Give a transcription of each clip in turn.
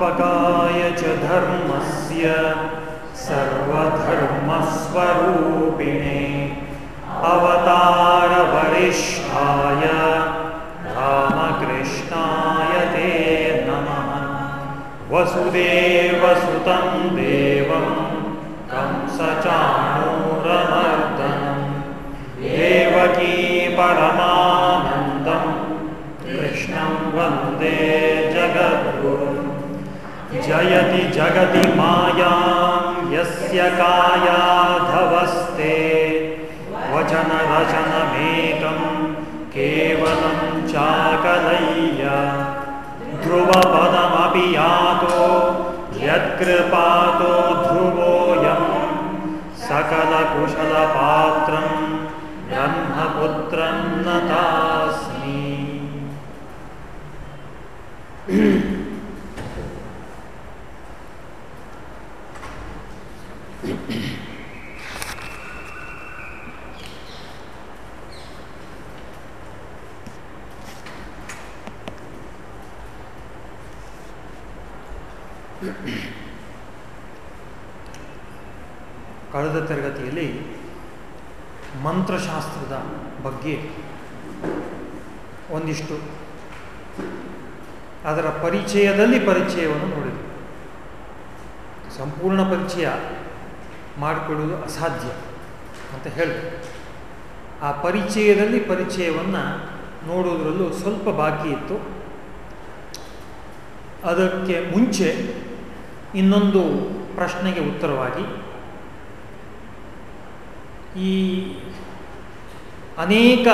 पापकाय च धर्म ತರಗತಿಯಲ್ಲಿ ಮಂತ್ರಶಾಸ್ತ್ರದ ಬಗ್ಗೆ ಒಂದಿಷ್ಟು ಅದರ ಪರಿಚಯದಲ್ಲಿ ಪರಿಚಯವನ್ನು ನೋಡಿದರು ಸಂಪೂರ್ಣ ಪರಿಚಯ ಮಾಡಿಕೊಳ್ಳುವುದು ಅಸಾಧ್ಯ ಅಂತ ಹೇಳಿ ಆ ಪರಿಚಯದಲ್ಲಿ ಪರಿಚಯವನ್ನು ನೋಡುವುದರಲ್ಲೂ ಸ್ವಲ್ಪ ಬಾಕಿ ಇತ್ತು. ಅದಕ್ಕೆ ಮುಂಚೆ ಇನ್ನೊಂದು ಪ್ರಶ್ನೆಗೆ ಉತ್ತರವಾಗಿ ಈ ಅನೇಕ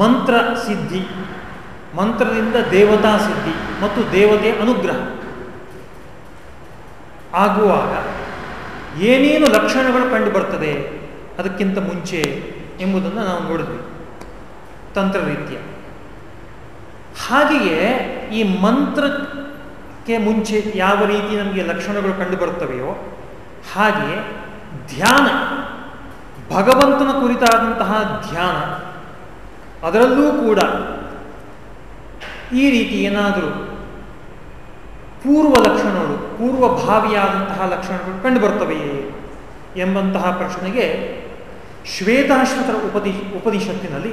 ಮಂತ್ರ ಸಿದ್ಧಿ, ಮಂತ್ರದಿಂದ ದೇವತಾ ಸಿದ್ಧಿ ಮತ್ತು ದೇವತೆ ಅನುಗ್ರಹ ಆಗುವಾಗ ಏನೇನು ಲಕ್ಷಣಗಳು ಕಂಡು ಬರ್ತದೆ ಅದಕ್ಕಿಂತ ಮುಂಚೆ ಎಂಬುದನ್ನು ನಾವು ನೋಡಿದ್ವಿ. ತಂತ್ರರೀತ್ಯ. ಹಾಗೆಯೇ ಈ ಮಂತ್ರಕ್ಕೆ ಮುಂಚೆ ಯಾವ ರೀತಿ ನಮಗೆ ಲಕ್ಷಣಗಳು ಕಂಡು ಬರ್ತವೆಯೋ ಹಾಗೆಯೇ ಧ್ಯಾನ. ಭಗವಂತನ ಕುರಿತಾದಂತಹ ಧ್ಯಾನ, ಅದರಲ್ಲೂ ಕೂಡ ಈ ರೀತಿ ಏನಾದರೂ ಪೂರ್ವ ಲಕ್ಷಣಗಳು ಪೂರ್ವಭಾವಿಯಾದಂತಹ ಲಕ್ಷಣಗಳು ಕಂಡುಬರ್ತವೆಯೇ ಎಂಬಂತಹ ಪ್ರಶ್ನೆಗೆ ಶ್ವೇತಾಶ್ವತರ ಉಪದಿ, ಉಪನಿಷತ್ತಿನಲ್ಲಿ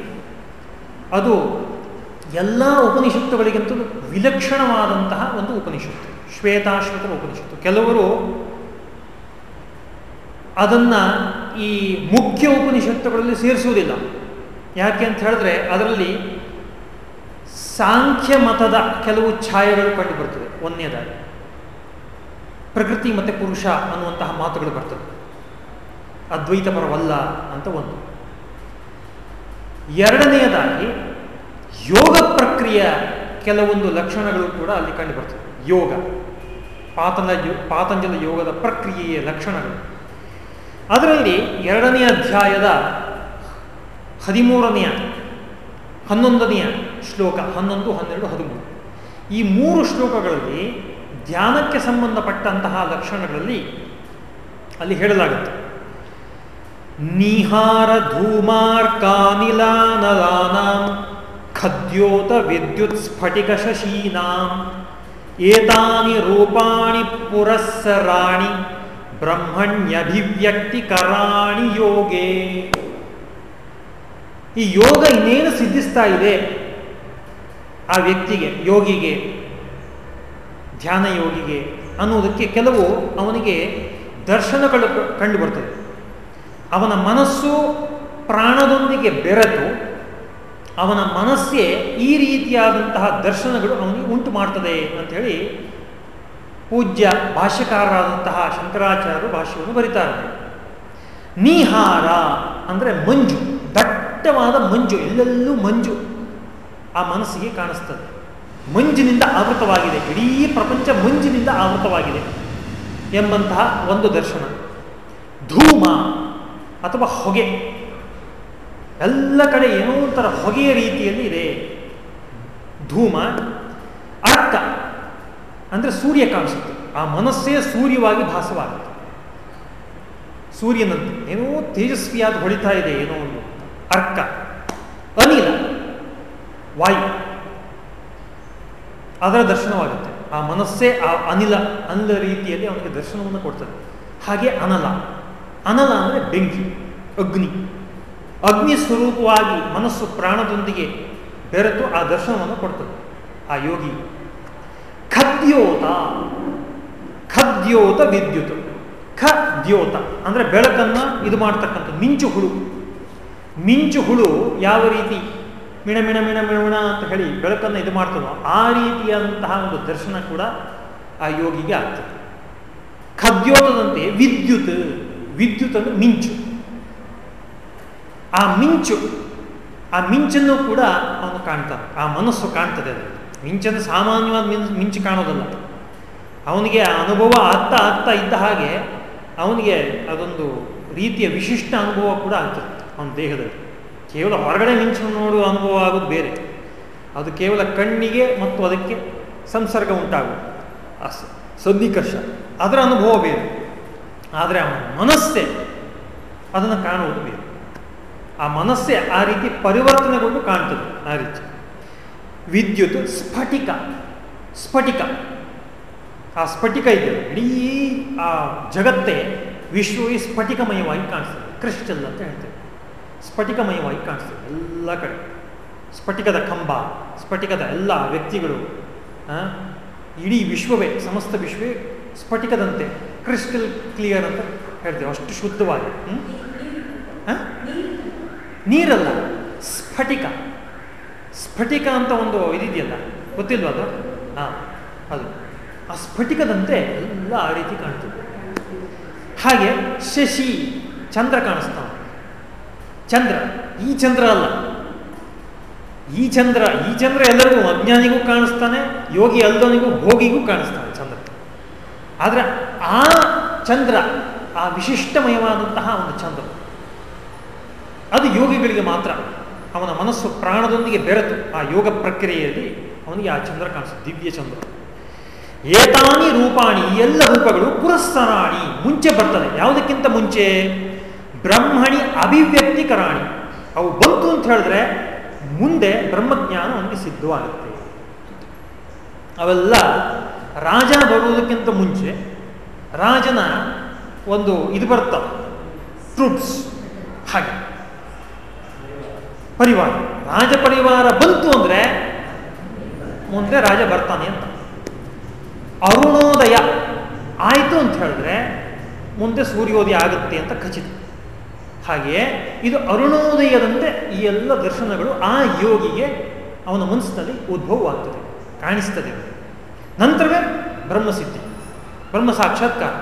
ಅದು ಎಲ್ಲ ಉಪನಿಷತ್ತುಗಳಿಗಿಂತಲೂ ವಿಲಕ್ಷಣವಾದಂತಹ ಒಂದು ಉಪನಿಷತ್ತು, ಶ್ವೇತಾಶ್ವತರ ಉಪನಿಷತ್ತು. ಕೆಲವರು ಅದನ್ನು ಈ ಮುಖ್ಯ ಉಪನಿಷತ್ತುಗಳಲ್ಲಿ ಸೇರಿಸುವುದಿಲ್ಲ. ಯಾಕೆ ಅಂತ ಹೇಳಿದ್ರೆ ಅದರಲ್ಲಿ ಸಾಂಖ್ಯ ಮತದ ಕೆಲವು ಛಾಯೆಗಳು ಕಂಡು ಬರ್ತದೆ ಒಂದನೇದಾಗಿ, ಪ್ರಕೃತಿ ಮತ್ತು ಪುರುಷ ಅನ್ನುವಂತಹ ಮಾತುಗಳು ಬರ್ತವೆ. ಅದ್ವೈತ ಪರವಲ್ಲ ಅಂತ ಒಂದು. ಎರಡನೆಯದಾಗಿ ಯೋಗ ಪ್ರಕ್ರಿಯೆಯ ಕೆಲವೊಂದು ಲಕ್ಷಣಗಳು ಕೂಡ ಅಲ್ಲಿ ಕಂಡು ಬರ್ತದೆ ಯೋಗ ಪಾತಂಜಲ ಪಾತಂಜಲ ಯೋಗದ ಪ್ರಕ್ರಿಯೆಯ ಲಕ್ಷಣಗಳು. ಅದರಲ್ಲಿ ಎರಡನೇ ಅಧ್ಯಾಯದ ಹದಿಮೂರನೆಯ, ಹನ್ನೊಂದನೆಯ ಶ್ಲೋಕ, ಹನ್ನೊಂದು, ಹನ್ನೆರಡು, ಹದಿಮೂರು. ಈ ಮೂರು ಶ್ಲೋಕಗಳಲ್ಲಿ ಧ್ಯಾನಕ್ಕೆ ಸಂಬಂಧಪಟ್ಟಂತಹ ಲಕ್ಷಣಗಳಲ್ಲಿ ಅಲ್ಲಿ ಹೇಳಲಾಗುತ್ತೆ. ನಿಹಾರ ಧೂಮಾರ್ಕಾನಿಲಾನಲಾನಾಂ ಖದ್ಯೋತ ವಿದ್ಯುತ್ ಸ್ಫಟಿಕ ಶಶೀನಾಂ ಏತಾನಿ ರೂಪಾಣಿ ಪುರಸ್ಸರಾಣಿ ಬ್ರಹ್ಮಣ್ಯಭಿವ್ಯಕ್ತಿಕರಾಣಿ ಯೋಗೇ. ಈ ಯೋಗ ಇನ್ನೇನು ಸಿದ್ಧಿಸ್ತಾ ಇದೆ? ಆ ವ್ಯಕ್ತಿಗೆ, ಯೋಗಿಗೆ, ಧ್ಯಾನ ಯೋಗಿಗೆ ಅನ್ನುವುದಕ್ಕೆ ಕೆಲವು ಅವನಿಗೆ ದರ್ಶನಗಳು ಕಂಡು ಬರ್ತದೆ. ಅವನ ಮನಸ್ಸು ಪ್ರಾಣದೊಂದಿಗೆ ಬೆರೆತು ಅವನ ಮನಸ್ಸೇ ಈ ರೀತಿಯಾದಂತಹ ದರ್ಶನಗಳು ಅವನಿಗೆ ಉಂಟು ಮಾಡ್ತದೆ ಅಂಥೇಳಿ ಪೂಜ್ಯ ಭಾಷ್ಯಕಾರರಾದಂತಹ ಶಂಕರಾಚಾರ್ಯರು ಭಾಷ್ಯವನ್ನು ಬರೀತಾರೆ. ನೀಹಾರ ಅಂದರೆ ಮಂಜು, ದಟ್ಟವಾದ ಮಂಜು, ಎಲ್ಲೆಲ್ಲೂ ಮಂಜು ಆ ಮನಸ್ಸಿಗೆ ಕಾಣಿಸ್ತದೆ. ಮಂಜಿನಿಂದ ಆವೃತವಾಗಿದೆ, ಇಡೀ ಪ್ರಪಂಚ ಮಂಜಿನಿಂದ ಆವೃತವಾಗಿದೆ ಎಂಬಂತಹ ಒಂದು ದರ್ಶನ. ಧೂಮ ಅಥವಾ ಹೊಗೆ, ಎಲ್ಲ ಕಡೆ ಏನೋ ಒಂಥರ ಹೊಗೆಯ ರೀತಿಯಲ್ಲಿ ಇದೆ. ಧೂಮ ಅರ್ಕ ಅಂದರೆ ಸೂರ್ಯ ಕಾಣಿಸುತ್ತೆ. ಆ ಮನಸ್ಸೇ ಸೂರ್ಯವಾಗಿ ಭಾಸವಾಗುತ್ತೆ. ಸೂರ್ಯನಂತೆ. ಏನೋ ತೇಜಸ್ವಿಯಾದ ಹೊಳಿತಾ ಇದೆ, ಏನೋ ಒಂದು ಅರ್ಕ. ಅನಿಲ. ವಾಯು. ಅದರ ದರ್ಶನವಾಗುತ್ತೆ. ಆ ಮನಸ್ಸೇ ಆ ಅನಿಲ ಅನಿಲ ರೀತಿಯಲ್ಲಿ ಅವನಿಗೆ ದರ್ಶನವನ್ನು ಕೊಡ್ತದೆ. ಹಾಗೆ ಅನಲ. ಅನಲ ಅಂದರೆ ಬೆಂಕಿ, ಅಗ್ನಿ. ಅಗ್ನಿ ಸ್ವರೂಪವಾಗಿ ಮನಸ್ಸು ಪ್ರಾಣದೊಂದಿಗೆ ಬೆರೆತು ಆ ದರ್ಶನವನ್ನು ಕೊಡ್ತದೆ. ಆ ಯೋಗಿ ಖದ್ಯೋತ. ಖದ್ಯೋತ ವಿದ್ಯುತ್. ಖ ದ್ಯೋತ ಅಂದರೆ ಬೆಳಕನ್ನು ಇದು ಮಾಡ್ತಕ್ಕಂಥ ಮಿಂಚು ಹುಳು. ಮಿಂಚು ಹುಳು ಯಾವ ರೀತಿ? ಮಿಣ ಮಿಣ ಮಿಣ ಮಿಣ ಅಂತ ಹೇಳಿ ಬೆಳಕನ್ನು ಇದು ಮಾಡ್ತದೋ, ಆ ರೀತಿಯಾದಂತಹ ಒಂದು ದರ್ಶನ ಕೂಡ ಆ ಯೋಗಿಗೆ ಆಗ್ತದೆ. ಖದ್ಯೋತದಂತೆ ವಿದ್ಯುತ್. ವಿದ್ಯುತ್ ಅಂದರೆ ಮಿಂಚು. ಆ ಮಿಂಚು, ಆ ಮಿಂಚನ್ನು ಕೂಡ ಅವನು ಕಾಣ್ತಾನೆ. ಆ ಮನಸ್ಸು ಕಾಣ್ತದೆ ಅದು ಮಿಂಚನ್ನು ಸಾಮಾನ್ಯವಾದ ಮಿಂಚು ಕಾಣೋದಲ್ಲ. ಅವನಿಗೆ ಅನುಭವ ಅತ್ತ ಆಗ್ತಾ ಇದ್ದ ಹಾಗೆ ಅವನಿಗೆ ಅದೊಂದು ರೀತಿಯ ವಿಶಿಷ್ಟ ಅನುಭವ ಕೂಡ ಆಗ್ತದೆ ಅವನ ದೇಹದಲ್ಲಿ. ಕೇವಲ ಹೊರಗಡೆ ಮಿಂಚು ನೋಡುವ ಅನುಭವ ಆಗೋದು ಬೇರೆ. ಅದು ಕೇವಲ ಕಣ್ಣಿಗೆ ಮತ್ತು ಅದಕ್ಕೆ ಸಂಸರ್ಗ ಉಂಟಾಗುವುದು. ಆ ಸನ್ನಿಕರ್ಷ. ಅದರ ಅನುಭವ ಬೇರೆ. ಆದರೆ ಅವನ ಮನಸ್ಸೇ ಅದನ್ನು ಕಾಣುವುದು ಬೇರೆ. ಆ ಮನಸ್ಸೇ ಆ ರೀತಿ ಪರಿವರ್ತನೆಗೊಂಡು ಕಾಣ್ತದೆ ಆ ರೀತಿ. ವಿದ್ಯುತ್ ಸ್ಫಟಿಕ ಸ್ಫಟಿಕ. ಆ ಸ್ಫಟಿಕ ಇದೆ. ಇಡೀ ಆ ಜಗತ್ತೇ ವಿಶ್ವವೇ ಸ್ಫಟಿಕಮಯವಾಗಿ ಕಾಣಿಸ್ತದೆ. ಕ್ರಿಸ್ಟಲ್ ಅಂತ ಹೇಳ್ತೇವೆ. ಸ್ಫಟಿಕಮಯವಾಗಿ ಕಾಣಿಸ್ತದೆ ಎಲ್ಲ ಕಡೆ. ಸ್ಫಟಿಕದ ಕಂಬ, ಸ್ಫಟಿಕದ ಎಲ್ಲ ವ್ಯಕ್ತಿಗಳು ಇಡೀ ವಿಶ್ವವೇ, ಸಮಸ್ತ ವಿಶ್ವವೇ ಸ್ಫಟಿಕದಂತೆ. ಕ್ರಿಸ್ಟಲ್ ಕ್ಲಿಯರ್ ಅಂತ ಹೇಳ್ತೇವೆ. ಅಷ್ಟು ಶುದ್ಧವಾಗಿ ನೀರಲ್ಲ. ಸ್ಫಟಿಕ. ಸ್ಫಟಿಕ ಅಂತ ಒಂದು ಇದಿದೆಯಲ್ಲ? ಗೊತ್ತಿಲ್ವಾ ಅದು? ಹಾಂ, ಅದು. ಆ ಸ್ಫಟಿಕದಂತೆ ಎಲ್ಲ ಆ ರೀತಿ ಕಾಣ್ತದೆ. ಹಾಗೆ ಶಶಿ, ಚಂದ್ರ ಕಾಣಿಸ್ತಾನೆ ಚಂದ್ರ, ಈ ಚಂದ್ರ ಅಲ್ಲ. ಈ ಚಂದ್ರ ಈ ಚಂದ್ರ ಎಲ್ಲರಿಗೂ ಅಜ್ಞಾನಿಗೂ ಕಾಣಿಸ್ತಾನೆ, ಯೋಗಿ ಅಲ್ದನಿಗೂ ಭೋಗಿಗೂ ಕಾಣಿಸ್ತಾನೆ ಚಂದ್ರ. ಆದರೆ ಆ ಚಂದ್ರ, ಆ ವಿಶಿಷ್ಟಮಯವಾದಂತಹ ಒಂದು ಚಂದ್ರ, ಅದು ಯೋಗಿಗಳಿಗೆ ಮಾತ್ರ ಅವನ ಮನಸ್ಸು ಪ್ರಾಣದೊಂದಿಗೆ ಬೆರೆತು ಆ ಯೋಗ ಪ್ರಕ್ರಿಯೆಯಲ್ಲಿ ಅವನಿಗೆ ಆ ಚಂದ್ರ ಕಾಣಿಸ್ತು, ದಿವ್ಯ ಚಂದ್ರ. ಏತಾನಿ ರೂಪಾಣಿ, ಎಲ್ಲ ರೂಪಗಳು ಪುರಸ್ಸರಾಣಿ, ಮುಂಚೆ ಬರ್ತದೆ ಯಾವುದಕ್ಕಿಂತ ಮುಂಚೆ? ಬ್ರಹ್ಮಣಿ ಅಭಿವ್ಯಕ್ತಿಕರಾಣಿ. ಅವು ಬಂತು ಅಂತ ಹೇಳಿದ್ರೆ ಮುಂದೆ ಬ್ರಹ್ಮಜ್ಞಾನ ಅವನಿಗೆ ಸಿದ್ಧವಾಗುತ್ತೆ. ಅವೆಲ್ಲ ರಾಜ ಬರುವುದಕ್ಕಿಂತ ಮುಂಚೆ ರಾಜನ ಒಂದು ಇದು ಬರ್ತವೆ ಟ್ರೂಪ್ಸ್. ಹಾಗೆ. ಪರಿವಾರ. ರಾಜ ಪರಿವಾರ ಬಂತು ಅಂದರೆ, ಮುಂದೆ ರಾಜ ಬರ್ತಾನೆ ಅಂತ. ಅರುಣೋದಯ ಆಯಿತು ಅಂತ ಹೇಳಿದ್ರೆ, ಮುಂದೆ ಸೂರ್ಯೋದಯ ಆಗುತ್ತೆ ಅಂತ ಖಚಿತ. ಹಾಗೆಯೇ, ಇದು ಅರುಣೋದಯದಂತೆ ಈ ಎಲ್ಲ ದರ್ಶನಗಳು ಆ ಯೋಗಿಗೆ ಅವನ ಮನಸ್ಸಿನಲ್ಲಿ ಉದ್ಭವವಾಗ್ತದೆ, ಕಾಣಿಸ್ತದೆ. ನಂತರವೇ ಬ್ರಹ್ಮಸಿದ್ಧಿ, ಬ್ರಹ್ಮ ಸಾಕ್ಷಾತ್ಕಾರ.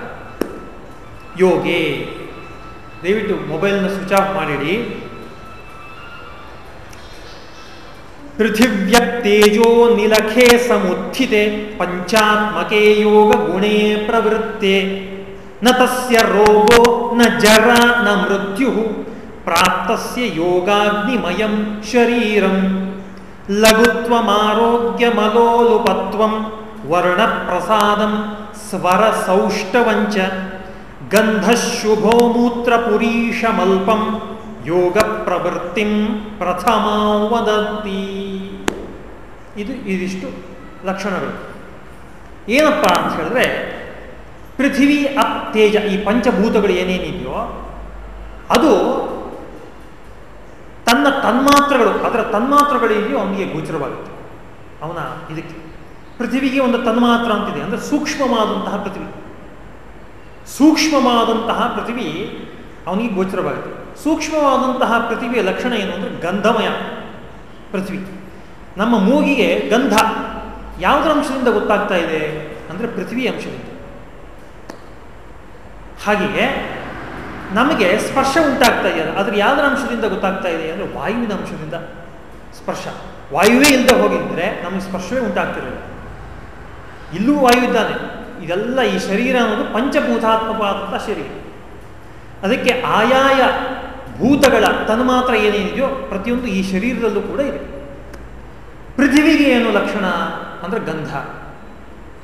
ಯೋಗೇ, ದಯವಿಟ್ಟು ಮೊಬೈಲ್ನ ಸ್ವಿಚ್ ಆಫ್ ಮಾಡಿಡಿ. ಪೃಥಿವ್ಯತ್ತೇಜೋ ನಿಲಖೆ ಸಮುತ್ಥಿತೆ ಪಂಚಾತ್ಮಕೆ ಯೋಗ ಗುಣೇ ಪ್ರವೃತ್ತೆ ನ ತಸ್ಯ ರೋಗೋ ನ ಜರ ನ ಮೃತ್ಯು ಪ್ರಾಪ್ತಸ್ಯ ಯೋಗಾಗ್ನಿಮಯಂ ಶರೀರಂ ಲಘುತ್ವಮಾರೋಗ್ಯಮಲೋಲುಪತ್ವಂ ವರ್ಣಪ್ರಸಾದಂ ಸ್ವರಸೌಷ್ಟವಂಚ ಗಂಧಶುಭೋಮೂತ್ರಪುರೀಶಮಲ್ಪಂ ಯೋಗ ಪ್ರವೃತ್ತಿಂ ಪ್ರಥಮ ವದಂತಿ ಇದು ಇದಿಷ್ಟು ಲಕ್ಷಣಗಳು. ಏನಪ್ಪ ಅಂತ ಹೇಳಿದ್ರೆ, ಪೃಥಿವಿ ಅಪ್ ತೇಜ, ಈ ಪಂಚಭೂತಗಳು ಏನೇನಿದೆಯೋ, ಅದು ತನ್ನ ತನ್ಮಾತ್ರಗಳು, ಅದರ ತನ್ಮಾತ್ರಗಳಿದೆಯೋ ಅವನಿಗೆ ಗೋಚರವಾಗುತ್ತೆ. ಅವನ ಇದಕ್ಕೆ. ಪೃಥಿವಿಗೆ ಒಂದು ತನ್ಮಾತ್ರ ಅಂತಿದೆ, ಅಂದರೆ ಸೂಕ್ಷ್ಮವಾದಂತಹ ಪೃಥ್ವಿ. ಸೂಕ್ಷ್ಮವಾದಂತಹ ಪೃಥ್ವಿ ಅವನಿಗೆ ಗೋಚರವಾಗುತ್ತೆ. ಸೂಕ್ಷ್ಮವಾದಂತಹ ಪೃಥ್ವಿಯ ಲಕ್ಷಣ ಏನು ಅಂದರೆ ಗಂಧಮಯ ಪೃಥ್ವಿ. ನಮ್ಮ ಮೂಗಿಗೆ ಗಂಧ ಯಾವುದರ ಅಂಶದಿಂದ ಗೊತ್ತಾಗ್ತಾ ಇದೆ ಅಂದರೆ ಪೃಥ್ವಿ ಅಂಶದಿಂದ. ಹಾಗೆಯೇ ನಮಗೆ ಸ್ಪರ್ಶ ಉಂಟಾಗ್ತಾ ಇದೆ. ಅದ್ರ ಯಾವುದರ ಅಂಶದಿಂದ ಗೊತ್ತಾಗ್ತಾ ಇದೆ ಅಂದರೆ ವಾಯುವಿನ ಅಂಶದಿಂದ ಸ್ಪರ್ಶ. ವಾಯುವೇ ಇಲ್ಲದೆ ಹೋಗಿದ್ದರೆ ನಮಗೆ ಸ್ಪರ್ಶವೇ ಉಂಟಾಗ್ತಿರಲಿಲ್ಲ ಇಲ್ಲೂ ವಾಯು ಇದ್ದಾನೆ. ಇದೆಲ್ಲ ಈ ಶರೀರ ಅನ್ನೋದು ಪಂಚಭೂತಾತ್ಮಕವಾದಂಥ ಶರೀರ. ಅದಕ್ಕೆ ಆಯಾಯ ಭೂತಗಳ ತನ್ಮಾತ್ರ ಏನೇನಿದೆಯೋ ಪ್ರತಿಯೊಂದು ಈ ಶರೀರದಲ್ಲೂ ಕೂಡ ಇದೆ. ಪೃಥಿವಿಗೆ ಏನು ಲಕ್ಷಣ ಅಂದರೆ ಗಂಧ.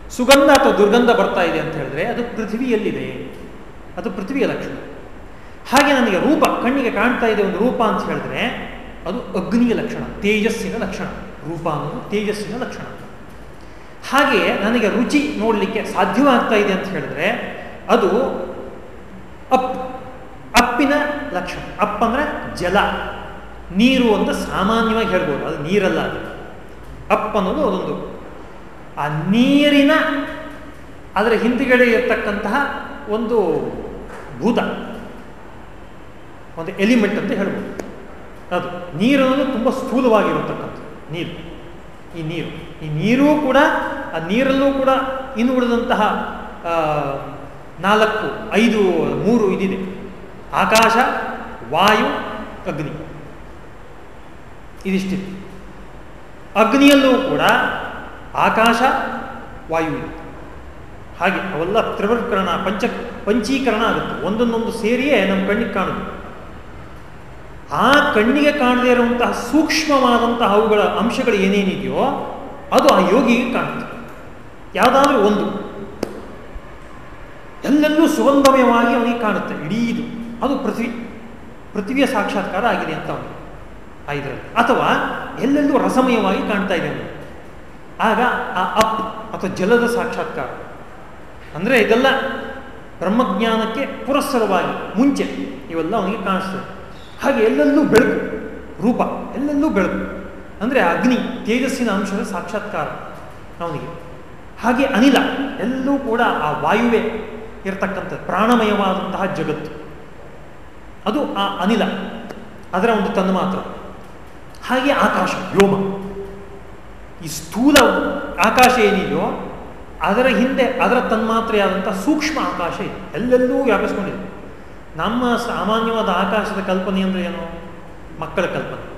ಸುಗಂಧ ಅಥವಾ ದುರ್ಗಂಧ ಬರ್ತಾ ಇದೆ ಅಂತ ಹೇಳಿದ್ರೆ ಅದು ಪೃಥ್ವಿಯಲ್ಲಿದೆ. ಅದು ಪೃಥ್ವಿಯ ಲಕ್ಷಣ. ಹಾಗೆ ನನಗೆ ರೂಪ, ಕಣ್ಣಿಗೆ ಕಾಣ್ತಾ ಇದೆ ಒಂದು ರೂಪ ಅಂತ ಹೇಳಿದ್ರೆ ಅದು ಅಗ್ನಿಯ ಲಕ್ಷಣ, ತೇಜಸ್ಸಿನ ಲಕ್ಷಣ. ರೂಪ ಅನ್ನೋದು ತೇಜಸ್ಸಿನ ಲಕ್ಷಣ. ಹಾಗೆಯೇ ನನಗೆ ರುಚಿ ನೋಡಲಿಕ್ಕೆ ಸಾಧ್ಯವಾಗ್ತಾ ಇದೆ ಅಂತ ಹೇಳಿದ್ರೆ ಅದು ಅಪ್, ಅಪ್ಪಿನ ಲಕ್ಷಣ. ಅಪ್ ಅಂದರೆ ಜಲ. ನೀರು ಅಂತ ಸಾಮಾನ್ಯವಾಗಿ ಹೇಳ್ಬೋದು. ಅದು ನೀರಲ್ಲ ಅದು. ಅಪ್ ಅನ್ನೋದು ಅದೊಂದು. ಆ ನೀರಿನ ಅದರ ಹಿಂದುಗಡೆ ಇರತಕ್ಕಂತಹ ಒಂದು ಭೂತ. ಒಂದು ಎಲಿಮೆಂಟ್ ಅಂತ ಹೇಳ್ಬೋದು. ಅದು ನೀರು ಅನ್ನೋದು ತುಂಬ ಸ್ಥೂಲವಾಗಿರತಕ್ಕಂಥ ನೀರು. ಈ ನೀರು. ಈ ನೀರು ಕೂಡ, ಆ ನೀರಲ್ಲೂ ಕೂಡ ಇನ್ನು ಉಳಿದಂತಹ ನಾಲ್ಕು, ಐದು, ಮೂರು ಇದಿದೆ. ಆಕಾಶ, ವಾಯು, ಅಗ್ನಿ. ಇದಿಷ್ಟಿದೆ ಅಗ್ನಿಯಲ್ಲೂ ಕೂಡ ಆಕಾಶ, ವಾಯು ಹಾಗೆ ಅವೆಲ್ಲ ತ್ರಿವರ್ಕರಣ ಪಂಚ, ಪಂಚೀಕರಣ ಆಗುತ್ತೆ. ಒಂದೊಂದೊಂದು ಸೇರಿಯೇ ನಮ್ಮ ಕಣ್ಣಿಗೆ ಕಾಣುತ್ತೆ. ಆ ಕಣ್ಣಿಗೆ ಕಾಣದೇ ಇರುವಂತಹ ಸೂಕ್ಷ್ಮವಾದಂತಹ ಅವುಗಳ ಅಂಶಗಳು ಏನೇನಿದೆಯೋ ಅದು ಆ ಯೋಗಿಗೆ ಕಾಣುತ್ತೆ. ಯಾವುದಾದ್ರೂ ಒಂದು. ಎಲ್ಲೆಲ್ಲೂ ಸುಗಂಧಮಯವಾಗಿ ಅವನಿಗೆ ಕಾಣುತ್ತೆ. ಇಡೀ ಇದು. ಅದು ಪೃಥ್ವಿ, ಪೃಥ್ವಿಯ ಸಾಕ್ಷಾತ್ಕಾರ ಆಗಿದೆ ಅಂತ ಅವನು. ಐದರಲ್ಲಿ. ಅಥವಾ ಎಲ್ಲೆಲ್ಲೂ ರಸಮಯವಾಗಿ ಕಾಣ್ತಾ ಇದೆ ಅವನು. ಆಗ ಆ ಅಪ್ ಅಥವಾ ಜಲದ ಸಾಕ್ಷಾತ್ಕಾರ. ಅಂದರೆ ಇದೆಲ್ಲ ಬ್ರಹ್ಮಜ್ಞಾನಕ್ಕೆ ಪುರಸ್ಸರವಾಗಿ, ಮುಂಚೆ ಇವೆಲ್ಲ ಅವನಿಗೆ ಕಾಣಿಸ್ತದೆ. ಹಾಗೆ ಎಲ್ಲೆಲ್ಲೂ ಬೆಳಕು, ರೂಪ, ಎಲ್ಲೆಲ್ಲೂ ಬೆಳಕು. ಅಂದರೆ ಅಗ್ನಿ, ತೇಜಸ್ಸಿನ ಅಂಶದ ಸಾಕ್ಷಾತ್ಕಾರ ಅವನಿಗೆ. ಹಾಗೆ ಅನಿಲ, ಎಲ್ಲೂ ಕೂಡ ಆ ವಾಯುವೆ ಇರತಕ್ಕಂಥದ್ದು ಪ್ರಾಣಮಯವಾದಂತಹ ಜಗತ್ತು. ಅದು ಆ ಅನಿಲ, ಅದರ ಒಂದು ತನ್ನ ಮಾತ್ರ. ಹಾಗೆ ಆಕಾಶ, ವ್ಯೋಮ. ಈ ಸ್ಥೂಲ ಆಕಾಶ ಏನಿದೆಯೋ, ಅದರ ಹಿಂದೆ, ಅದರ ತನ್ಮಾತ್ರೆಯಾದಂಥ ಸೂಕ್ಷ್ಮ ಆಕಾಶ ಇದೆ. ಎಲ್ಲೆಲ್ಲೂ ವ್ಯಾಪಿಸ್ಕೊಂಡಿದೆ. ನಮ್ಮ ಸಾಮಾನ್ಯವಾದ ಆಕಾಶದ ಕಲ್ಪನೆ ಅಂದರೆ ಏನು? ಮಕ್ಕಳ ಕಲ್ಪನೆ.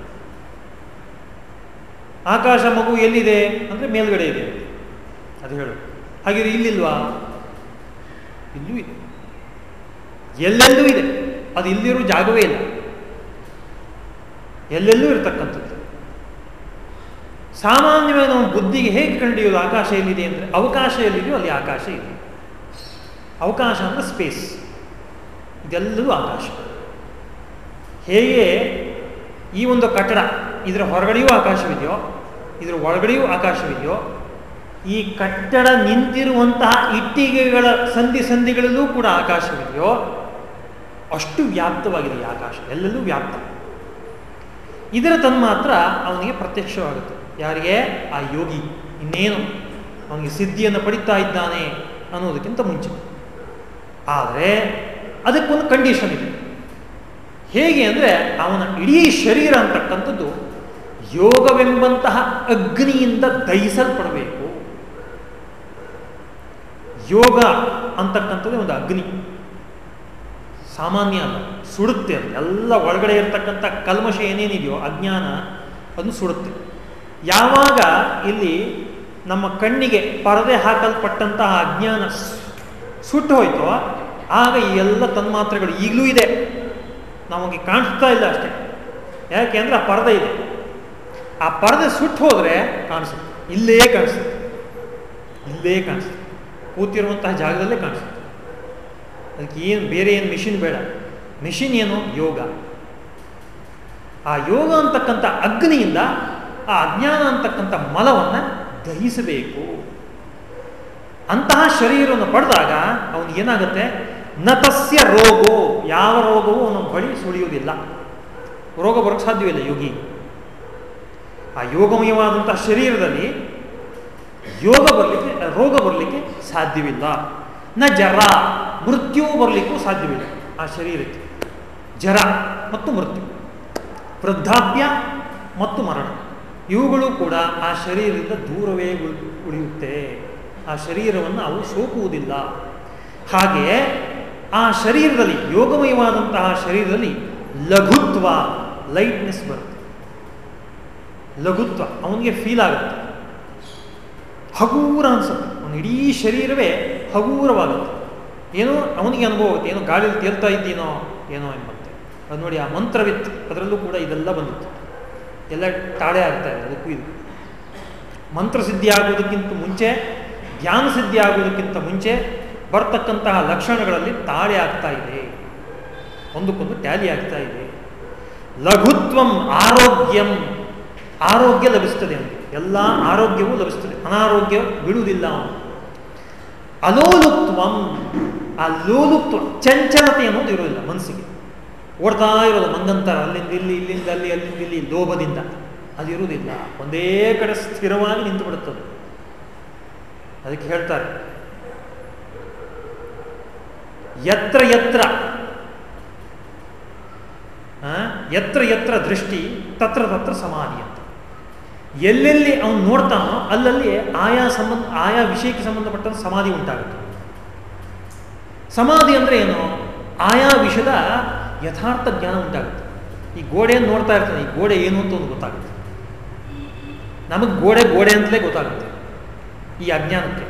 ಆಕಾಶ ಮಗು ಎಲ್ಲಿದೆ ಅಂದರೆ ಮೇಲ್ಗಡೆ ಇದೆ. ಅದು ಹೇಳು. ಹಾಗೆ ಇಲ್ಲಿಲ್ವಾ? ಇಲ್ಲೂ ಇದೆ. ಎಲ್ಲೆಲ್ಲೂ ಇದೆ. ಅದು ಇಲ್ಲಿರೋ ಜಾಗವೇ ಇಲ್ಲ. ಎಲ್ಲೆಲ್ಲೂ ಇರತಕ್ಕಂಥದ್ದು. ಸಾಮಾನ್ಯವಾಗಿ ನಾವು ಬುದ್ಧಿಗೆ ಹೇಗೆ ಕಂಡಿಯೋದು ಆಕಾಶ ಎಲ್ಲಿದೆ ಅಂದರೆ ಅವಕಾಶ ಎಲ್ಲಿದೆಯೋ ಅಲ್ಲಿ ಆಕಾಶ ಇದೆ. ಅವಕಾಶ ಅಂದರೆ ಸ್ಪೇಸ್ ಇದೆಲ್ಲವೂ ಆಕಾಶ. ಹೇಗೆ ಈ ಒಂದು ಕಟ್ಟಡ ಇದರ ಹೊರಗಡೆಯೂ ಆಕಾಶವಿದೆಯೋ, ಇದರ ಒಳಗಡೆಯೂ ಆಕಾಶವಿದೆಯೋ, ಈ ಕಟ್ಟಡ ನಿಂತಿರುವಂತಹ ಇಟ್ಟಿಗೆಗಳ ಸಂಧಿ ಸಂಧಿಗಳಲ್ಲೂ ಕೂಡ ಆಕಾಶವಿದೆಯೋ ಅಷ್ಟು ವ್ಯಾಪ್ತವಾಗಿದೆ ಈ ಆಕಾಶ. ಎಲ್ಲೆಲ್ಲೂ ವ್ಯಾಪ್ತ. ಇದರ ತನ್ಮಾತ್ರ ಅವನಿಗೆ ಪ್ರತ್ಯಕ್ಷವಾಗುತ್ತೆ. ಯಾರಿಗೆ? ಆ ಯೋಗಿ. ಇನ್ನೇನು? ಅವನಿಗೆ ಸಿದ್ಧಿಯನ್ನು ಪಡಿತಾ ಇದ್ದಾನೆ ಅನ್ನೋದಕ್ಕಿಂತ ಮುಂಚೆ. ಆದರೆ, ಅದಕ್ಕೊಂದು ಕಂಡೀಷನ್ ಇದೆ. ಹೇಗೆ ಅಂದರೆ, ಅವನ ಇಡೀ ಶರೀರ ಅಂತಕ್ಕಂಥದ್ದು ಯೋಗವೆಂಬಂತಹ ಅಗ್ನಿಯಿಂದ ದಹಿಸಲ್ಪಡಬೇಕು. ಯೋಗ ಅಂತಕ್ಕಂಥದ್ದು ಒಂದು ಅಗ್ನಿ. ಸಾಮಾನ್ಯ ಅಲ್ಲ, ಸುಡುತ್ತೆ ಅದು. ಎಲ್ಲ ಒಳಗಡೆ ಇರತಕ್ಕಂಥ ಕಲ್ಮಶ ಏನೇನಿದೆಯೋ, ಅಜ್ಞಾನ, ಅದು ಸುಡುತ್ತೆ. ಯಾವಾಗ ಇಲ್ಲಿ ನಮ್ಮ ಕಣ್ಣಿಗೆ ಪರದೆ ಹಾಕಲ್ಪಟ್ಟಂತಹ ಅಜ್ಞಾನ ಸುಟ್ಟು ಹೋಯ್ತೋ, ಆಗ ಈ ಎಲ್ಲ ತನ್ಮಾತ್ರೆಗಳು ಈಗಲೂ ಇದೆ. ನಮಗೆ ಕಾಣಿಸ್ತಾ ಇಲ್ಲ ಅಷ್ಟೇ. ಯಾಕೆ ಅಂದರೆ ಆ ಪರದೆ ಇದೆ. ಆ ಪರದೆ ಸುಟ್ಟು ಹೋದರೆ ಕಾಣಿಸುತ್ತೆ. ಇಲ್ಲೇ ಕಾಣಿಸುತ್ತೆ. ಇಲ್ಲೇ ಕಾಣಿಸುತ್ತೆ. ಕೂತಿರುವಂತಹ ಜಾಗದಲ್ಲೇ ಕಾಣಿಸುತ್ತೆ. ಅದಕ್ಕೆ ಏನು, ಬೇರೆ ಏನು ಮಿಷಿನ್ ಬೇಡ. ಮಿಷಿನ್ ಏನು? ಯೋಗ. ಆ ಯೋಗ ಅಂತಕ್ಕಂಥ ಅಗ್ನಿಯಿಂದ ಆ ಅಜ್ಞಾನ ಅಂತಕ್ಕಂಥ ಮಲವನ್ನು ದಹಿಸಬೇಕು. ಅಂತಹ ಶರೀರವನ್ನು ಪಡೆದಾಗ ಅವನಿಗೆ ಏನಾಗುತ್ತೆ? ನತಸ್ಯ ರೋಗೋ. ಯಾವ ರೋಗವೂ ಅವನ ಬಳಿ ಸುಳಿಯುವುದಿಲ್ಲ. ರೋಗ ಬರೋಕ್ಕೆ ಸಾಧ್ಯವಿಲ್ಲ ಯೋಗಿ. ಆ ಯೋಗಮಯವಾದಂತಹ ಶರೀರದಲ್ಲಿ ಯೋಗ ಬರಲಿಕ್ಕೆ, ರೋಗ ಬರಲಿಕ್ಕೆ ಸಾಧ್ಯವಿಲ್ಲ. ನ ಜರ. ಮೃತ್ಯು ಬರಲಿಕ್ಕೂ ಸಾಧ್ಯವಿಲ್ಲ ಆ ಶರೀರಕ್ಕೆ. ಜರ ಮತ್ತು ಮೃತ್ಯು. ವೃದ್ಧಾಪ್ಯ ಮತ್ತು ಮರಣ. ಇವುಗಳು ಕೂಡ ಆ ಶರೀರದಿಂದ ದೂರವೇ ಉಳಿಯುತ್ತೆ. ಆ ಶರೀರವನ್ನು ಅವು ಸೋಕುವುದಿಲ್ಲ. ಹಾಗೆಯೇ ಆ ಶರೀರದಲ್ಲಿ ಯೋಗಮಯವಾದಂತಹ ಶರೀರದಲ್ಲಿ ಲಘುತ್ವ ಲೈಟ್ನೆಸ್ ಬರುತ್ತೆ. ಲಘುತ್ವ, ಅವನಿಗೆ ಫೀಲ್ ಆಗುತ್ತೆ. ಹಗೂರ ಅನಿಸುತ್ತೆ. ಅವನ ಇಡೀ ಶರೀರವೇ ಹಗೂರವಾಗುತ್ತೆ. ಏನೋ ಅವನಿಗೆ ಅನುಭವ ಆಗುತ್ತೆ, ಏನೋ ಗಾಳಿಯಲ್ಲಿ ತೇಲ್ತಾ ಇದ್ದೀನೋ ಏನೋ ಎಂಬಂತೆ. ಅದು ನೋಡಿ ಆ ಮಂತ್ರವಿತ್ತು, ಅದರಲ್ಲೂ ಕೂಡ ಇದೆಲ್ಲ ಬಂದಿತ್ತು. ಎಲ್ಲ ತಾಳೆ ಆಗ್ತಾ ಇದೆ, ಅದಕ್ಕೂ ಇದು. ಮಂತ್ರ ಸಿದ್ಧಿ ಮುಂಚೆ, ಧ್ಯಾನ ಸಿದ್ಧಿ ಆಗುವುದಕ್ಕಿಂತ ಮುಂಚೆ ಬರ್ತಕ್ಕಂತಹ ಲಕ್ಷಣಗಳಲ್ಲಿ ತಾಳೆ ಆಗ್ತಾ ಇದೆ. ಒಂದಕ್ಕೊಂದು ಟ್ಯಾಲಿ ಆಗ್ತಾ ಇದೆ. ಲಘುತ್ವಂ ಆರೋಗ್ಯಂ. ಆರೋಗ್ಯ ಲಭಿಸ್ತದೆ ಅಂತ ಎಲ್ಲ ಆರೋಗ್ಯವೂ ಲಭಿಸ್ತದೆ. ಅನಾರೋಗ್ಯ ಬಿಡುವುದಿಲ್ಲ ಅವನು. ಅಲೋಲುತ್ವಂ ಆ ಲೋಲುತ್ವ ಚಂಚಲತೆ ಅನ್ನೋದು ಇರೋದಿಲ್ಲ ಮನಸ್ಸಿಗೆ. ಓಡ್ತಾ ಇರೋದು ಮಂಗಂತರ ಅಲ್ಲಿಂದ ಇಲ್ಲಿ, ಇಲ್ಲಿಂದ ಅಲ್ಲಿ, ಅಲ್ಲಿಂದ ಇಲ್ಲಿ, ಲೋಭದಿಂದ. ಅದಿರುವುದಿಲ್ಲ ಒಂದೇ ಕಡೆ ಸ್ಥಿರವಾಗಿ ನಿಂತು ಬಿಡುತ್ತದೆ ಅದಕ್ಕೆ ಹೇಳ್ತಾರೆ. ಯತ್ರ ಯತ್ರ. ಯತ್ರ ಯತ್ರ ದೃಷ್ಟಿ, ತತ್ರ ತತ್ರ ಸಮಾಧಿ ಅಂತ ಎಲ್ಲೆಲ್ಲಿ ಅವನು ನೋಡ್ತಾನೋ ಅಲ್ಲಲ್ಲಿ ಆಯಾ ಸಂಬಂಧ, ಆಯಾ ವಿಷಯಕ್ಕೆ ಸಂಬಂಧಪಟ್ಟ ಸಮಾಧಿ ಉಂಟಾಗುತ್ತೆ. ಸಮಾಧಿ ಅಂದರೆ ಏನು? ಆಯಾ ವಿಷಯದ ಯಥಾರ್ಥ ಜ್ಞಾನ ಉಂಟಾಗುತ್ತೆ. ಈ ಗೋಡೆಯನ್ನು ನೋಡ್ತಾ ಇರ್ತಾನೆ, ಈ ಗೋಡೆ ಏನು ಅಂತ ಒಂದು ಗೊತ್ತಾಗುತ್ತೆ. ನಮಗೆ ಗೋಡೆ ಗೋಡೆ ಅಂತಲೇ ಗೊತ್ತಾಗುತ್ತೆ ಈ ಅಜ್ಞಾನಕ್ಕೆ.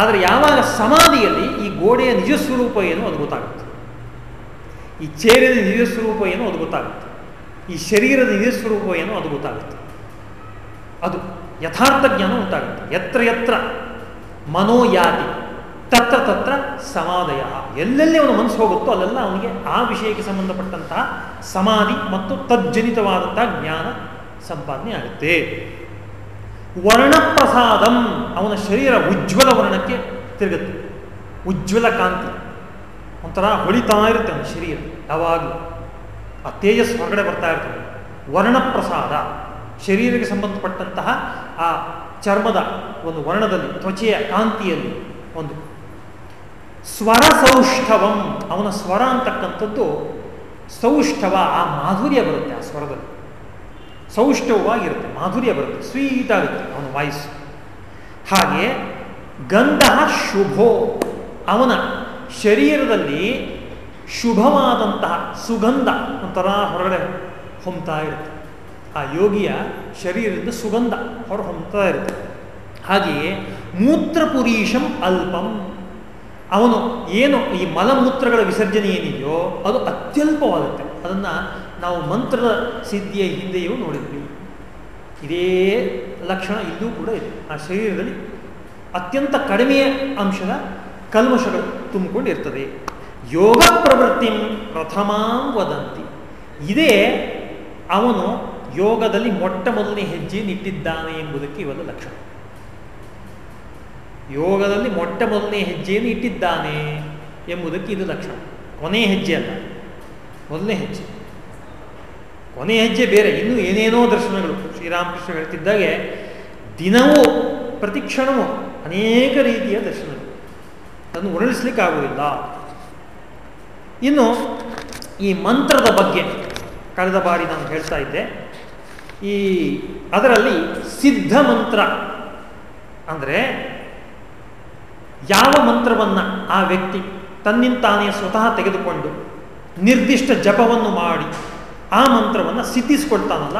ಆದರೆ ಯಾವಾಗ ಸಮಾಧಿಯಲ್ಲಿ ಈ ಗೋಡೆಯ ನಿಜ ಸ್ವರೂಪ ಏನು ಅದು ಗೊತ್ತಾಗುತ್ತೆ. ಈ ಚೇರಿನ ನಿಜ ಸ್ವರೂಪ ಏನು ಅದು ಗೊತ್ತಾಗುತ್ತೆ. ಈ ಶರೀರದ ನಿಜ ಸ್ವರೂಪ ಏನು ಅದು ಗೊತ್ತಾಗುತ್ತೆ. ಅದು ಯಥಾರ್ಥ ಜ್ಞಾನ ಉಂಟಾಗುತ್ತೆ. ಎತ್ರ ಎತ್ರ ಮನೋಯಾತಿ ತತ್ರ ತತ್ರ ಸಮಾಧಯ. ಎಲ್ಲೆಲ್ಲಿ ಅವನ ಮನಸ್ಸು ಹೋಗುತ್ತೋ ಅಲ್ಲೆಲ್ಲ ಅವನಿಗೆ ಆ ವಿಷಯಕ್ಕೆ ಸಂಬಂಧಪಟ್ಟಂತಹ ಸಮಾಧಿ ಮತ್ತು ತಜ್ಜನಿತವಾದಂತಹ ಜ್ಞಾನ ಸಂಪಾದನೆ ಆಗುತ್ತೆ. ವರ್ಣಪ್ರಸಾದಂ ಅವನ ಶರೀರ ಉಜ್ವಲ ವರ್ಣಕ್ಕೆ ತಿರುಗುತ್ತೆ. ಉಜ್ವಲ ಕಾಂತಿ. ಒಂಥರ ಹೊಳಿತಾ ಇರುತ್ತೆ ಅವನ ಶರೀರ. ಯಾವಾಗಲೂ ಆ ತೇಜಸ್ ಹೊರಗಡೆ ಬರ್ತಾ ಇರ್ತದೆ. ವರ್ಣಪ್ರಸಾದ. ಶರೀರಕ್ಕೆ ಸಂಬಂಧಪಟ್ಟಂತಹ ಆ ಚರ್ಮದ ಒಂದು ವರ್ಣದಲ್ಲಿ, ತ್ವಚೆಯ ಕಾಂತಿಯಲ್ಲಿ ಒಂದು. ಸ್ವರ ಸೌಷ್ಠವಂ ಅವನ ಸ್ವರ ಅಂತಕ್ಕಂಥದ್ದು ಸೌಷ್ಠವ, ಆ ಮಾಧುರ್ಯ ಬರುತ್ತೆ ಆ ಸ್ವರದಲ್ಲಿ. ಸೌಷ್ಠವವಾಗಿರುತ್ತೆ, ಮಾಧುರ್ಯ ಬರುತ್ತೆ ಸ್ವೀಟ್ ಆಗುತ್ತೆ ಅವನ ವಾಯ್ಸ್. ಹಾಗೆ ಗಂಧ ಶುಭೋ. ಅವನ ಶರೀರದಲ್ಲಿ ಶುಭವಾದಂತಹ ಸುಗಂಧ ಒಂಥರ ಹೊರಗಡೆ ಹೊಮ್ತಾ ಇರುತ್ತೆ. ಆ ಯೋಗಿಯ ಶರೀರದಿಂದ ಸುಗಂಧ ಹೊರ ಹೊಮ್ತಾ ಇರುತ್ತೆ. ಹಾಗೆಯೇ ಮೂತ್ರಪುರೀಶಂ ಅಲ್ಪಂ. ಅವನು ಏನು ಈ ಮಲಮೂತ್ರಗಳ ವಿಸರ್ಜನೆ ಏನಿದೆಯೋ ಅದು ಅತ್ಯಲ್ಪವಾಗುತ್ತೆ. ಅದನ್ನು ನಾವು ಮಂತ್ರದ ಸಿದ್ಧಿಯ ಹಿಂದೆಯೂ ನೋಡಿದ್ವಿ. ಇದೇ ಲಕ್ಷಣ ಇಲ್ಲೂ ಕೂಡ ಇದೆ. ಆ ಶರೀರದಲ್ಲಿ ಅತ್ಯಂತ ಕಡಿಮೆಯ ಅಂಶದ ಕಲ್ಮಶಗಳು ತುಂಬಿಕೊಂಡಿರ್ತದೆ. ಯೋಗ ಪ್ರವೃತ್ತಿ ಪ್ರಥಮಾಂ ವದಂತಿ. ಇದೇ ಅವನು ಯೋಗದಲ್ಲಿ ಮೊಟ್ಟ ಮೊದಲನೇ ಹೆಜ್ಜೆಯನ್ನಿಟ್ಟಿದ್ದಾನೆ ಎಂಬುದಕ್ಕೆ ಇವೆಲ್ಲ ಲಕ್ಷಣ. ಯೋಗದಲ್ಲಿ ಮೊಟ್ಟ ಮೊದಲನೇ ಹೆಜ್ಜೆಯನ್ನು ಇಟ್ಟಿದ್ದಾನೆ ಎಂಬುದಕ್ಕೆ ಇದು ಲಕ್ಷಣ. ಕೊನೆ ಹೆಜ್ಜೆ ಅಲ್ಲ. ಮೊದಲನೇ ಹೆಜ್ಜೆ. ಕೊನೆ ಹೆಜ್ಜೆ ಬೇರೆ. ಇನ್ನೂ ಏನೇನೋ ದರ್ಶನಗಳು. ಶ್ರೀರಾಮಕೃಷ್ಣ ಹೇಳ್ತಿದ್ದಾಗೆ, ದಿನವೂ ಪ್ರತಿಕ್ಷಣವೂ ಅನೇಕ ರೀತಿಯ ದರ್ಶನಗಳು. ಅದನ್ನು ವರ್ಣಿಸ್ಲಿಕ್ಕಾಗುವುದಿಲ್ಲ. ಇನ್ನು ಈ ಮಂತ್ರದ ಬಗ್ಗೆ ಕಳೆದ ಬಾರಿ ನಾನು ಹೇಳ್ತಾ ಇದ್ದೆ. ಈ ಅದರಲ್ಲಿ ಸಿದ್ಧ ಮಂತ್ರ ಅಂದರೆ ಯಾವ ಮಂತ್ರವನ್ನು ಆ ವ್ಯಕ್ತಿ ತನ್ನಿಂತಾನೇ ಸ್ವತಃ ತೆಗೆದುಕೊಂಡು ನಿರ್ದಿಷ್ಟ ಜಪವನ್ನು ಮಾಡಿ ಆ ಮಂತ್ರವನ್ನು ಸಿದ್ಧಿಸ್ಕೊಳ್ತಾನಲ್ಲ,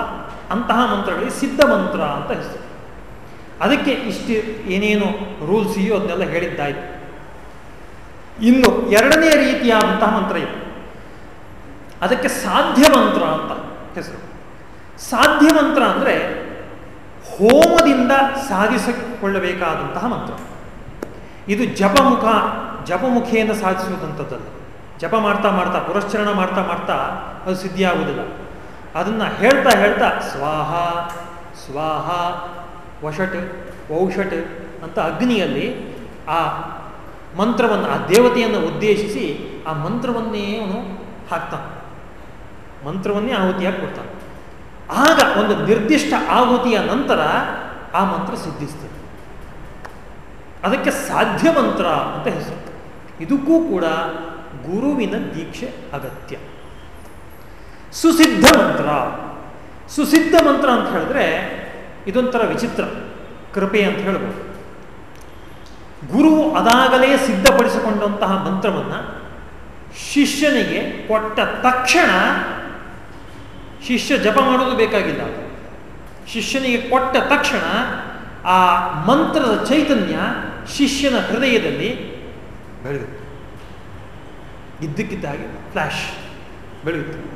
ಅಂತಹ ಮಂತ್ರಗಳಿಗೆ ಸಿದ್ಧ ಮಂತ್ರ ಅಂತ ಹೆಸರು. ಅದಕ್ಕೆ ಇಷ್ಟು ಏನೇನು ರೂಲ್ಸ್ ಇದೆಯೋ ಅದನ್ನೆಲ್ಲ ಹೇಳಿದ್ದಾಯಿತು. ಇನ್ನು ಎರಡನೇ ರೀತಿಯಾದಂತಹ ಮಂತ್ರ ಇದೆ. ಅದಕ್ಕೆ ಸಾಧ್ಯ ಮಂತ್ರ ಅಂತ ಹೆಸರು. ಸಾಧ್ಯ ಮಂತ್ರ ಅಂದರೆ ಹೋಮದಿಂದ ಸಾಧಿಸಿಕೊಳ್ಳಬೇಕಾದಂತಹ ಮಂತ್ರ. ಇದು ಜಪಮುಖ ಜಪಮುಖಿಯನ್ನ ಸಾಧಿಸುವುದಂಥದ್ದಲ್ಲ ಜಪ ಮಾಡ್ತಾ ಮಾಡ್ತಾ, ಪುರಶ್ಚರಣ ಮಾಡ್ತಾ ಮಾಡ್ತಾ ಅದು ಸಿದ್ಧಿ ಆಗುವುದಿಲ್ಲ ಅದನ್ನು ಹೇಳ್ತಾ ಹೇಳ್ತಾ ಸ್ವಾಹ ಸ್ವಾಹ ವಷಟ್ ಔಷಟ್ ಅಂತ ಅಗ್ನಿಯಲ್ಲಿ ಆ ಮಂತ್ರವನ್ನು, ಆ ದೇವತೆಯನ್ನು ಉದ್ದೇಶಿಸಿ ಆ ಮಂತ್ರವನ್ನೇ ಅವನು ಹಾಕ್ತಾನೆ. ಮಂತ್ರವನ್ನೇ ಆಹುತಿಯಾಗಿ ಕೊಡ್ತಾನೆ. ಆಗ ಒಂದು ನಿರ್ದಿಷ್ಟ ಆಹುತಿಯ ನಂತರ ಆ ಮಂತ್ರ ಸಿದ್ಧಿಸ್ತದೆ. ಅದಕ್ಕೆ ಸಾಧ್ಯ ಮಂತ್ರ ಅಂತ ಹೆಸರು. ಇದಕ್ಕೂ ಕೂಡ ಗುರುವಿನ ದೀಕ್ಷೆ ಅಗತ್ಯ. ಸುಸಿದ್ಧ ಮಂತ್ರ. ಸುಸಿದ್ಧ ಮಂತ್ರ ಅಂತ ಹೇಳಿದ್ರೆ ಇದೊಂಥರ ವಿಚಿತ್ರ, ಕೃಪೆ ಅಂತ ಹೇಳ್ಬೋದು. ಗುರು ಅದಾಗಲೇ ಸಿದ್ಧಪಡಿಸಿಕೊಂಡಂತಹ ಮಂತ್ರವನ್ನು ಶಿಷ್ಯನಿಗೆ ಕೊಟ್ಟ ತಕ್ಷಣ ಶಿಷ್ಯ ಜಪ ಮಾಡೋದು ಬೇಕಾಗಿಲ್ಲ. ಶಿಷ್ಯನಿಗೆ ಕೊಟ್ಟ ತಕ್ಷಣ ಆ ಮಂತ್ರದ ಚೈತನ್ಯ ಶಿಷ್ಯನ ಹೃದಯದಲ್ಲಿ ಬೆಳೆದು. ಇದ್ದಕ್ಕಿದ್ದ ಹಾಗೆ ಫ್ಲ್ಯಾಶ್ ಬೆಳೆಯುತ್ತೆ.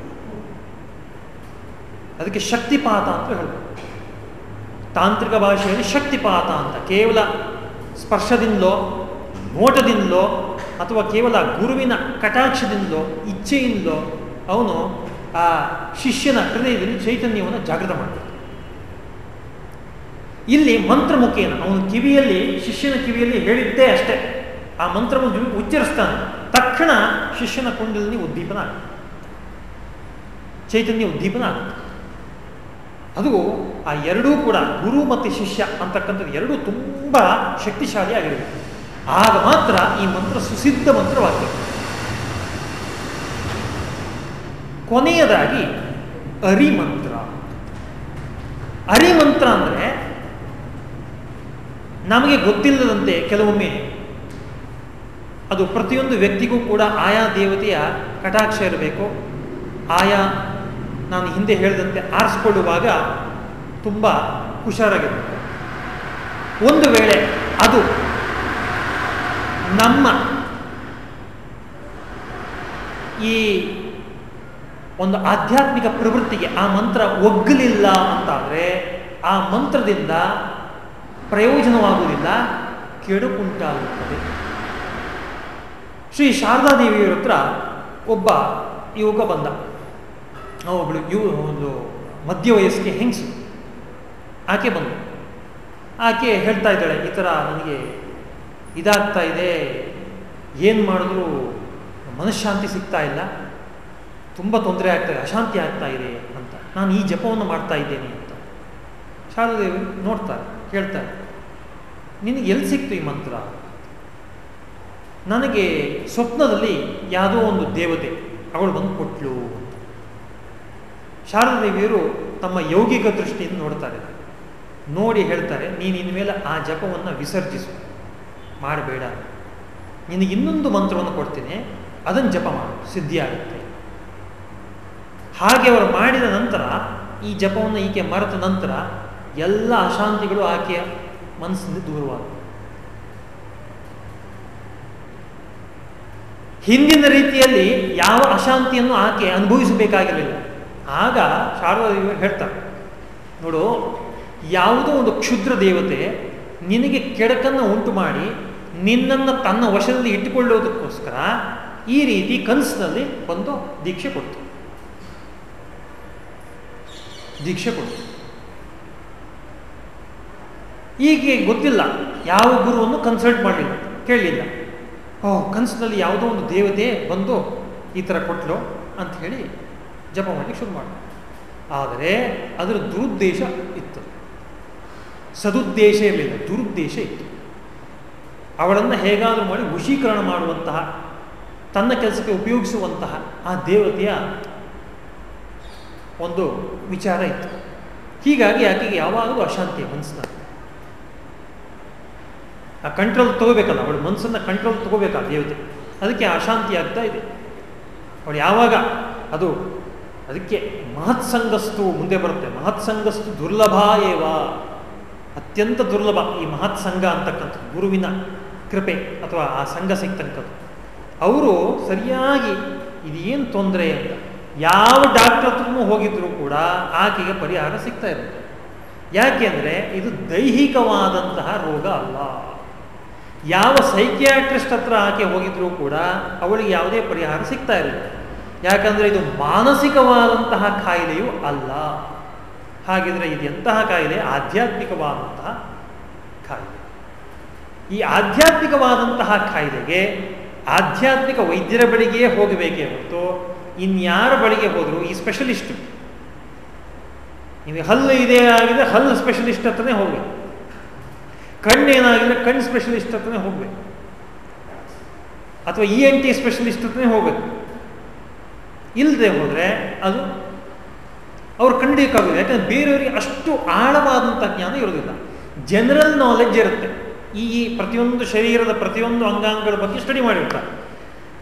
ಅದಕ್ಕೆ ಶಕ್ತಿಪಾತ ಅಂತ ಹೇಳ್ಬೋದು. ತಾಂತ್ರಿಕ ಭಾಷೆಯಲ್ಲಿ ಶಕ್ತಿಪಾತ ಅಂತ ಕೇವಲ ಸ್ಪರ್ಶದಿಂದಲೋ, ನೋಟದಿಂದಲೋ, ಅಥವಾ ಕೇವಲ ಗುರುವಿನ ಕಟಾಕ್ಷದಿಂದಲೋ, ಇಚ್ಛೆಯಿಂದಲೋ, ಅವನು ಆ ಶಿಷ್ಯನ ಹೃದಯದಲ್ಲಿ ಚೈತನ್ಯವನ್ನು ಜಾಗೃತ ಮಾಡ್ತಾರೆ. ಇಲ್ಲಿ ಮಂತ್ರ ಮುಖೇನ ಅವನು ಕಿವಿಯಲ್ಲಿ, ಶಿಷ್ಯನ ಕಿವಿಯಲ್ಲಿ ಹೇಳಿದ್ದೇ ಅಷ್ಟೇ. ಆ ಮಂತ್ರವನ್ನು ಉಚ್ಚರಿಸ್ತಾನೆ. ತಕ್ಷಣ ಶಿಷ್ಯನ ಕುಂಡಲಿನಿ ಉದ್ದೀಪನ ಆಗುತ್ತೆ. ಚೈತನ್ಯ ಉದ್ದೀಪನ ಆಗುತ್ತೆ. ಅದು ಆ ಎರಡೂ ಕೂಡ ಗುರು ಮತ್ತು ಶಿಷ್ಯ ಅಂತಕ್ಕಂಥದ್ದು ಎರಡೂ ತುಂಬ ಶಕ್ತಿಶಾಲಿ ಆಗಿರಬೇಕು ಆಗ ಮಾತ್ರ ಈ ಮಂತ್ರ ಸುಸಿದ್ಧ ಮಂತ್ರವಾಗಿದೆ ಕೊನೆಯದಾಗಿ ಅರಿಮಂತ್ರ. ಅರಿಮಂತ್ರ ಅಂದರೆ ನಮಗೆ ಗೊತ್ತಿಲ್ಲದಂತೆ ಕೆಲವೊಮ್ಮೆ ಅದು ಪ್ರತಿಯೊಂದು ವ್ಯಕ್ತಿಗೂ ಕೂಡ ಆಯಾ ದೇವತೆಯ ಕಟಾಕ್ಷ ಇರಬೇಕು. ಆಯಾ ನಾನು ಹಿಂದೆ ಹೇಳಿದಂತೆ ಆರಿಸ್ಕೊಳ್ಳುವಾಗ ತುಂಬ ಹುಷಾರಾಗಿರಬೇಕು. ಒಂದು ವೇಳೆ ಅದು ನಮ್ಮ ಈ ಒಂದು ಆಧ್ಯಾತ್ಮಿಕ ಪ್ರವೃತ್ತಿಗೆ ಆ ಮಂತ್ರ ಒಗ್ಗಲಿಲ್ಲ ಅಂತಾದರೆ ಆ ಮಂತ್ರದಿಂದ ಪ್ರಯೋಜನವಾಗುವುದಿಲ್ಲ, ಕೆಡುಕುಂಟಾಗುತ್ತದೆ. ಶ್ರೀ ಶಾರದಾದೇವಿಯವರ ಹತ್ರ ಒಬ್ಬ ಯುವಕ ಬಂದ. ಒಬ್ಬಳು ಯು, ಒಂದು ಮಧ್ಯ ವಯಸ್ಸಿಗೆ ಹೆಂಗಸು. ಆಕೆ ಬಂದು. ಆಕೆ ಹೇಳ್ತಾ ಇದ್ದಾಳೆ, ಈ ಥರ ನನಗೆ ಇದಾಗ್ತಾ ಇದೆ, ಏನು ಮಾಡಿದ್ರೂ ಮನಃಶಾಂತಿ ಸಿಗ್ತಾ ಇಲ್ಲ. ತುಂಬ ತೊಂದರೆ ಆಗ್ತಾ ಇದೆ, ಅಶಾಂತಿ ಆಗ್ತಾ ಇದೆ ಅಂತ. ನಾನು ಈ ಜಪವನ್ನು ಮಾಡ್ತಾ ಇದ್ದೇನೆ ಅಂತ. ಶಾರದೇವಿ ನೋಡ್ತಾರೆ ಕೇಳ್ತಾರೆ ನಿನಗೆ ಎಲ್ಲಿ ಸಿಕ್ತು ಈ ಮಂತ್ರ? ನನಗೆ ಸ್ವಪ್ನದಲ್ಲಿ ಯಾವುದೋ ಒಂದು ದೇವತೆ ಅವಳು ಬಂದು ಕೊಟ್ಲು ಅಂತ. ಶಾರದೇವಿಯರು ತಮ್ಮ ಯೌಗಿಕ ದೃಷ್ಟಿಯಿಂದ ನೋಡ್ತಾರೆ. ನೋಡಿ ಹೇಳ್ತಾರೆ, ನೀನು ಇನ್ಮೇಲೆ ಆ ಜಪವನ್ನು ವಿಸರ್ಜಿಸು. ಮಾಡಬೇಡ. ನಿನಗೆ ಇನ್ನೊಂದು ಮಂತ್ರವನ್ನು ಕೊಡ್ತೀನಿ, ಅದನ್ನು ಜಪ ಮಾಡು ಸಿದ್ಧಿ ಆಗುತ್ತೆ ಹಾಗೆ ಅವರು ಮಾಡಿದ ನಂತರ, ಈ ಜಪವನ್ನು ಈಕೆ ಮರೆತ ನಂತರ ಎಲ್ಲ ಅಶಾಂತಿಗಳು ಆಕೆಯ ಮನಸ್ಸಿನಿಂದ ದೂರವಾದ ಹಿಂದಿನ ರೀತಿಯಲ್ಲಿ ಯಾವ ಅಶಾಂತಿಯನ್ನು ಆಕೆ ಅನುಭವಿಸಬೇಕಾಗಿರಲಿಲ್ಲ. ಆಗ ಶಾರದೇವಿಯವರು ಹೇಳ್ತಾರೆ, ನೋಡು, ಯಾವುದೋ ಒಂದು ಕ್ಷುದ್ರ ದೇವತೆ ನಿನಗೆ ಕೆಡಕನ್ನು ಉಂಟು ಮಾಡಿ ನಿನ್ನನ್ನು ತನ್ನ ವಶದಲ್ಲಿ ಇಟ್ಟುಕೊಳ್ಳೋದಕ್ಕೋಸ್ಕರ ಈ ರೀತಿ ಕನಸಿನಲ್ಲಿ ಒಂದು ದೀಕ್ಷೆ ಕೊಡ್ತು. ದೀಕ್ಷೆ ಕೊಡ್ತೀವಿ ಈಗ ಗೊತ್ತಿಲ್ಲ, ಯಾವ ಗುರುವನ್ನು ಕನ್ಸಲ್ಟ್ ಮಾಡಲಿಲ್ಲ. ಕೇಳಲಿಲ್ಲ ಓ, ಕನಸಿನಲ್ಲಿ ಯಾವುದೋ ಒಂದು ದೇವತೆ ಬಂದು ಈ ಥರ ಕೊಟ್ಲು ಅಂತ ಹೇಳಿ ಜಪ ಮಾಡಿ ಶುರು ಮಾಡ. ಆದರೆ ಅದರ ದುರುದ್ದೇಶ ಇತ್ತು. ಸದುದ್ದೇಶ ಇರಲಿಲ್ಲ, ದುರುದ್ದೇಶ ಇತ್ತು. ಅವಳನ್ನು ಹೇಗಾದರೂ ಮಾಡಿ ವಶೀಕರಣ ಮಾಡುವಂತಹ, ತನ್ನ ಕೆಲಸಕ್ಕೆ ಉಪಯೋಗಿಸುವಂತಹ ಆ ದೇವತೆಯ ಒಂದು ವಿಚಾರ ಇತ್ತು. ಹೀಗಾಗಿ ಆಕೆಗೆ ಯಾವಾಗಲೂ ಅಶಾಂತಿ ಮನಸ್ಸಿನ ಆ ಕಂಟ್ರೋಲ್ ತಗೋಬೇಕಲ್ಲ, ಅವಳು ಮನಸ್ಸನ್ನು ಕಂಟ್ರೋಲ್ ತಗೋಬೇಕಾ ದೇವತೆ? ಅದಕ್ಕೆ ಅಶಾಂತಿ ಆಗ್ತಾ ಇದೆ. ಅವಳು ಯಾವಾಗ ಅದು ಅದಕ್ಕೆ ಮಹತ್ಸಂಗಸ್ತು ಮುಂದೆ ಬರುತ್ತೆ. ಮಹತ್ಸಂಗಸ್ತು ದುರ್ಲಭ ಏವ? ಅತ್ಯಂತ ದುರ್ಲಭ ಈ ಮಹತ್ಸಂಗ ಅಂತಕ್ಕಂಥದ್ದು, ಗುರುವಿನ ಕೃಪೆ ಅಥವಾ ಆ ಸಂಘ ಸಿಗ್ತಕ್ಕಂಥದ್ದು. ಅವರು ಸರಿಯಾಗಿ ಇದೇನು ತೊಂದರೆ ಅಂತ ಯಾವ ಡಾಕ್ಟರ್ ಹತ್ರನೂ ಹೋಗಿದ್ರು ಕೂಡ ಆಕೆಗೆ ಪರಿಹಾರ ಸಿಗ್ತಾ ಇರುತ್ತೆ. ಯಾಕೆಂದರೆ ಇದು ದೈಹಿಕವಾದಂತಹ ರೋಗ ಅಲ್ಲ. ಯಾವ ಸೈಕಿಯಾಟ್ರಿಸ್ಟ್ ಹತ್ರ ಆಕೆ ಹೋಗಿದ್ರೂ ಕೂಡ ಅವಳಿಗೆ ಯಾವುದೇ ಪರಿಹಾರ ಸಿಗ್ತಾ ಇರಲಿಲ್ಲ. ಯಾಕಂದರೆ ಇದು ಮಾನಸಿಕವಾದಂತಹ ಕಾಯಿಲೆಯೂ ಅಲ್ಲ. ಹಾಗಿದ್ರೆ ಇದು ಎಂತಹ ಕಾಯಿಲೆ? ಆಧ್ಯಾತ್ಮಿಕವಾದಂತಹ ಕಾಯಿಲೆ. ಈ ಆಧ್ಯಾತ್ಮಿಕವಾದಂತಹ ಕಾಯಿಲೆಗೆ ಆಧ್ಯಾತ್ಮಿಕ ವೈದ್ಯರ ಬಳಿಗೆಯೇ ಹೋಗಬೇಕೇ ಹೊರತು ಇನ್ಯಾರ ಬಳಿಗೆ ಹೋದರೂ ಈ ಸ್ಪೆಷಲಿಸ್ಟ್ ನಿಮಗೆ ಹಲ್ಲು ಇದೆ ಆಗಿದೆ, ಹಲ್ಲು ಸ್ಪೆಷಲಿಸ್ಟ್ ಹತ್ರನೇ ಹೋಗ್ಬೇಕು. ಕಣ್ಣೇನಾಗಿದ್ರೆ ಕಣ್ಣು ಸ್ಪೆಷಲಿಸ್ಟ್ ಹತ್ರನೇ ಹೋಗ್ಬೇಕು. ಅಥವಾ ಇ ಎನ್ ಟಿ ಸ್ಪೆಷಲಿಸ್ಟ್ ಹತ್ರನೇ ಹೋಗ್ಬೇಕು. ಇಲ್ಲದೆ ಹೋದರೆ ಅದು ಅವ್ರು ಕಂಡಿಕ್ಕಾಗೋದು ಯಾಕಂದ್ರೆ ಬೇರೆಯವರಿಗೆ ಅಷ್ಟು ಆಳವಾದಂಥ ಜ್ಞಾನ ಇರೋದಿಲ್ಲ ಜನರಲ್ ನಾಲೆಡ್ಜ್ ಇರುತ್ತೆ. ಈ ಪ್ರತಿಯೊಂದು ಶರೀರದ ಪ್ರತಿಯೊಂದು ಅಂಗಾಂಗಗಳ ಬಗ್ಗೆ ಸ್ಟಡಿ ಮಾಡಿರ್ತಾರೆ.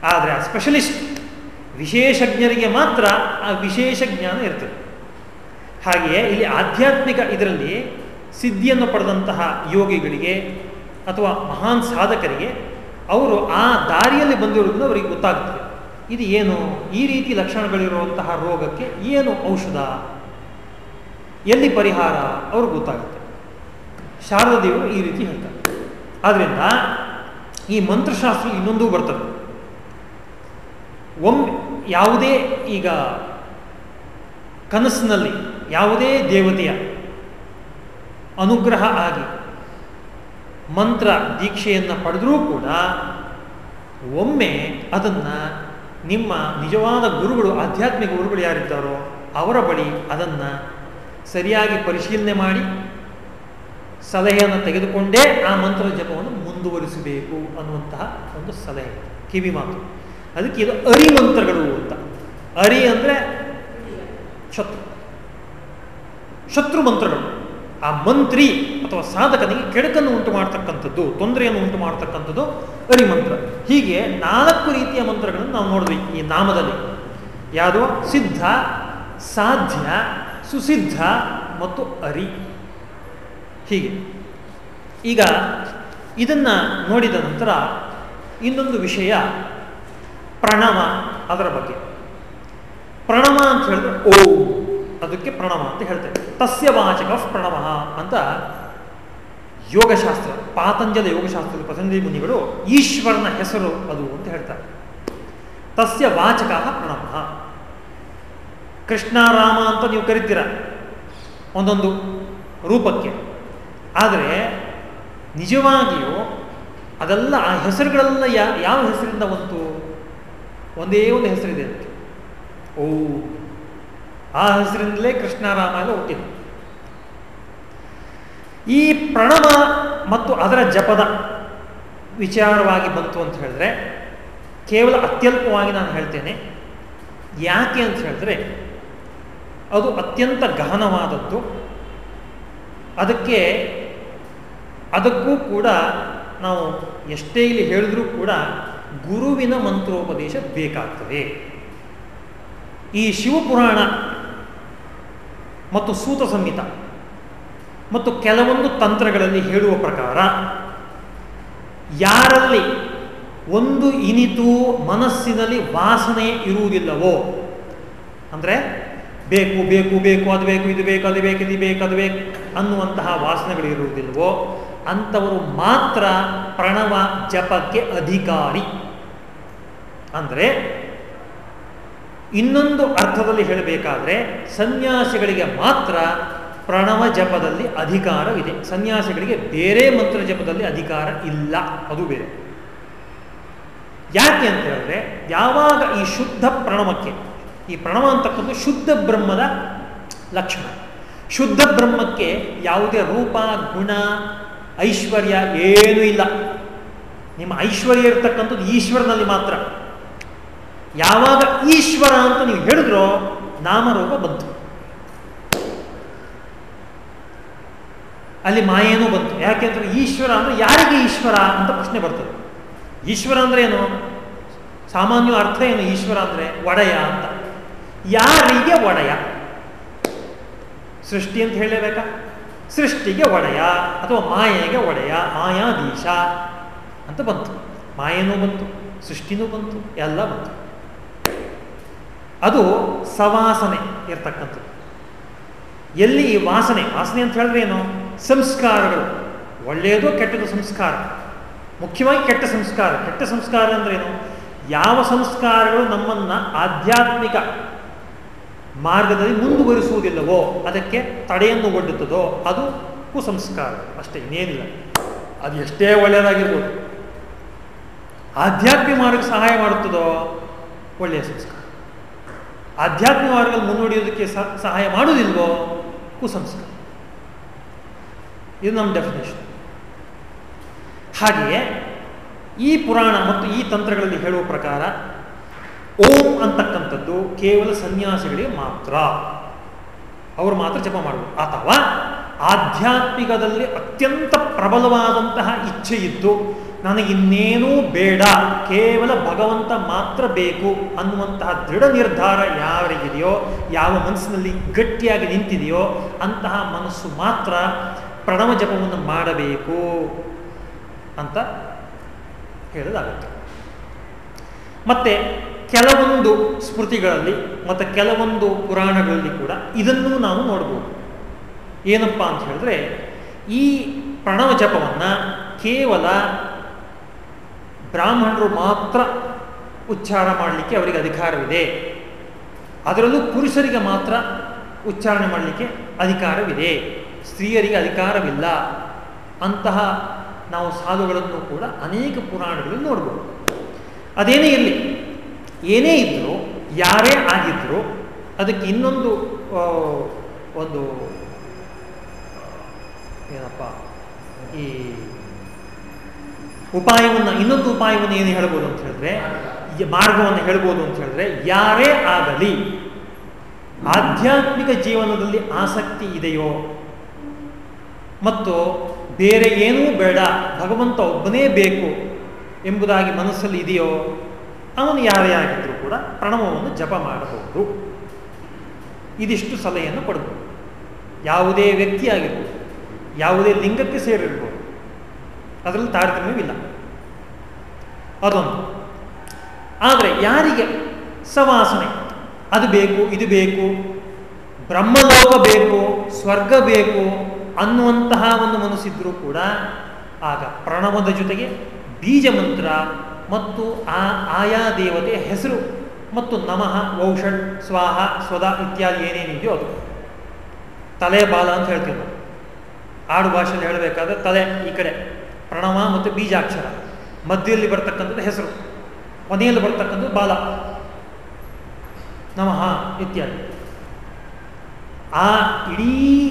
ಆದರೆ ಆ ಸ್ಪೆಷಲಿಸ್ಟ್ ವಿಶೇಷಜ್ಞರಿಗೆ ಮಾತ್ರ ಆ ವಿಶೇಷ ಜ್ಞಾನ ಇರ್ತದೆ. ಹಾಗೆಯೇ ಇಲ್ಲಿ ಆಧ್ಯಾತ್ಮಿಕ ಇದರಲ್ಲಿ ಸಿದ್ಧಿಯನ್ನು ಪಡೆದಂತಹ ಯೋಗಿಗಳಿಗೆ ಅಥವಾ ಮಹಾನ್ ಸಾಧಕರಿಗೆ ಅವರು ಆ ದಾರಿಯಲ್ಲಿ ಬಂದಿರೋದ್ರಿಂದ ಅವರಿಗೆ ಗೊತ್ತಾಗ್ತದೆ. ಇದು ಏನು? ಈ ರೀತಿ ಲಕ್ಷಣಗಳಿರುವಂತಹ ರೋಗಕ್ಕೆ ಏನು ಔಷಧ? ಎಲ್ಲಿ ಪರಿಹಾರ? ಅವ್ರಿಗೆ ಗೊತ್ತಾಗುತ್ತೆ. ಶಾರದೇವರು ಈ ರೀತಿ ಹೇಳ್ತಾರೆ. ಆದ್ರಿಂದ ಈ ಮಂತ್ರಶಾಸ್ತ್ರ ಇನ್ನೊಂದು ಬರ್ತದೆ. ಒಮ್ಮೆ ಯಾವುದೇ ಈಗ ಕನಸಿನಲ್ಲಿ ಯಾವುದೇ ದೇವತೆಯ ಅನುಗ್ರಹ ಆಗಿ ಮಂತ್ರ ದೀಕ್ಷೆಯನ್ನು ಪಡೆದರೂ ಕೂಡ ಒಮ್ಮೆ ಅದನ್ನು ನಿಮ್ಮ ನಿಜವಾದ ಗುರುಗಳು, ಆಧ್ಯಾತ್ಮಿಕ ಗುರುಗಳು ಯಾರಿದ್ದಾರೋ ಅವರ ಬಳಿ ಅದನ್ನು ಸರಿಯಾಗಿ ಪರಿಶೀಲನೆ ಮಾಡಿ, ಸಲಹೆಯನ್ನು ತೆಗೆದುಕೊಂಡೇ ಆ ಮಂತ್ರ ಜಪವನ್ನು ಮುಂದುವರಿಸಬೇಕು ಅನ್ನುವಂತಹ ಒಂದು ಸಲಹೆ. ಕಿವಿ ಮಾತು. ಅದಕ್ಕೆ ಇದು ಅರಿಮಂತ್ರಗಳು ಅಂತ. ಅರಿ ಅಂದರೆ ಶತ್ರು. ಶತ್ರು ಮಂತ್ರಗಳು. ಆ ಮಂತ್ರಿ ಅಥವಾ ಸಾಧಕನಿಗೆ ಕೆಡಕನ್ನು ಉಂಟು ಮಾಡ್ತಕ್ಕಂಥದ್ದು, ತೊಂದರೆಯನ್ನು ಉಂಟು ಮಾಡ್ತಕ್ಕಂಥದ್ದು ಅರಿಮಂತ್ರ ಹೀಗೆ ನಾಲ್ಕು ರೀತಿಯ ಮಂತ್ರಗಳನ್ನು ನಾವು ನೋಡಿದ್ವಿ ಈ ನಾಮದಲ್ಲಿ. ಯಾವುದು? ಸಿದ್ಧ, ಸಾಧ್ಯ, ಸುಸಿದ್ಧ ಮತ್ತು ಅರಿ. ಹೀಗೆ. ಈಗ ಇದನ್ನು ನೋಡಿದ ನಂತರ ಇನ್ನೊಂದು ವಿಷಯ ಪ್ರಣವ ಅದರ ಬಗ್ಗೆ. ಪ್ರಣವ ಅಂತ ಹೇಳಿದ್ರೆ ಓ, ಅದಕ್ಕೆ ಪ್ರಣವ ಅಂತ ಹೇಳ್ತೇವೆ. ತಸ್ಯ ವಾಚಕ ಪ್ರಣವ ಅಂತ ಯೋಗಶಾಸ್ತ್ರ, ಪಾತಂಜಲ ಯೋಗಶಾಸ್ತ್ರದ ಪತಂಜಲಿ ಮುನಿಗಳು ಈಶ್ವರನ ಹೆಸರು ಅದು ಅಂತ ಹೇಳ್ತಾರೆ. ತಸ್ಯ ವಾಚಕ ಪ್ರಣವ ಕೃಷ್ಣ, ರಾಮ ಅಂತ ನೀವು ಕರಿತೀರ ಒಂದೊಂದು ರೂಪಕ್ಕೆ. ಆದರೆ ನಿಜವಾಗಿಯೂ ಅದೆಲ್ಲ ಆ ಹೆಸರುಗಳೆಲ್ಲ ಯಾವ ಹೆಸರಿಂದ ಬಂತು? ಒಂದೇ ಒಂದು ಹೆಸರಿದೆ ಅಂತ. ಓ, ಆ ಹೆಸರಿಂದಲೇ ಕೃಷ್ಣಾರಾಮ ಎಲ್ಲ ಹುಟ್ಟಿದ. ಈ ಪ್ರಣವ ಮತ್ತು ಅದರ ಜಪದ ವಿಚಾರವಾಗಿ ಬಂತು ಅಂತ ಹೇಳಿದ್ರೆ, ಕೇವಲ ಅತ್ಯಲ್ಪವಾಗಿ ನಾನು ಹೇಳ್ತೇನೆ. ಯಾಕೆ ಅಂತ ಹೇಳಿದ್ರೆ, ಅದು ಅತ್ಯಂತ ಗಹನವಾದದ್ದು. ಅದಕ್ಕೆ ಅದಕ್ಕೂ ಕೂಡ ನಾವು ಎಷ್ಟೇ ಇಲ್ಲಿ ಹೇಳಿದ್ರೂ ಕೂಡ ಗುರುವಿನ ಮಂತ್ರೋಪದೇಶ ಬೇಕಾಗ್ತದೆ. ಈ ಶಿವಪುರಾಣ ಮತ್ತು ಸೂತ ಸಂಹಿತ ಮತ್ತು ಕೆಲವೊಂದು ತಂತ್ರಗಳಲ್ಲಿ ಹೇಳುವ ಪ್ರಕಾರ ಯಾರಲ್ಲಿ ಒಂದು ಇನಿತು ಮನಸ್ಸಿನಲ್ಲಿ ವಾಸನೆ ಇರುವುದಿಲ್ಲವೋ, ಅಂದರೆ ಬೇಕು ಬೇಕು ಬೇಕು, ಅದು ಬೇಕು, ಇದು ಬೇಕು, ಅದು ಬೇಕು, ಇದು ಬೇಕು, ಅದು ಬೇಕು ಅನ್ನುವಂತಹ ವಾಸನೆಗಳು ಇರುವುದಿಲ್ಲವೋ, ಅಂಥವರು ಮಾತ್ರ ಪ್ರಣವ ಜಪಕ್ಕೆ ಅಧಿಕಾರಿ. ಅಂದರೆ ಇನ್ನೊಂದು ಅರ್ಥದಲ್ಲಿ ಹೇಳಬೇಕಾದ್ರೆ ಸನ್ಯಾಸಿಗಳಿಗೆ ಮಾತ್ರ ಪ್ರಣವ ಜಪದಲ್ಲಿ ಅಧಿಕಾರವಿದೆ ಸನ್ಯಾಸಿಗಳಿಗೆ ಬೇರೆ ಮಂತ್ರ ಜಪದಲ್ಲಿ ಅಧಿಕಾರ ಇಲ್ಲ. ಅದು ಬೇರೆ. ಯಾಕೆ ಅಂತ ಹೇಳಿದ್ರೆ ಯಾವಾಗ ಈ ಶುದ್ಧ ಪ್ರಣವಕ್ಕೆ, ಈ ಪ್ರಣವ ಅಂತಕ್ಕಂಥ ಶುದ್ಧ ಬ್ರಹ್ಮದ ಲಕ್ಷಣ. ಶುದ್ಧ ಬ್ರಹ್ಮಕ್ಕೆ ಯಾವುದೇ ರೂಪ, ಗುಣ, ಐಶ್ವರ್ಯ ಏನೂ ಇಲ್ಲ. ನಿಮ್ಮ ಐಶ್ವರ್ಯ ಇರತಕ್ಕಂಥದ್ದು ಈಶ್ವರನಲ್ಲಿ ಮಾತ್ರ. ಯಾವಾಗ ಈಶ್ವರ ಅಂತ ನೀವು ಹೇಳಿದ್ರೋ ನಾಮರೂಪ ಬಂತು. ಅಲ್ಲಿ ಮಾಯೇನೂ ಬಂತು. ಯಾಕೆಂದ್ರೆ ಈಶ್ವರ ಅಂದ್ರೆ ಯಾರಿಗೆ ಈಶ್ವರ ಅಂತ ಪ್ರಶ್ನೆ ಬರ್ತದೆ. ಈಶ್ವರ ಅಂದ್ರೆ ಏನು? ಸಾಮಾನ್ಯ ಅರ್ಥ ಏನು ಈಶ್ವರ ಅಂದ್ರೆ ಒಡೆಯ ಅಂತ. ಯಾರಿಗೆ ಒಡೆಯ? ಸೃಷ್ಟಿ ಅಂತ ಹೇಳಲೇಬೇಕಾ? ಸೃಷ್ಟಿಗೆ ಒಡೆಯ ಅಥವಾ ಮಾಯೆಗೆ ಒಡೆಯ ಮಾಯಾಧೀಶ ಅಂತ ಬಂತು. ಮಾಯೇನೂ ಬಂತು, ಸೃಷ್ಟಿನೂ ಬಂತು, ಎಲ್ಲ ಬಂತು. ಅದು ಸವಾಸನೆ ಇರ್ತಕ್ಕಂಥದ್ದು. ಎಲ್ಲಿ ವಾಸನೆ ವಾಸನೆ ಅಂತ ಹೇಳಿದ್ರೆ ಏನು? ಸಂಸ್ಕಾರಗಳು. ಒಳ್ಳೆಯದು ಕೆಟ್ಟದ್ದು ಸಂಸ್ಕಾರ. ಮುಖ್ಯವಾಗಿ ಕೆಟ್ಟ ಸಂಸ್ಕಾರ. ಕೆಟ್ಟ ಸಂಸ್ಕಾರ ಏನು? ಯಾವ ಸಂಸ್ಕಾರಗಳು ನಮ್ಮನ್ನ ಆಧ್ಯಾತ್ಮಿಕ ಮಾರ್ಗದಲ್ಲಿ ಮುಂದುವರಿಸುವುದಿಲ್ಲವೋ, ಅದಕ್ಕೆ ತಡೆಯನ್ನು ಒಡ್ಡುತ್ತದೋ ಅದು ಕುಸಂಸ್ಕಾರ. ಅಷ್ಟೇ, ಇನ್ನೇನಿಲ್ಲ. ಅದು ಎಷ್ಟೇ ಒಳ್ಳೆಯದಾಗಿರ್ಬೋದು. ಆಧ್ಯಾತ್ಮಿಕ ಮಾರ್ಗ ಸಹಾಯ ಮಾಡುತ್ತದೋ, ಒಳ್ಳೆಯ ಸಂಸ್ಕಾರ. ಆಧ್ಯಾತ್ಮಿಕ ಮಾರ್ಗದಲ್ಲಿ ಮುನ್ನುಡಿಯೋದಕ್ಕೆ ಸಹಾಯ ಮಾಡುವುದಿಲ್ವೋ? ಕುಸಂಸ್ಕಾರ. ಇದು ನಮ್ಮ ಡೆಫಿನೇಷನ್ ಹಾಗೆಯೇ ಈ ಪುರಾಣ ಮತ್ತು ಈ ತಂತ್ರಗಳಲ್ಲಿ ಹೇಳುವ ಪ್ರಕಾರ ಓಂ ಅಂತಕ್ಕಂಥದ್ದು ಕೇವಲ ಸನ್ಯಾಸಿಗಳಿಗೆ ಮಾತ್ರ. ಅವರು ಮಾತ್ರ ಜಪ ಮಾಡಬಹುದು ಅಥವಾ ಆಧ್ಯಾತ್ಮಿಕದಲ್ಲಿ ಅತ್ಯಂತ ಪ್ರಬಲವಾದಂತಹ ಇಚ್ಛೆ ಇದ್ದು ನನಗಿನ್ನೇನೂ ಬೇಡ, ಕೇವಲ ಭಗವಂತ ಮಾತ್ರ ಬೇಕು ಅನ್ನುವಂತಹ ದೃಢ ನಿರ್ಧಾರ ಯಾರಿಗಿದೆಯೋ, ಯಾವ ಮನಸ್ಸಿನಲ್ಲಿ ಗಟ್ಟಿಯಾಗಿ ನಿಂತಿದೆಯೋ, ಅಂತಹ ಮನಸ್ಸು ಮಾತ್ರ ಪ್ರಣವ ಜಪವನ್ನು ಮಾಡಬೇಕು ಅಂತ ಹೇಳಲಾಗುತ್ತೆ. ಮತ್ತೆ ಕೆಲವೊಂದು ಸ್ಮೃತಿಗಳಲ್ಲಿ ಮತ್ತು ಕೆಲವೊಂದು ಪುರಾಣಗಳಲ್ಲಿ ಕೂಡ ಇದನ್ನು ನಾವು ನೋಡ್ಬೋದು. ಏನಪ್ಪ ಅಂತ ಹೇಳಿದ್ರೆ ಈ ಪ್ರಣವ ಜಪವನ್ನು ಕೇವಲ ಬ್ರಾಹ್ಮಣರು ಮಾತ್ರ ಉಚ್ಚಾರ ಮಾಡಲಿಕ್ಕೆ ಅವರಿಗೆ ಅಧಿಕಾರವಿದೆ. ಅದರಲ್ಲೂ ಪುರುಷರಿಗೆ ಮಾತ್ರ ಉಚ್ಚಾರಣೆ ಮಾಡಲಿಕ್ಕೆ ಅಧಿಕಾರವಿದೆ. ಸ್ತ್ರೀಯರಿಗೆ ಅಧಿಕಾರವಿಲ್ಲ. ಅಂತಹ ನಾವು ಸಾಧುಗಳನ್ನು ಕೂಡ ಅನೇಕ ಪುರಾಣಗಳಲ್ಲಿ ನೋಡ್ಬೋದು. ಅದೇನೇ ಇರಲಿ, ಏನೇ ಇದ್ದರೂ ಯಾರೇ ಆಗಿದ್ದರೂ ಅದಕ್ಕೆ ಇನ್ನೊಂದು ಒಂದು, ಏನಪ್ಪ, ಈ ಉಪಾಯವನ್ನು, ಇನ್ನೊಂದು ಉಪಾಯವನ್ನು ಏನು ಹೇಳ್ಬೋದು ಅಂತ ಹೇಳಿದ್ರೆ ಮಾರ್ಗವನ್ನು ಹೇಳ್ಬೋದು ಅಂತ ಹೇಳಿದ್ರೆ, ಯಾರೇ ಆಗಲಿ, ಆಧ್ಯಾತ್ಮಿಕ ಜೀವನದಲ್ಲಿ ಆಸಕ್ತಿ ಇದೆಯೋ, ಮತ್ತು ಬೇರೆ ಏನೂ ಬೇಡ, ಭಗವಂತ ಒಬ್ಬನೇ ಬೇಕು ಎಂಬುದಾಗಿ ಮನಸ್ಸಲ್ಲಿ ಇದೆಯೋ, ಅವನು ಯಾರೇ ಆಗಿದ್ರೂ ಕೂಡ ಪ್ರಣವವನ್ನು ಜಪ ಮಾಡಬಹುದು. ಇದಿಷ್ಟು ಸಲಹೆಯನ್ನು ಕೊಡಬಹುದು ಯಾವುದೇ ವ್ಯಕ್ತಿಯಾಗಿರ್ಬೋದು ಯಾವುದೇ ಲಿಂಗಕ್ಕೆ ಸೇರಿರ್ಬೋದು ಅದರಲ್ಲಿ ತಾರತಮ್ಯವಿಲ್ಲ. ಅದೊಂದು. ಆದರೆ ಯಾರಿಗೆ? ಸವಾಸನೆ. ಅದು ಬೇಕು, ಇದು ಬೇಕು, ಬ್ರಹ್ಮಲೋಕ ಬೇಕು, ಸ್ವರ್ಗ ಬೇಕು ಅನ್ನುವಂತಹ ಒಂದು ಮನಸ್ಸಿದ್ರೂ ಕೂಡ ಆಗ ಪ್ರಣವದ ಜೊತೆಗೆ ಬೀಜ ಮಂತ್ರ ಮತ್ತು ಆ ಆಯಾ ದೇವತೆಯ ಹೆಸರು ಮತ್ತು ನಮಃ ಔಷಧ್ ಸ್ವಾಹ, ಸ್ವದ ಇತ್ಯಾದಿ ಏನೇನಿದೆಯೋ ಅದು. ತಲೆ, ಬಾಲ ಅಂತ ಹೇಳ್ತೀವಿ ನಾವು ಆಡು ಭಾಷೆಯಲ್ಲಿ ಹೇಳಬೇಕಾದ್ರೆ ತಲೆ ಈ ಕಡೆ. ಪ್ರಣವ ಮತ್ತು ಬೀಜಾಕ್ಷರ. ಮಧ್ಯದಲ್ಲಿ ಬರ್ತಕ್ಕಂಥದ್ದು ಹೆಸರು. ಕೊನೆಯಲ್ಲಿ ಬರ್ತಕ್ಕಂಥದ್ದು ಬಾಲ. ನಮಃ ಇತ್ಯಾದಿ. ಆ ಇಡೀ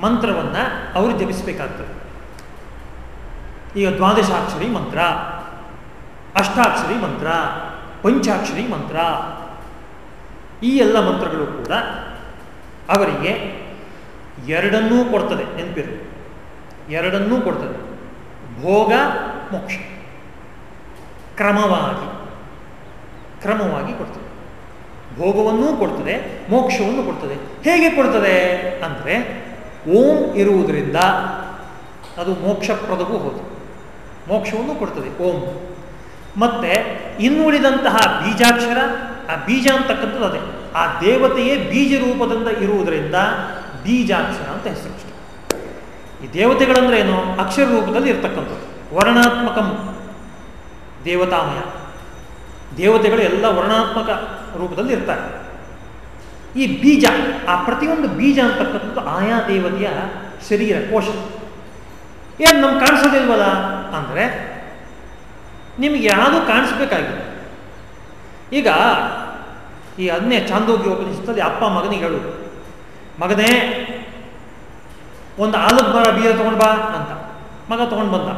ಮಂತ್ರವನ್ನು ಅವರು ಜಪಿಸಬೇಕಾಗ್ತದೆ. ಈಗ ದ್ವಾದಶಾಕ್ಷರಿ ಮಂತ್ರ, ಅಷ್ಟಾಕ್ಷರಿ ಮಂತ್ರ, ಪಂಚಾಕ್ಷರಿ ಮಂತ್ರ, ಈ ಎಲ್ಲ ಮಂತ್ರಗಳು ಕೂಡ ಅವರಿಗೆ ಎರಡನ್ನೂ ಕೊಡ್ತದೆ. ನೆನಪಿರು ಎರಡನ್ನೂ ಕೊಡ್ತದೆ. ಭೋಗ, ಮೋಕ್ಷ. ಕ್ರಮವಾಗಿ ಕ್ರಮವಾಗಿ ಕೊಡ್ತದೆ. ಭೋಗವನ್ನೂ ಕೊಡ್ತದೆ, ಮೋಕ್ಷವನ್ನು ಕೊಡ್ತದೆ. ಹೇಗೆ ಕೊಡ್ತದೆ ಅಂದರೆ, ಓಂ ಇರುವುದರಿಂದ ಅದು ಮೋಕ್ಷಪ್ರದವೂ ಹೋದು. ಮೋಕ್ಷವನ್ನು ಕೊಡ್ತದೆ, ಓಂ. ಮತ್ತೆ ಇನ್ನುಳಿದಂತಹ ಬೀಜಾಕ್ಷರ, ಆ ಬೀಜ ಅಂತಕ್ಕಂಥದ್ದು ಅದೇ. ಆ ದೇವತೆಯೇ ಬೀಜ ರೂಪದಿಂದ ಇರುವುದರಿಂದ ಬೀಜಾಕ್ಷರ ಅಂತ ಹೆಸರು ಈ ದೇವತೆಗಳಂದ್ರೆ ಏನು? ಅಕ್ಷರ ರೂಪದಲ್ಲಿ ಇರ್ತಕ್ಕಂಥದ್ದು. ವರ್ಣಾತ್ಮಕಂ ದೇವತಾಮಯ. ದೇವತೆಗಳು ಎಲ್ಲ ವರ್ಣಾತ್ಮಕ ರೂಪದಲ್ಲಿ ಇರ್ತಾರೆ. ಈ ಬೀಜ, ಆ ಪ್ರತಿಯೊಂದು ಬೀಜ ಅಂತಕ್ಕಂಥದ್ದು ಆಯಾ ದೇವತೆಯ ಶರೀರ, ಕೋಶ. ಏನು ನಮ್ಗೆ ಕಾಣಿಸೋದಿಲ್ವಲ್ಲ? ಅಂದರೆ ನಿಮಗೆ ಯಾವುದೂ ಕಾಣಿಸ್ಬೇಕಾಗಿದೆ ಈಗ ಈ ಅದನ್ನೇ ಚಾಂದೋಗಿ ಉಪನಿಷತ್ತಲ್ಲಿ ಅಪ್ಪ ಮಗನಿಗೆ ಹೇಳು, ಮಗನೇ ಒಂದು ಆಲದ ಮರ ಬೀಜ ತೊಗೊಂಡು ಬಾ ಅಂತ. ಮಗ ತೊಗೊಂಡು ಬಂದ.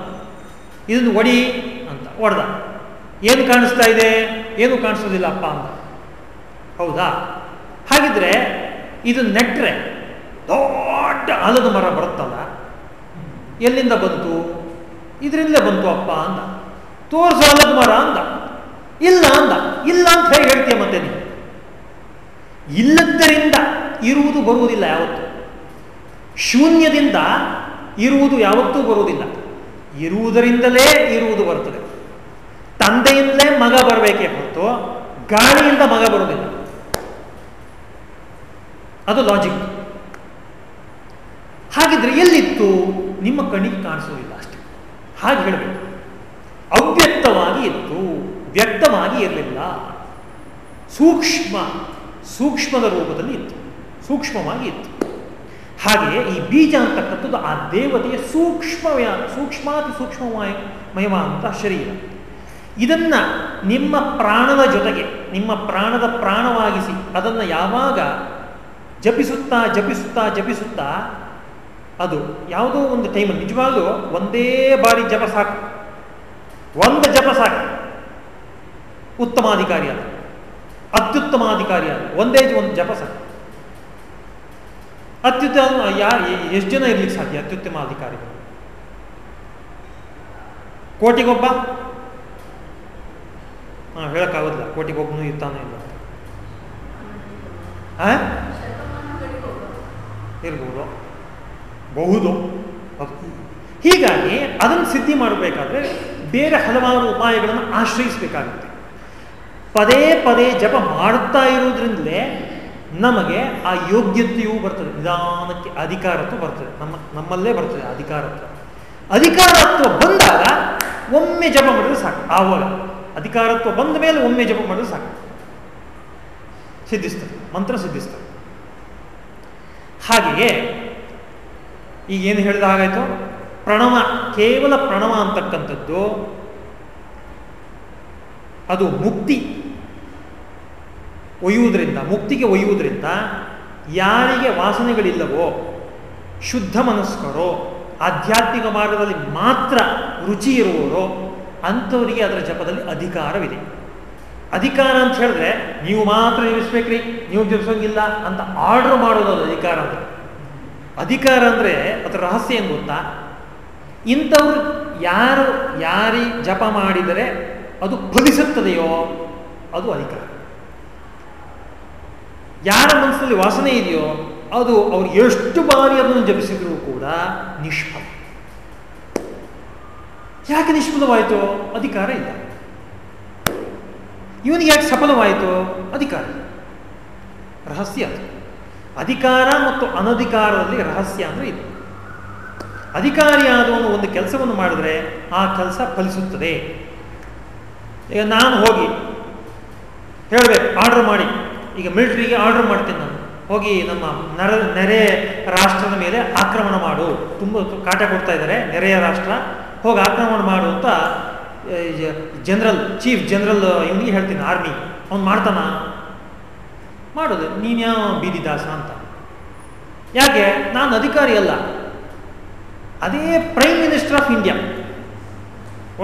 ಇದನ್ನು ಒಡಿ ಅಂತ ಒಡೆದ ಏನು ಕಾಣಿಸ್ತಾ ಇದೆ? ಏನು ಕಾಣಿಸೋದಿಲ್ಲ ಅಪ್ಪ ಅಂತ. ಹೌದಾ? ಹಾಗಿದ್ರೆ ಇದು ನೆಟ್ಟರೆ ದೊಡ್ಡ ಆಲದ ಮರ ಬರುತ್ತಲ್ಲ, ಎಲ್ಲಿಂದ ಬಂತು? ಇದರಿಂದ ಬಂತು ಅಪ್ಪ ಅಂದ. ತೋರಿಸು ಆಲದ ಮರ ಅಂದ. ಇಲ್ಲ ಅಂದ. ಇಲ್ಲ ಅಂತ ಹೇಳಿ ಹೇಳ್ತೀಯ ಮತ್ತೆ ನೀವು ಇಲ್ಲದ್ದರಿಂದ ಇರುವುದು ಬರುವುದಿಲ್ಲ ಯಾವತ್ತು. ಶೂನ್ಯದಿಂದ ಇರುವುದು ಯಾವತ್ತೂ ಬರುವುದಿಲ್ಲ. ಇರುವುದರಿಂದಲೇ ಇರುವುದು ಬರುತ್ತದೆ. ತಂದೆಯಿಂದಲೇ ಮಗ ಬರಬೇಕೇ ಹೊರತು ಗಾಳಿಯಿಂದ ಮಗ ಬರುವುದಿಲ್ಲ. ಅದು ಲಾಜಿಕ್ ಹಾಗಿದ್ರೆ ಎಲ್ಲಿತ್ತು? ನಿಮ್ಮ ಕಣ್ಣಿಗೆ ಕಾಣಿಸೋದಿಲ್ಲ ಅಷ್ಟೆ. ಹಾಗೆ ಹೇಳಬೇಕು. ಅವ್ಯಕ್ತವಾಗಿ ಇತ್ತು, ವ್ಯಕ್ತವಾಗಿ ಇರಲಿಲ್ಲ. ಸೂಕ್ಷ್ಮ, ಸೂಕ್ಷ್ಮದ ರೂಪದಲ್ಲಿ ಇತ್ತು. ಸೂಕ್ಷ್ಮವಾಗಿ ಇತ್ತು. ಹಾಗೆಯೇ ಈ ಬೀಜ ಅಂತಕ್ಕಂಥದ್ದು ಆ ದೇವತೆಯ ಸೂಕ್ಷ್ಮ ಸೂಕ್ಷ್ಮಾತಿ ಸೂಕ್ಷ್ಮವಾಯ ಮಯವಾದಂಥ ಶರೀರ. ಇದನ್ನು ನಿಮ್ಮ ಪ್ರಾಣದ ಜೊತೆಗೆ, ನಿಮ್ಮ ಪ್ರಾಣದ ಪ್ರಾಣವಾಗಿಸಿ, ಅದನ್ನು ಯಾವಾಗ ಜಪಿಸುತ್ತಾ ಜಪಿಸುತ್ತಾ ಜಪಿಸುತ್ತಾ, ಅದು ಯಾವುದೋ ಒಂದು ಟೈಮಲ್ಲಿ, ನಿಜವಾಗ್ಲೂ ಒಂದೇ ಬಾರಿ ಜಪ ಸಾಕು. ಒಂದು ಜಪ ಸಾಕು. ಉತ್ತಮಾಧಿಕಾರಿಯಾದ ಅತ್ಯುತ್ತಮಾಧಿಕಾರಿಯಾದ ಒಂದೇ ಒಂದು ಜಪ ಸಾಕು. ಅತ್ಯುತ್ತಮ ಯಾರು ಎಷ್ಟು ಜನ ಇರ್ಲಿಕ್ಕೆ ಸಾಧ್ಯ? ಅತ್ಯುತ್ತಮ ಅಧಿಕಾರಿಗಳು ಕೋಟಿಗೊಬ್ಬ? ಹಾಂ, ಹೇಳಕ್ಕಾಗುದಿಲ್ಲ. ಕೋಟಿಗೊಬ್ಬನು ಇರ್ತಾನೆ ಇಲ್ಲ ಇರ್ಬೋದು. ಬಹುದು. ಹೀಗಾಗಿ ಅದನ್ನು ಸಿದ್ಧಿ ಮಾಡಬೇಕಾದ್ರೆ ಬೇರೆ ಹಲವಾರು ಉಪಾಯಗಳನ್ನು ಆಶ್ರಯಿಸಬೇಕಾಗುತ್ತೆ. ಪದೇ ಪದೇ ಜಪ ಮಾಡುತ್ತಾ ಇರುವುದರಿಂದಲೇ ನಮಗೆ ಆ ಯೋಗ್ಯತೆಯೂ ಬರ್ತದೆ. ನಿಧಾನಕ್ಕೆ ಅಧಿಕಾರತ್ವ ಬರ್ತದೆ. ನಮ್ಮ, ನಮ್ಮಲ್ಲೇ ಬರ್ತದೆ ಅಧಿಕಾರತ್ವ. ಅಧಿಕಾರತ್ವ ಬಂದಾಗ ಒಮ್ಮೆ ಜಪ ಮಾಡಿದ್ರೆ ಸಾಕು. ಆವಾಗ ಅಧಿಕಾರತ್ವ ಬಂದ ಮೇಲೆ ಒಮ್ಮೆ ಜಪ ಮಾಡಿದ್ರೆ ಸಾಕು. ಸಿದ್ಧಿಸ್ತದೆ ಮಂತ್ರ ಸಿದ್ಧಿಸ್ತದೆ ಹಾಗೆಯೇ ಈಗ ಏನು ಹೇಳಿದ ಹಾಗಾಯ್ತು? ಪ್ರಣವ, ಕೇವಲ ಪ್ರಣವ ಅಂತಕ್ಕಂಥದ್ದು ಅದು ಮುಕ್ತಿ. ಒಯ್ಯುವುದರಿಂದ, ಮುಕ್ತಿಗೆ ಒಯ್ಯುವುದರಿಂದ ಯಾರಿಗೆ ವಾಸನೆಗಳಿಲ್ಲವೋ, ಶುದ್ಧ ಮನಸ್ಕರೋ, ಆಧ್ಯಾತ್ಮಿಕ ಮಾರ್ಗದಲ್ಲಿ ಮಾತ್ರ ರುಚಿ ಇರುವವರೋ, ಅಂಥವರಿಗೆ ಅದರ ಜಪದಲ್ಲಿ ಅಧಿಕಾರವಿದೆ. ಅಧಿಕಾರ ಅಂತ ಹೇಳಿದ್ರೆ, ನೀವು ಮಾತ್ರ ಜಪಿಸ್ಬೇಕ್ರಿ, ನೀವು ಜಪಿಸೋಂಗಿಲ್ಲ ಅಂತ ಆರ್ಡರ್ ಮಾಡೋದು ಅದು ಅಧಿಕಾರ ಅಂತ. ಅಧಿಕಾರ ಅಂದರೆ ಅದರ ರಹಸ್ಯ ಏನು ಗೊತ್ತಾ? ಇಂಥವ್ರು ಯಾರು ಯಾರಿ ಜಪ ಮಾಡಿದರೆ ಅದು ಫಲಿಸುತ್ತದೆಯೋ, ಅದು ಅಧಿಕಾರ. ಯಾರ ಮನಸ್ಸಲ್ಲಿ ವಾಸನೆ ಇದೆಯೋ ಅದು ಅವ್ರು ಎಷ್ಟು ಬಾರಿ ಅದನ್ನು ಜಪಿಸಿದರೂ ಕೂಡ ನಿಷ್ಫಲ. ಯಾಕೆ ನಿಷ್ಫಲವಾಯಿತು? ಅಧಿಕಾರ ಇಲ್ಲ. ಇವನಿಗೆ ಯಾಕೆ ಸಫಲವಾಯಿತು? ಅಧಿಕಾರ ರಹಸ್ಯ ಅಧಿಕಾರ ಮತ್ತು ಅನಧಿಕಾರದಲ್ಲಿ ರಹಸ್ಯ ಅಂದರೆ ಇದು. ಅಧಿಕಾರಿಯಾದವನು ಒಂದು ಕೆಲಸವನ್ನು ಮಾಡಿದ್ರೆ ಆ ಕೆಲಸ ಫಲಿಸುತ್ತದೆ. ಈಗ ನಾನು ಹೋಗಿ ಹೇಳಬೇಕು ಆರ್ಡರ್ ಮಾಡಿ. ಈಗ ಮಿಲಿಟ್ರಿಗೆ ಆರ್ಡರ್ ಮಾಡ್ತೀನಿ ನಾನು. ಹೋಗಿ ನಮ್ಮ ನರ, ನೆರೆ ರಾಷ್ಟ್ರದ ಮೇಲೆ ಆಕ್ರಮಣ ಮಾಡು. ತುಂಬ ಕಾಟ ಕೊಡ್ತಾ ಇದ್ದಾರೆ, ನೆರೆಯ ರಾಷ್ಟ್ರ. ಹೋಗಿ ಆಕ್ರಮಣ ಮಾಡು ಅಂತ ಜನರಲ್, ಚೀಫ್ ಜನರಲ್ ಇವನಿಗೆ ಹೇಳ್ತೀನಿ, ಆರ್ಮಿ. ಅವ್ನು ಮಾಡ್ತಾನ. ಮಾಡೋದು ನೀನ್ಯಾವ ಬೀದಿ ದಾಸ ಅಂತ. ಯಾಕೆ? ನಾನು ಅಧಿಕಾರಿ ಅಲ್ಲ. ಅದೇ ಪ್ರೈಮ್ ಮಿನಿಸ್ಟರ್ ಆಫ್ ಇಂಡಿಯಾ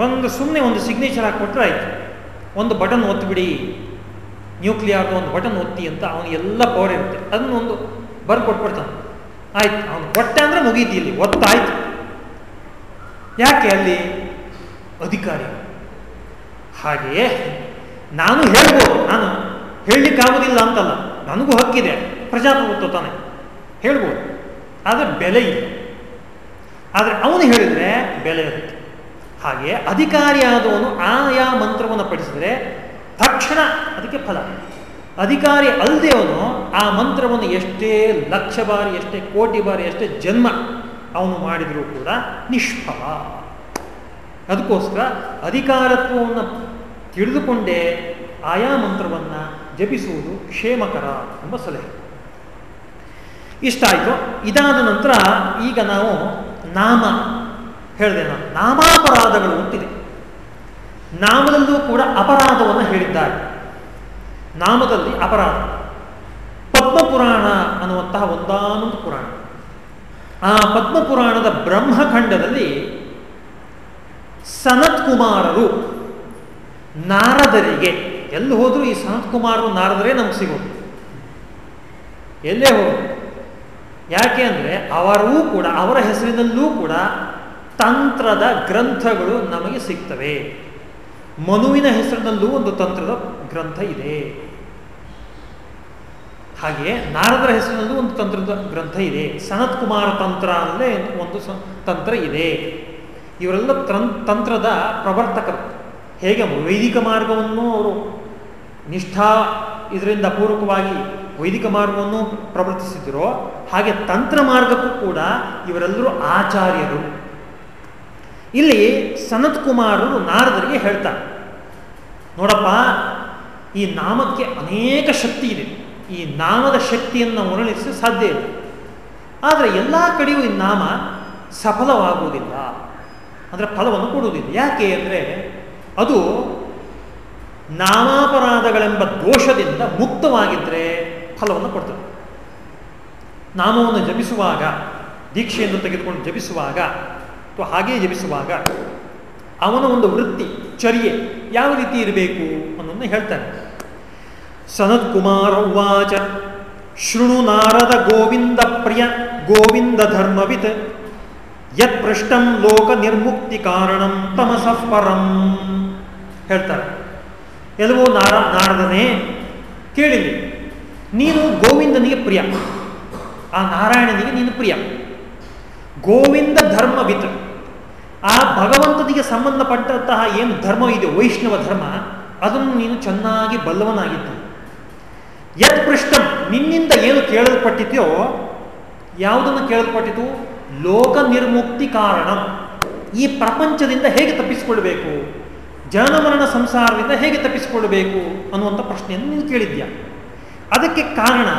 ಒಂದು ಸುಮ್ಮನೆ ಒಂದು ಸಿಗ್ನೇಚರ್ ಹಾಕಿಕೊಟ್ರೆ ಆಯಿತು. ಒಂದು ಬಟನ್ ಒತ್ತಿಬಿಡಿ ನ್ಯೂಕ್ಲಿಯರ್ದು ಒಂದು ಬಟನ್ ಒತ್ತಿ ಅಂತ ಅವನು ಎಲ್ಲ ಪವರ್ ಇರುತ್ತೆ. ಅದನ್ನೊಂದು ಬರ್ದು ಕೊಟ್ಬಿಡ್ತಾನೆ. ಆಯ್ತು, ಅವನು ಕೊಟ್ಟೆ ಅಂದರೆ ಮುಗೀತಿ ಇಲ್ಲಿ, ಒತ್ತಾಯ್ತು. ಯಾಕೆ ಅಲ್ಲಿ? ಅಧಿಕಾರಿ. ಹಾಗೆಯೇ ನಾನು ಹೇಳ್ಬೋದು, ನಾನು ಹೇಳಲಿಕ್ಕಾಗೋದಿಲ್ಲ ಅಂತಲ್ಲ. ನನಗೂ ಹಕ್ಕಿದೆ, ಪ್ರಜಾಪ್ರಭುತ್ವ ತಾನೆ. ಹೇಳ್ಬೋದು. ಆದರೆ ಬೆಲೆ ಇಲ್ಲ. ಆದರೆ ಅವನು ಹೇಳಿದರೆ ಬೆಲೆ ಇರುತ್ತೆ. ಹಾಗೆ ಅಧಿಕಾರಿಯಾದವನು ಆಯಾ ಮಂತ್ರವನ್ನು ಪಡಿಸಿದರೆ ತಕ್ಷಣ ಅದಕ್ಕೆ ಫಲ. ಅಧಿಕಾರಿ ಅಲ್ಲದೆಯವನು ಆ ಮಂತ್ರವನ್ನು ಎಷ್ಟೇ ಲಕ್ಷ ಬಾರಿ, ಎಷ್ಟೇ ಕೋಟಿ ಬಾರಿ, ಎಷ್ಟೇ ಜನ್ಮ ಅವನು ಮಾಡಿದರೂ ಕೂಡ ನಿಷ್ಫಲ. ಅದಕ್ಕೋಸ್ಕರ ಅಧಿಕಾರತ್ವವನ್ನು ತಿಳಿದುಕೊಂಡೇ ಆಯಾ ಮಂತ್ರವನ್ನು ಜಪಿಸುವುದು ಕ್ಷೇಮಕರ ಎಂಬ ಸಲಹೆ. ಇಷ್ಟ ಆಯಿತು ಇದಾದ ನಂತರ ಈಗ ನಾವು ನಾಮ ಹೇಳಿದೆ ನಾನು. ನಾಮಾಪರಾಧಗಳು ಅಂತಿದೆ ನಾಮದಲ್ಲೂ ಕೂಡ ಅಪರಾಧವನ್ನು ಹೇಳಿದ್ದಾರೆ. ನಾಮದಲ್ಲಿ ಅಪರಾಧ. ಪದ್ಮಪುರಾಣ ಅನ್ನುವಂತಹ ಒಂದಾನೊಂದು ಪುರಾಣ. ಆ ಪದ್ಮಪುರಾಣದ ಬ್ರಹ್ಮಖಂಡದಲ್ಲಿ ಸನತ್ ಕುಮಾರರು ನಾರದರಿಗೆ. ಎಲ್ಲಿ ಹೋದರೂ ಈ ಸನತ್ ಕುಮಾರರು ನಾರದರೇ ನಮ್ಗೆ ಸಿಗೋದು. ಎಲ್ಲೇ ಹೋದ್ರು. ಯಾಕೆ ಅಂದರೆ ಅವರೂ ಕೂಡ, ಅವರ ಹೆಸರಿನಲ್ಲೂ ಕೂಡ ತಂತ್ರದ ಗ್ರಂಥಗಳು ನಮಗೆ ಸಿಗ್ತವೆ. ಮನುವಿನ ಹೆಸರಿನಲ್ಲೂ ಒಂದು ತಂತ್ರದ ಗ್ರಂಥ ಇದೆ. ಹಾಗೆ ನಾರದರ ಹೆಸರಿನಲ್ಲೂ ಒಂದು ತಂತ್ರದ ಗ್ರಂಥ ಇದೆ. ಸನತ್ ಕುಮಾರ ತಂತ್ರ ಅಲ್ಲೇ ಒಂದು ತಂತ್ರ ಇದೆ. ಇವರೆಲ್ಲ ತಂತ್ರದ ಪ್ರವರ್ತಕರು. ಹೇಗೆ ವೈದಿಕ ಮಾರ್ಗವನ್ನು ಅವರು ನಿಷ್ಠಾ ಇದರಿಂದ ಪೂರ್ವಕವಾಗಿ ವೈದಿಕ ಮಾರ್ಗವನ್ನು ಪ್ರವರ್ತಿಸಿದ್ರು ಹಾಗೆ ತಂತ್ರ ಮಾರ್ಗಕ್ಕೂ ಕೂಡ ಇವರೆಲ್ಲರೂ ಆಚಾರ್ಯರು. ಇಲ್ಲಿ ಸನತ್ ಕುಮಾರರು ನಾರದರಿಗೆ ಹೇಳ್ತಾರೆ ನೋಡಪ್ಪ, ಈ ನಾಮಕ್ಕೆ ಅನೇಕ ಶಕ್ತಿ ಇದೆ. ಈ ನಾಮದ ಶಕ್ತಿಯನ್ನು ಉರುಳಿಸಲು ಸಾಧ್ಯ ಇಲ್ಲ. ಆದರೆ ಎಲ್ಲ ಕಡೆಯೂ ಈ ನಾಮ ಸಫಲವಾಗುವುದಿಲ್ಲ. ಅಂದರೆ ಫಲವನ್ನು ಕೊಡುವುದಿಲ್ಲ. ಯಾಕೆ ಅಂದರೆ ಅದು ನಾಮಾಪರಾಧಗಳೆಂಬ ದೋಷದಿಂದ ಮುಕ್ತವಾಗಿದ್ದರೆ ಫಲವನ್ನು ಕೊಡ್ತದೆ. ನಾಮವನ್ನು ಜಪಿಸುವಾಗ, ದೀಕ್ಷೆಯನ್ನು ತೆಗೆದುಕೊಂಡು ಜಪಿಸುವಾಗ, ಅಥವಾ ಹಾಗೇ ಜಪಿಸುವಾಗ ಅವನ ಒಂದು ವೃತ್ತಿ, ಚರ್ಯೆ ಯಾವ ರೀತಿ ಇರಬೇಕು ಅನ್ನೋದನ್ನ ಹೇಳ್ತಾನೆ. ಸನತ್ ಕುಮಾರ ಉವಾಚ ಶೃಣು ನಾರದ ಗೋವಿಂದ ಪ್ರಿಯ, ಗೋವಿಂದ ಧರ್ಮವಿತ್, ಯತ್ ಪೃಷ್ಟಂ ಲೋಕ ನಿರ್ಮುಕ್ತಿ ಕಾರಣಂ ತಮಸಃ ಪರಂ ಹೇಳ್ತಾರೆ. ಎಲ್ಲವೋ ನಾರ, ನಾರದನೇ, ಕೇಳಿಲಿ, ನೀನು ಗೋವಿಂದನಿಗೆ ಪ್ರಿಯ, ಆ ನಾರಾಯಣನಿಗೆ ನೀನು ಪ್ರಿಯ. ಗೋವಿಂದ ಧರ್ಮವಿತ್. ಆ ಭಗವಂತನಿಗೆ ಸಂಬಂಧಪಟ್ಟಂತಹ ಏನು ಧರ್ಮ ಇದೆ, ವೈಷ್ಣವ ಧರ್ಮ, ಅದನ್ನು ನೀನು ಚೆನ್ನಾಗಿ ಬಲ್ಲವನಾಗಿದ್ದು. ಯತ್ ಪೃಷ್ಠಂ ನಿನ್ನಿಂದ ಏನು ಕೇಳಲ್ಪಟ್ಟಿದೆಯೋ, ಯಾವುದನ್ನು ಕೇಳಲ್ಪಟ್ಟಿತು? ಲೋಕ ನಿರ್ಮುಕ್ತಿ ಕಾರಣ. ಈ ಪ್ರಪಂಚದಿಂದ ಹೇಗೆ ತಪ್ಪಿಸಿಕೊಳ್ಬೇಕು? ಜನಮರಣ ಸಂಸಾರದಿಂದ ಹೇಗೆ ತಪ್ಪಿಸಿಕೊಳ್ಬೇಕು ಅನ್ನುವಂಥ ಪ್ರಶ್ನೆಯನ್ನು ನೀನು ಕೇಳಿದ್ಯಾ? ಅದಕ್ಕೆ ಕಾರಣ,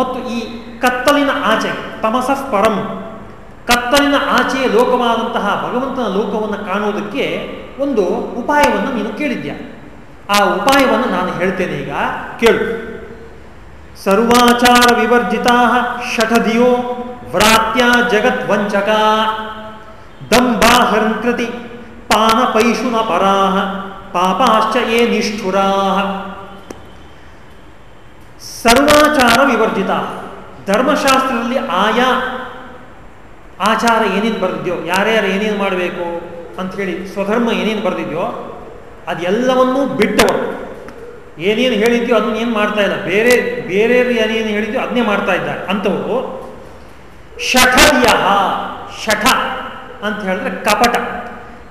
ಮತ್ತು ಈ ಕತ್ತಲಿನ ಆಚೆ, ತಮಸಃ ಪರಂ ಕತ್ತಲಿನ ಆಚೆಯ ಲೋಕವಾದಂತಹ ಭಗವಂತನ ಲೋಕವನ್ನು ಕಾಣುವುದಕ್ಕೆ ಒಂದು ಉಪಾಯವನ್ನು ನೀನು ಕೇಳಿದ್ಯಾ? ಆ ಉಪಾಯವನ್ನು ನಾನು ಹೇಳ್ತೇನೆ ಈಗ. ಕೇಳು. ಸರ್ವಾಚಾರ ವಿವರ್ಜಿತಾ ಷಠಧಿಯೋ ವ್ರಾತ್ಯ ಜಗದ್ವಂಚಕ ದಂಬಾಹೃತಿ ಪಾನಪೈಶುನ ಪರಾ ಪಾಪಾಶ್ಚ ಯೇ ನಿಷ್ಠುರಾ ಸರ್ವಾಚಾರ ವಿವರ್ಜಿತ ಧರ್ಮಶಾಸ್ತ್ರದಲ್ಲಿ ಆಯಾ ಆಚಾರ ಏನೇನು ಬರೆದಿದ್ಯೋ, ಯಾರ್ಯಾರು ಏನೇನು ಮಾಡಬೇಕು ಅಂಥೇಳಿ ಸ್ವಧರ್ಮ ಏನೇನು ಬರೆದಿದ್ಯೋ ಅದೆಲ್ಲವನ್ನೂ ಬಿಟ್ಟವರು. ಏನೇನು ಹೇಳಿದ್ಯೋ ಅದನ್ನ ಏನು ಮಾಡ್ತಾ ಇಲ್ಲ. ಬೇರೆ ಬೇರೆ ಏನೇನು ಹೇಳಿದ್ಯೋ ಅದನ್ನೇ ಮಾಡ್ತಾ ಇದ್ದಾರೆ. ಅಂಥವರು ಶಠರ್ಯ ಶಠ ಅಂತ ಹೇಳಿದ್ರೆ ಕಪಟ.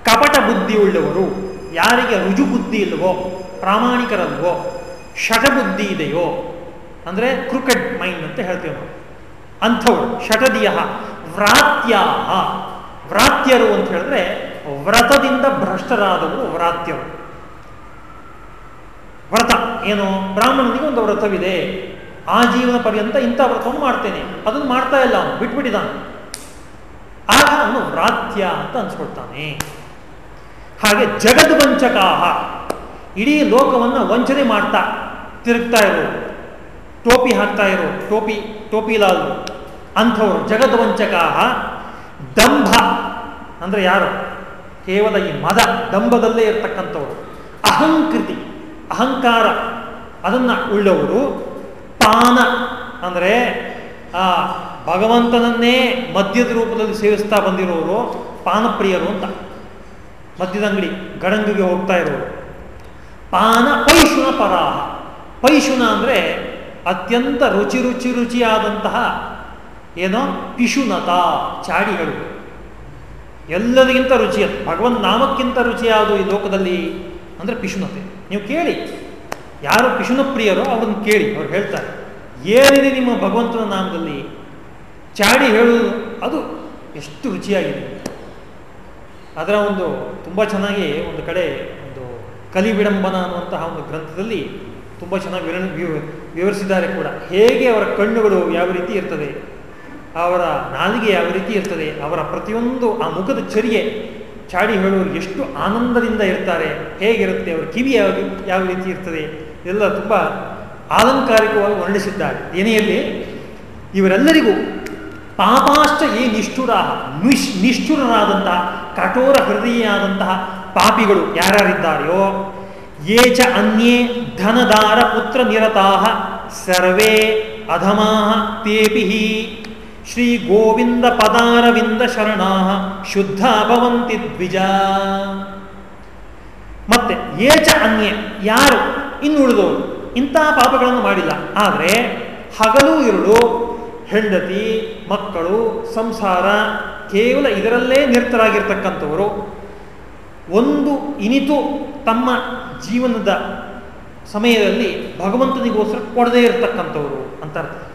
ಕಪಟ ಬುದ್ಧಿ ಉಳ್ಳವರು. ಯಾರಿಗೆ ರುಜು ಬುದ್ಧಿ ಇಲ್ವೋ ಪ್ರಾಮಾಣಿಕರಲ್ವೋ, ಶಠ ಬುದ್ಧಿ ಇದೆಯೋ, ಅಂದರೆ ಕ್ರಿಕೆಟ್ ಮೈಂಡ್ ಅಂತ ಹೇಳ್ತೇವೆ ನಾವು. ಅಂಥವ್ರು ಶಠದಿಯ ವ್ರಾತ್ಯ ವ್ರಾತ್ಯರು ಅಂತ ಹೇಳಿದ್ರೆ ವ್ರತದಿಂದ ಭ್ರಷ್ಟರಾದವರು ವ್ರಾತ್ಯರು. ವ್ರತ, ಏನು? ಬ್ರಾಹ್ಮಣನಿಗೆ ಒಂದು ವ್ರತವಿದೆ. ಆ ಜೀವನ ಪರ್ಯಂತ ಇಂಥ ವ್ರತವನ್ನು ಮಾಡ್ತೇನೆ. ಅದನ್ನು ಮಾಡ್ತಾ ಇಲ್ಲ ಅವನು, ಬಿಟ್ಬಿಟ್ಟಿದ್ದಾನೆ. ಆಗ ಅವನು ವ್ರಾತ್ಯ ಅಂತ ಅನ್ಸ್ಕೊಳ್ತಾನೆ. ಹಾಗೆ ಜಗದ್ವಂಚಕಾಹ. ಇಡೀ ಲೋಕವನ್ನು ವಂಚನೆ ಮಾಡ್ತಾ ತಿರುಗ್ತಾ ಇರೋ ಟೋಪಿ ಹಾಕ್ತಾ ಇರೋ ಟೋಪಿ ಟೋಪಿಲಾಲ್ ಅಂಥವ್ರು, ಜಗದ್ವಂಚಕಾಹ, ದಂಭ. ಅಂದರೆ ಯಾರು? ಕೇವಲ ಈ ಮದ, ದಂಭದಲ್ಲೇ ಇರತಕ್ಕಂಥವರು. ಅಹಂಕೃತಿ, ಅಹಂಕಾರ, ಅದನ್ನು ಉಳ್ಳವರು ಪಾನ. ಅಂದರೆ, ಆ, ಭಗವಂತನನ್ನೇ ಮದ್ಯದ ರೂಪದಲ್ಲಿ ಸೇವಿಸ್ತಾ ಬಂದಿರೋರು ಪಾನಪ್ರಿಯರು ಅಂತ. ಮದ್ಯದ ಅಂಗಡಿ, ಗಡಂಗಿಗೆ ಹೋಗ್ತಾ ಇರೋರು. ಪಾನ ಪೈಶುನ ಪರಾಹ. ಪೈಶುನ ಅಂದರೆ ಅತ್ಯಂತ ರುಚಿ ರುಚಿ ರುಚಿಯಾದಂತಹ ಏನೋ ಪಿಶುನತ ಚಾಡಿಗಳು. ಎಲ್ಲರಿಗಿಂತ ರುಚಿಯದು ಭಗವನ್ ನಾಮಕ್ಕಿಂತ ರುಚಿಯಾದು ಈ ಲೋಕದಲ್ಲಿ ಅಂದರೆ ಪಿಶುನತೆ ನೀವು ಕೇಳಿ. ಯಾರು ಪಿಶುನ ಪ್ರಿಯರೋ ಅವ್ರನ್ನ ಕೇಳಿ, ಅವ್ರು ಹೇಳ್ತಾರೆ. ಏನಿದೆ ನಿಮ್ಮ ಭಗವಂತನ ನಾಮದಲ್ಲಿ? ಚಾಡಿ ಹೇಳುವುದು ಅದು ಎಷ್ಟು ರುಚಿಯಾಗಿದೆ. ಅದರ ಒಂದು ತುಂಬ ಚೆನ್ನಾಗಿ ಒಂದು ಕಡೆ ಒಂದು ಕಲಿವಿಡಂಬನ ಅನ್ನುವಂತಹ ಒಂದು ಗ್ರಂಥದಲ್ಲಿ ತುಂಬ ಚೆನ್ನಾಗಿ ವಿವರ ವಿವರಿಸಿದ್ದಾರೆ ಕೂಡ. ಹೇಗೆ ಅವರ ಕಣ್ಣುಗಳು ಯಾವ ರೀತಿ ಇರ್ತದೆ? ಅವರ ನಾಲಿಗೆ ಯಾವ ರೀತಿ ಇರ್ತದೆ, ಅವರ ಪ್ರತಿಯೊಂದು ಆ ಮುಖದ ಚರ್ಯೆ ಚಾಡಿ ಹೇಳುವವರು ಎಷ್ಟು ಆನಂದದಿಂದ ಇರ್ತಾರೆ, ಹೇಗಿರುತ್ತೆ, ಅವರ ಕಿವಿ ಯಾವ ಯಾವ ರೀತಿ ಇರ್ತದೆ ಎಲ್ಲ ತುಂಬ ಆಲಂಕಾರಿಕವಾಗಿ ವರ್ಣಿಸಿದ್ದಾರೆ. ಏನೆಯಲ್ಲಿ ಇವರೆಲ್ಲರಿಗೂ ಪಾಪಾಶ್ಚ ಏ ನಿಷ್ಠುರ, ನಿಶ್, ನಿಷ್ಠುರರಾದಂತಹ, ಕಠೋರ ಹೃದಯಾದಂತಹ ಪಾಪಿಗಳು ಯಾರ್ಯಾರಿದ್ದಾರೆಯೋ, ಯೇ ಚ ಅನ್ಯೇ ಧನದಾರ ಪುತ್ರ ನಿರತಾ ಸರ್ವೇ ಅಧಮಾ ತೇಪಿ ಶ್ರೀ ಗೋವಿಂದ ಪದಾರವಿಂದ ಶರಣಾ ಶುದ್ಧ ಭವಂತಿ ದ್ವಿಜ. ಮತ್ತೆ ಏಚ ಅನ್ಯ ಯಾರು? ಇನ್ನುಳಿದವರು ಇಂತಹ ಪಾಪಗಳನ್ನು ಮಾಡಿಲ್ಲ. ಆದರೆ ಹಗಲು ಇರುಳು, ಹೆಂಡತಿ, ಮಕ್ಕಳು, ಸಂಸಾರ ಕೇವಲ ಇದರಲ್ಲೇ ನಿರತರಾಗಿರ್ತಕ್ಕಂಥವರು. ಒಂದು ಇನಿತು ತಮ್ಮ ಜೀವನದ ಸಮಯದಲ್ಲಿ ಭಗವಂತನಿಗೋಸ್ಕರ ಕೊಡದೇ ಇರತಕ್ಕಂಥವರು ಅಂತ ಅರ್ಥ.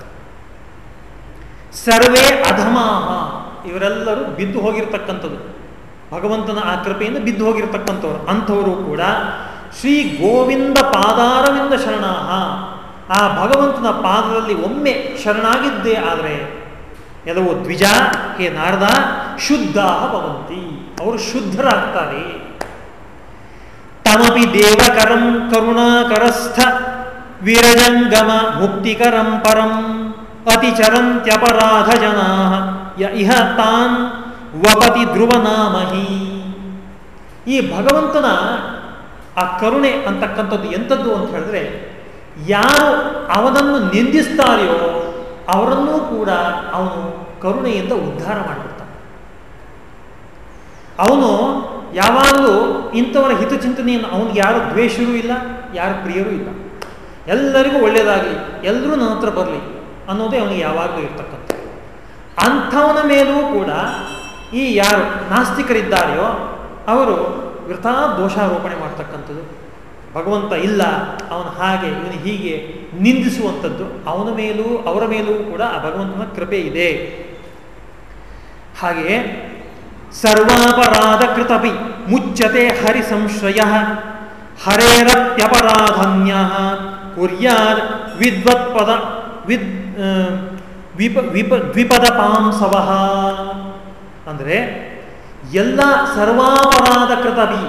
ಸರ್ವೇ ಅಧಮಾಹ. ಇವರೆಲ್ಲರೂ ಬಿದ್ದು ಹೋಗಿರ್ತಕ್ಕಂಥದ್ದು. ಭಗವಂತನ ಆ ಕೃಪೆಯಿಂದ ಬಿದ್ದು ಹೋಗಿರ್ತಕ್ಕಂಥವ್ರು. ಅಂಥವರು ಕೂಡ ಶ್ರೀ ಗೋವಿಂದ ಪಾದಾರವಿಂದ ಶರಣಾಹ. ಆ ಭಗವಂತನ ಪಾದದಲ್ಲಿ ಒಮ್ಮೆ ಶರಣಾಗಿದ್ದೇ ಆದರೆ ಎಲ್ಲವೋ ದ್ವಿಜ, ಹೇ ನಾರದ ಶುದ್ಧ ಭವಂತಿ. ಅವರು ಶುದ್ಧರಾಗ್ತಾರೆ. ತಮಪಿ ದೇವಕರಂ ಕರುಣಾಕರಸ್ಥ ವಿರಜಂಗಮ ಮುಕ್ತಿಕರಂ ಪರಂ. ಅತಿಚರಂತ್ಯಪರಾಧ ಜನಾ ಇಹ ತಾನ್ ವಪತಿ ಧ್ರುವನಾಮಹಿ ಈ ಭಗವಂತನ ಆ ಕರುಣೆ ಅಂತಕ್ಕಂಥದ್ದು ಎಂಥದ್ದು ಅಂತ ಹೇಳಿದ್ರೆ, ಯಾರು ಅವನನ್ನು ನಿಂದಿಸ್ತಾರೆಯೋ ಅವರನ್ನೂ ಕೂಡ ಅವನು ಕರುಣೆಯಿಂದ ಉದ್ಧಾರ ಮಾಡಿಬಿಡ್ತಾನೆ. ಅವನು ಯಾವಾಗಲೂ ಇಂಥವರ ಹಿತಚಿಂತನೆಯನ್ನು ಅವನಿಗೆ ಯಾರು ದ್ವೇಷರೂ ಇಲ್ಲ, ಯಾರು ಪ್ರಿಯರೂ ಇಲ್ಲ. ಎಲ್ಲರಿಗೂ ಒಳ್ಳೆಯದಾಗಲಿ, ಎಲ್ಲರೂ ನನ್ನ ಹತ್ರ ಬರಲಿ ಅನ್ನೋದೇ ಅವನಿಗೆ ಯಾವಾಗಲೂ ಇರ್ತಕ್ಕಂಥ ಅಂಥವನ ಮೇಲೂ ಕೂಡ ಈ ಯಾರು ನಾಸ್ತಿಕರಿದ್ದಾರೆಯೋ ಅವರು ವೃಥಾ ದೋಷಾರೋಪಣೆ ಮಾಡ್ತಕ್ಕಂಥದ್ದು. ಭಗವಂತ ಇಲ್ಲ, ಅವನು ಹಾಗೆ, ಇವನು ಹೀಗೆ ನಿಂದಿಸುವಂಥದ್ದು ಅವನ ಮೇಲೂ, ಅವರ ಮೇಲೂ ಕೂಡ ಆ ಭಗವಂತನ ಕೃಪೆ ಇದೆ. ಹಾಗೆಯೇ ಸರ್ವಾಪರಾಧ ಕೃತಪಿ ಮುಚ್ಚತೆ ಹರಿ ಸಂಶಯ ಹರೇರಪ್ಯಪರಾಧನ್ಯ ಕುರ್ಯಾದ್ ವಿದ್ವತ್ಪದ ವಿದ್ ವಿಪ ವಿಪ ದ್ವಿಪದ ಪಾಂಸವಹ ಅಂದರೆ ಎಲ್ಲ ಸರ್ವಾಪರಾಧ ಕೃತವಿ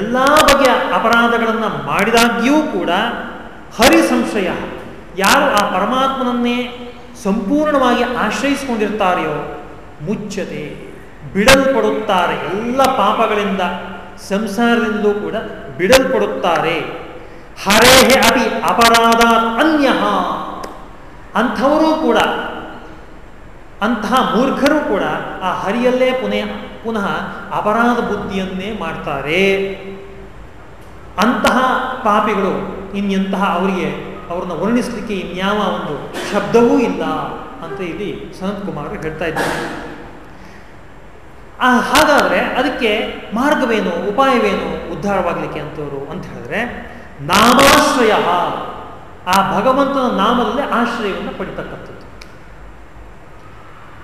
ಎಲ್ಲ ಬಗೆಯ ಅಪರಾಧಗಳನ್ನು ಮಾಡಿದಾಗ್ಯೂ ಕೂಡ ಹರಿ ಸಂಶಯ ಯಾರು ಆ ಪರಮಾತ್ಮನನ್ನೇ ಸಂಪೂರ್ಣವಾಗಿ ಆಶ್ರಯಿಸಿಕೊಂಡಿರ್ತಾರೆಯೋ ಮುಚ್ಚತೆ ಬಿಡಲ್ಪಡುತ್ತಾರೆ, ಎಲ್ಲ ಪಾಪಗಳಿಂದ, ಸಂಸಾರದಿಂದಲೂ ಕೂಡ ಬಿಡಲ್ಪಡುತ್ತಾರೆ. ಹರೇಹೆ ಅಪಿ ಅಪರಾಧ ಅನ್ಯ ಅಂಥವರೂ ಕೂಡ, ಅಂತಹ ಮೂರ್ಖರು ಕೂಡ ಆ ಹರಿಯಲ್ಲೇ ಪುನಃ ಪುನಃ ಅಪರಾಧ ಬುದ್ಧಿಯನ್ನೇ ಮಾಡ್ತಾರೆ. ಅಂತಹ ಪಾಪಿಗಳು ಇನ್ಯಂತಹ ಅವರಿಗೆ ಅವ್ರನ್ನ ವರ್ಣಿಸಲಿಕ್ಕೆ ಇನ್ಯಾವ ಒಂದು ಶಬ್ದವೂ ಇಲ್ಲ ಅಂತ ಇಲ್ಲಿ ಸನತ್ ಕುಮಾರ್ ಹೇಳ್ತಾ ಇದ್ದಾರೆ. ಹಾಗಾದರೆ ಅದಕ್ಕೆ ಮಾರ್ಗವೇನು, ಉಪಾಯವೇನು ಉದ್ಧಾರವಾಗಲಿಕ್ಕೆ ಅಂತವರು ಅಂತ ಹೇಳಿದ್ರೆ, ನಾಮಾಶ್ರಯ ಆ ಭಗವಂತನ ನಾಮದಲ್ಲಿ ಆಶ್ರಯವನ್ನು ಪಡಿತಕ್ಕಂಥದ್ದು.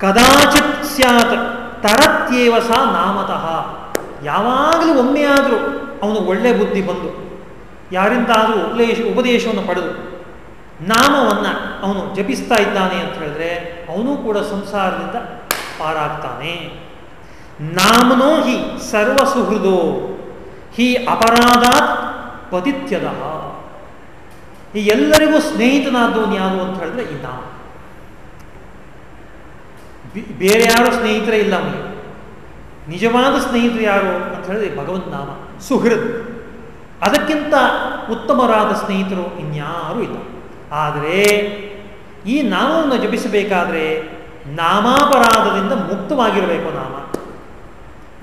ಕದಾಚಿತ್ ಸ್ಯಾತ್, ತರತ್ಯೇವ ಸ ನಾಮತಃ. ಯಾವಾಗಲೂ ಒಮ್ಮೆಯಾದರೂ ಅವನು ಒಳ್ಳೆ ಬುದ್ಧಿ ಬಂದು, ಯಾರಿಂದಾದರೂ ಉಪದೇಶ, ಉಪದೇಶವನ್ನು ಪಡೆದು ನಾಮವನ್ನು ಅವನು ಜಪಿಸ್ತಾ ಇದ್ದಾನೆ ಅಂತ ಹೇಳಿದ್ರೆ ಅವನು ಕೂಡ ಸಂಸಾರದಿಂದ ಪಾರಾಗ್ತಾನೆ. ನಾಮನೋ ಹಿ ಸರ್ವಸುಹೃದೋ ಹಿ ಅಪರಾಧಾತ್ ಪತಿತ್ಯದ. ಈ ಎಲ್ಲರಿಗೂ ಸ್ನೇಹಿತನಾದವನು ಯಾರು ಅಂತ ಹೇಳಿದ್ರೆ ಈ ನಾವು. ಬೇರೆ ಯಾರು ಸ್ನೇಹಿತರೇ ಇಲ್ಲ ಅವನಿಗೆ. ನಿಜವಾದ ಸ್ನೇಹಿತರು ಯಾರು ಅಂತ ಹೇಳಿದ್ರೆ ಭಗವಂತ ನಾಮ, ಸುಹೃದ್. ಅದಕ್ಕಿಂತ ಉತ್ತಮರಾದ ಸ್ನೇಹಿತರು ಇನ್ಯಾರೂ ಇಲ್ಲ. ಆದರೆ ಈ ನಾಮವನ್ನು ಜಪಿಸಬೇಕಾದ್ರೆ ನಾಮಾಪರಾಧದಿಂದ ಮುಕ್ತವಾಗಿರಬೇಕು ನಾಮ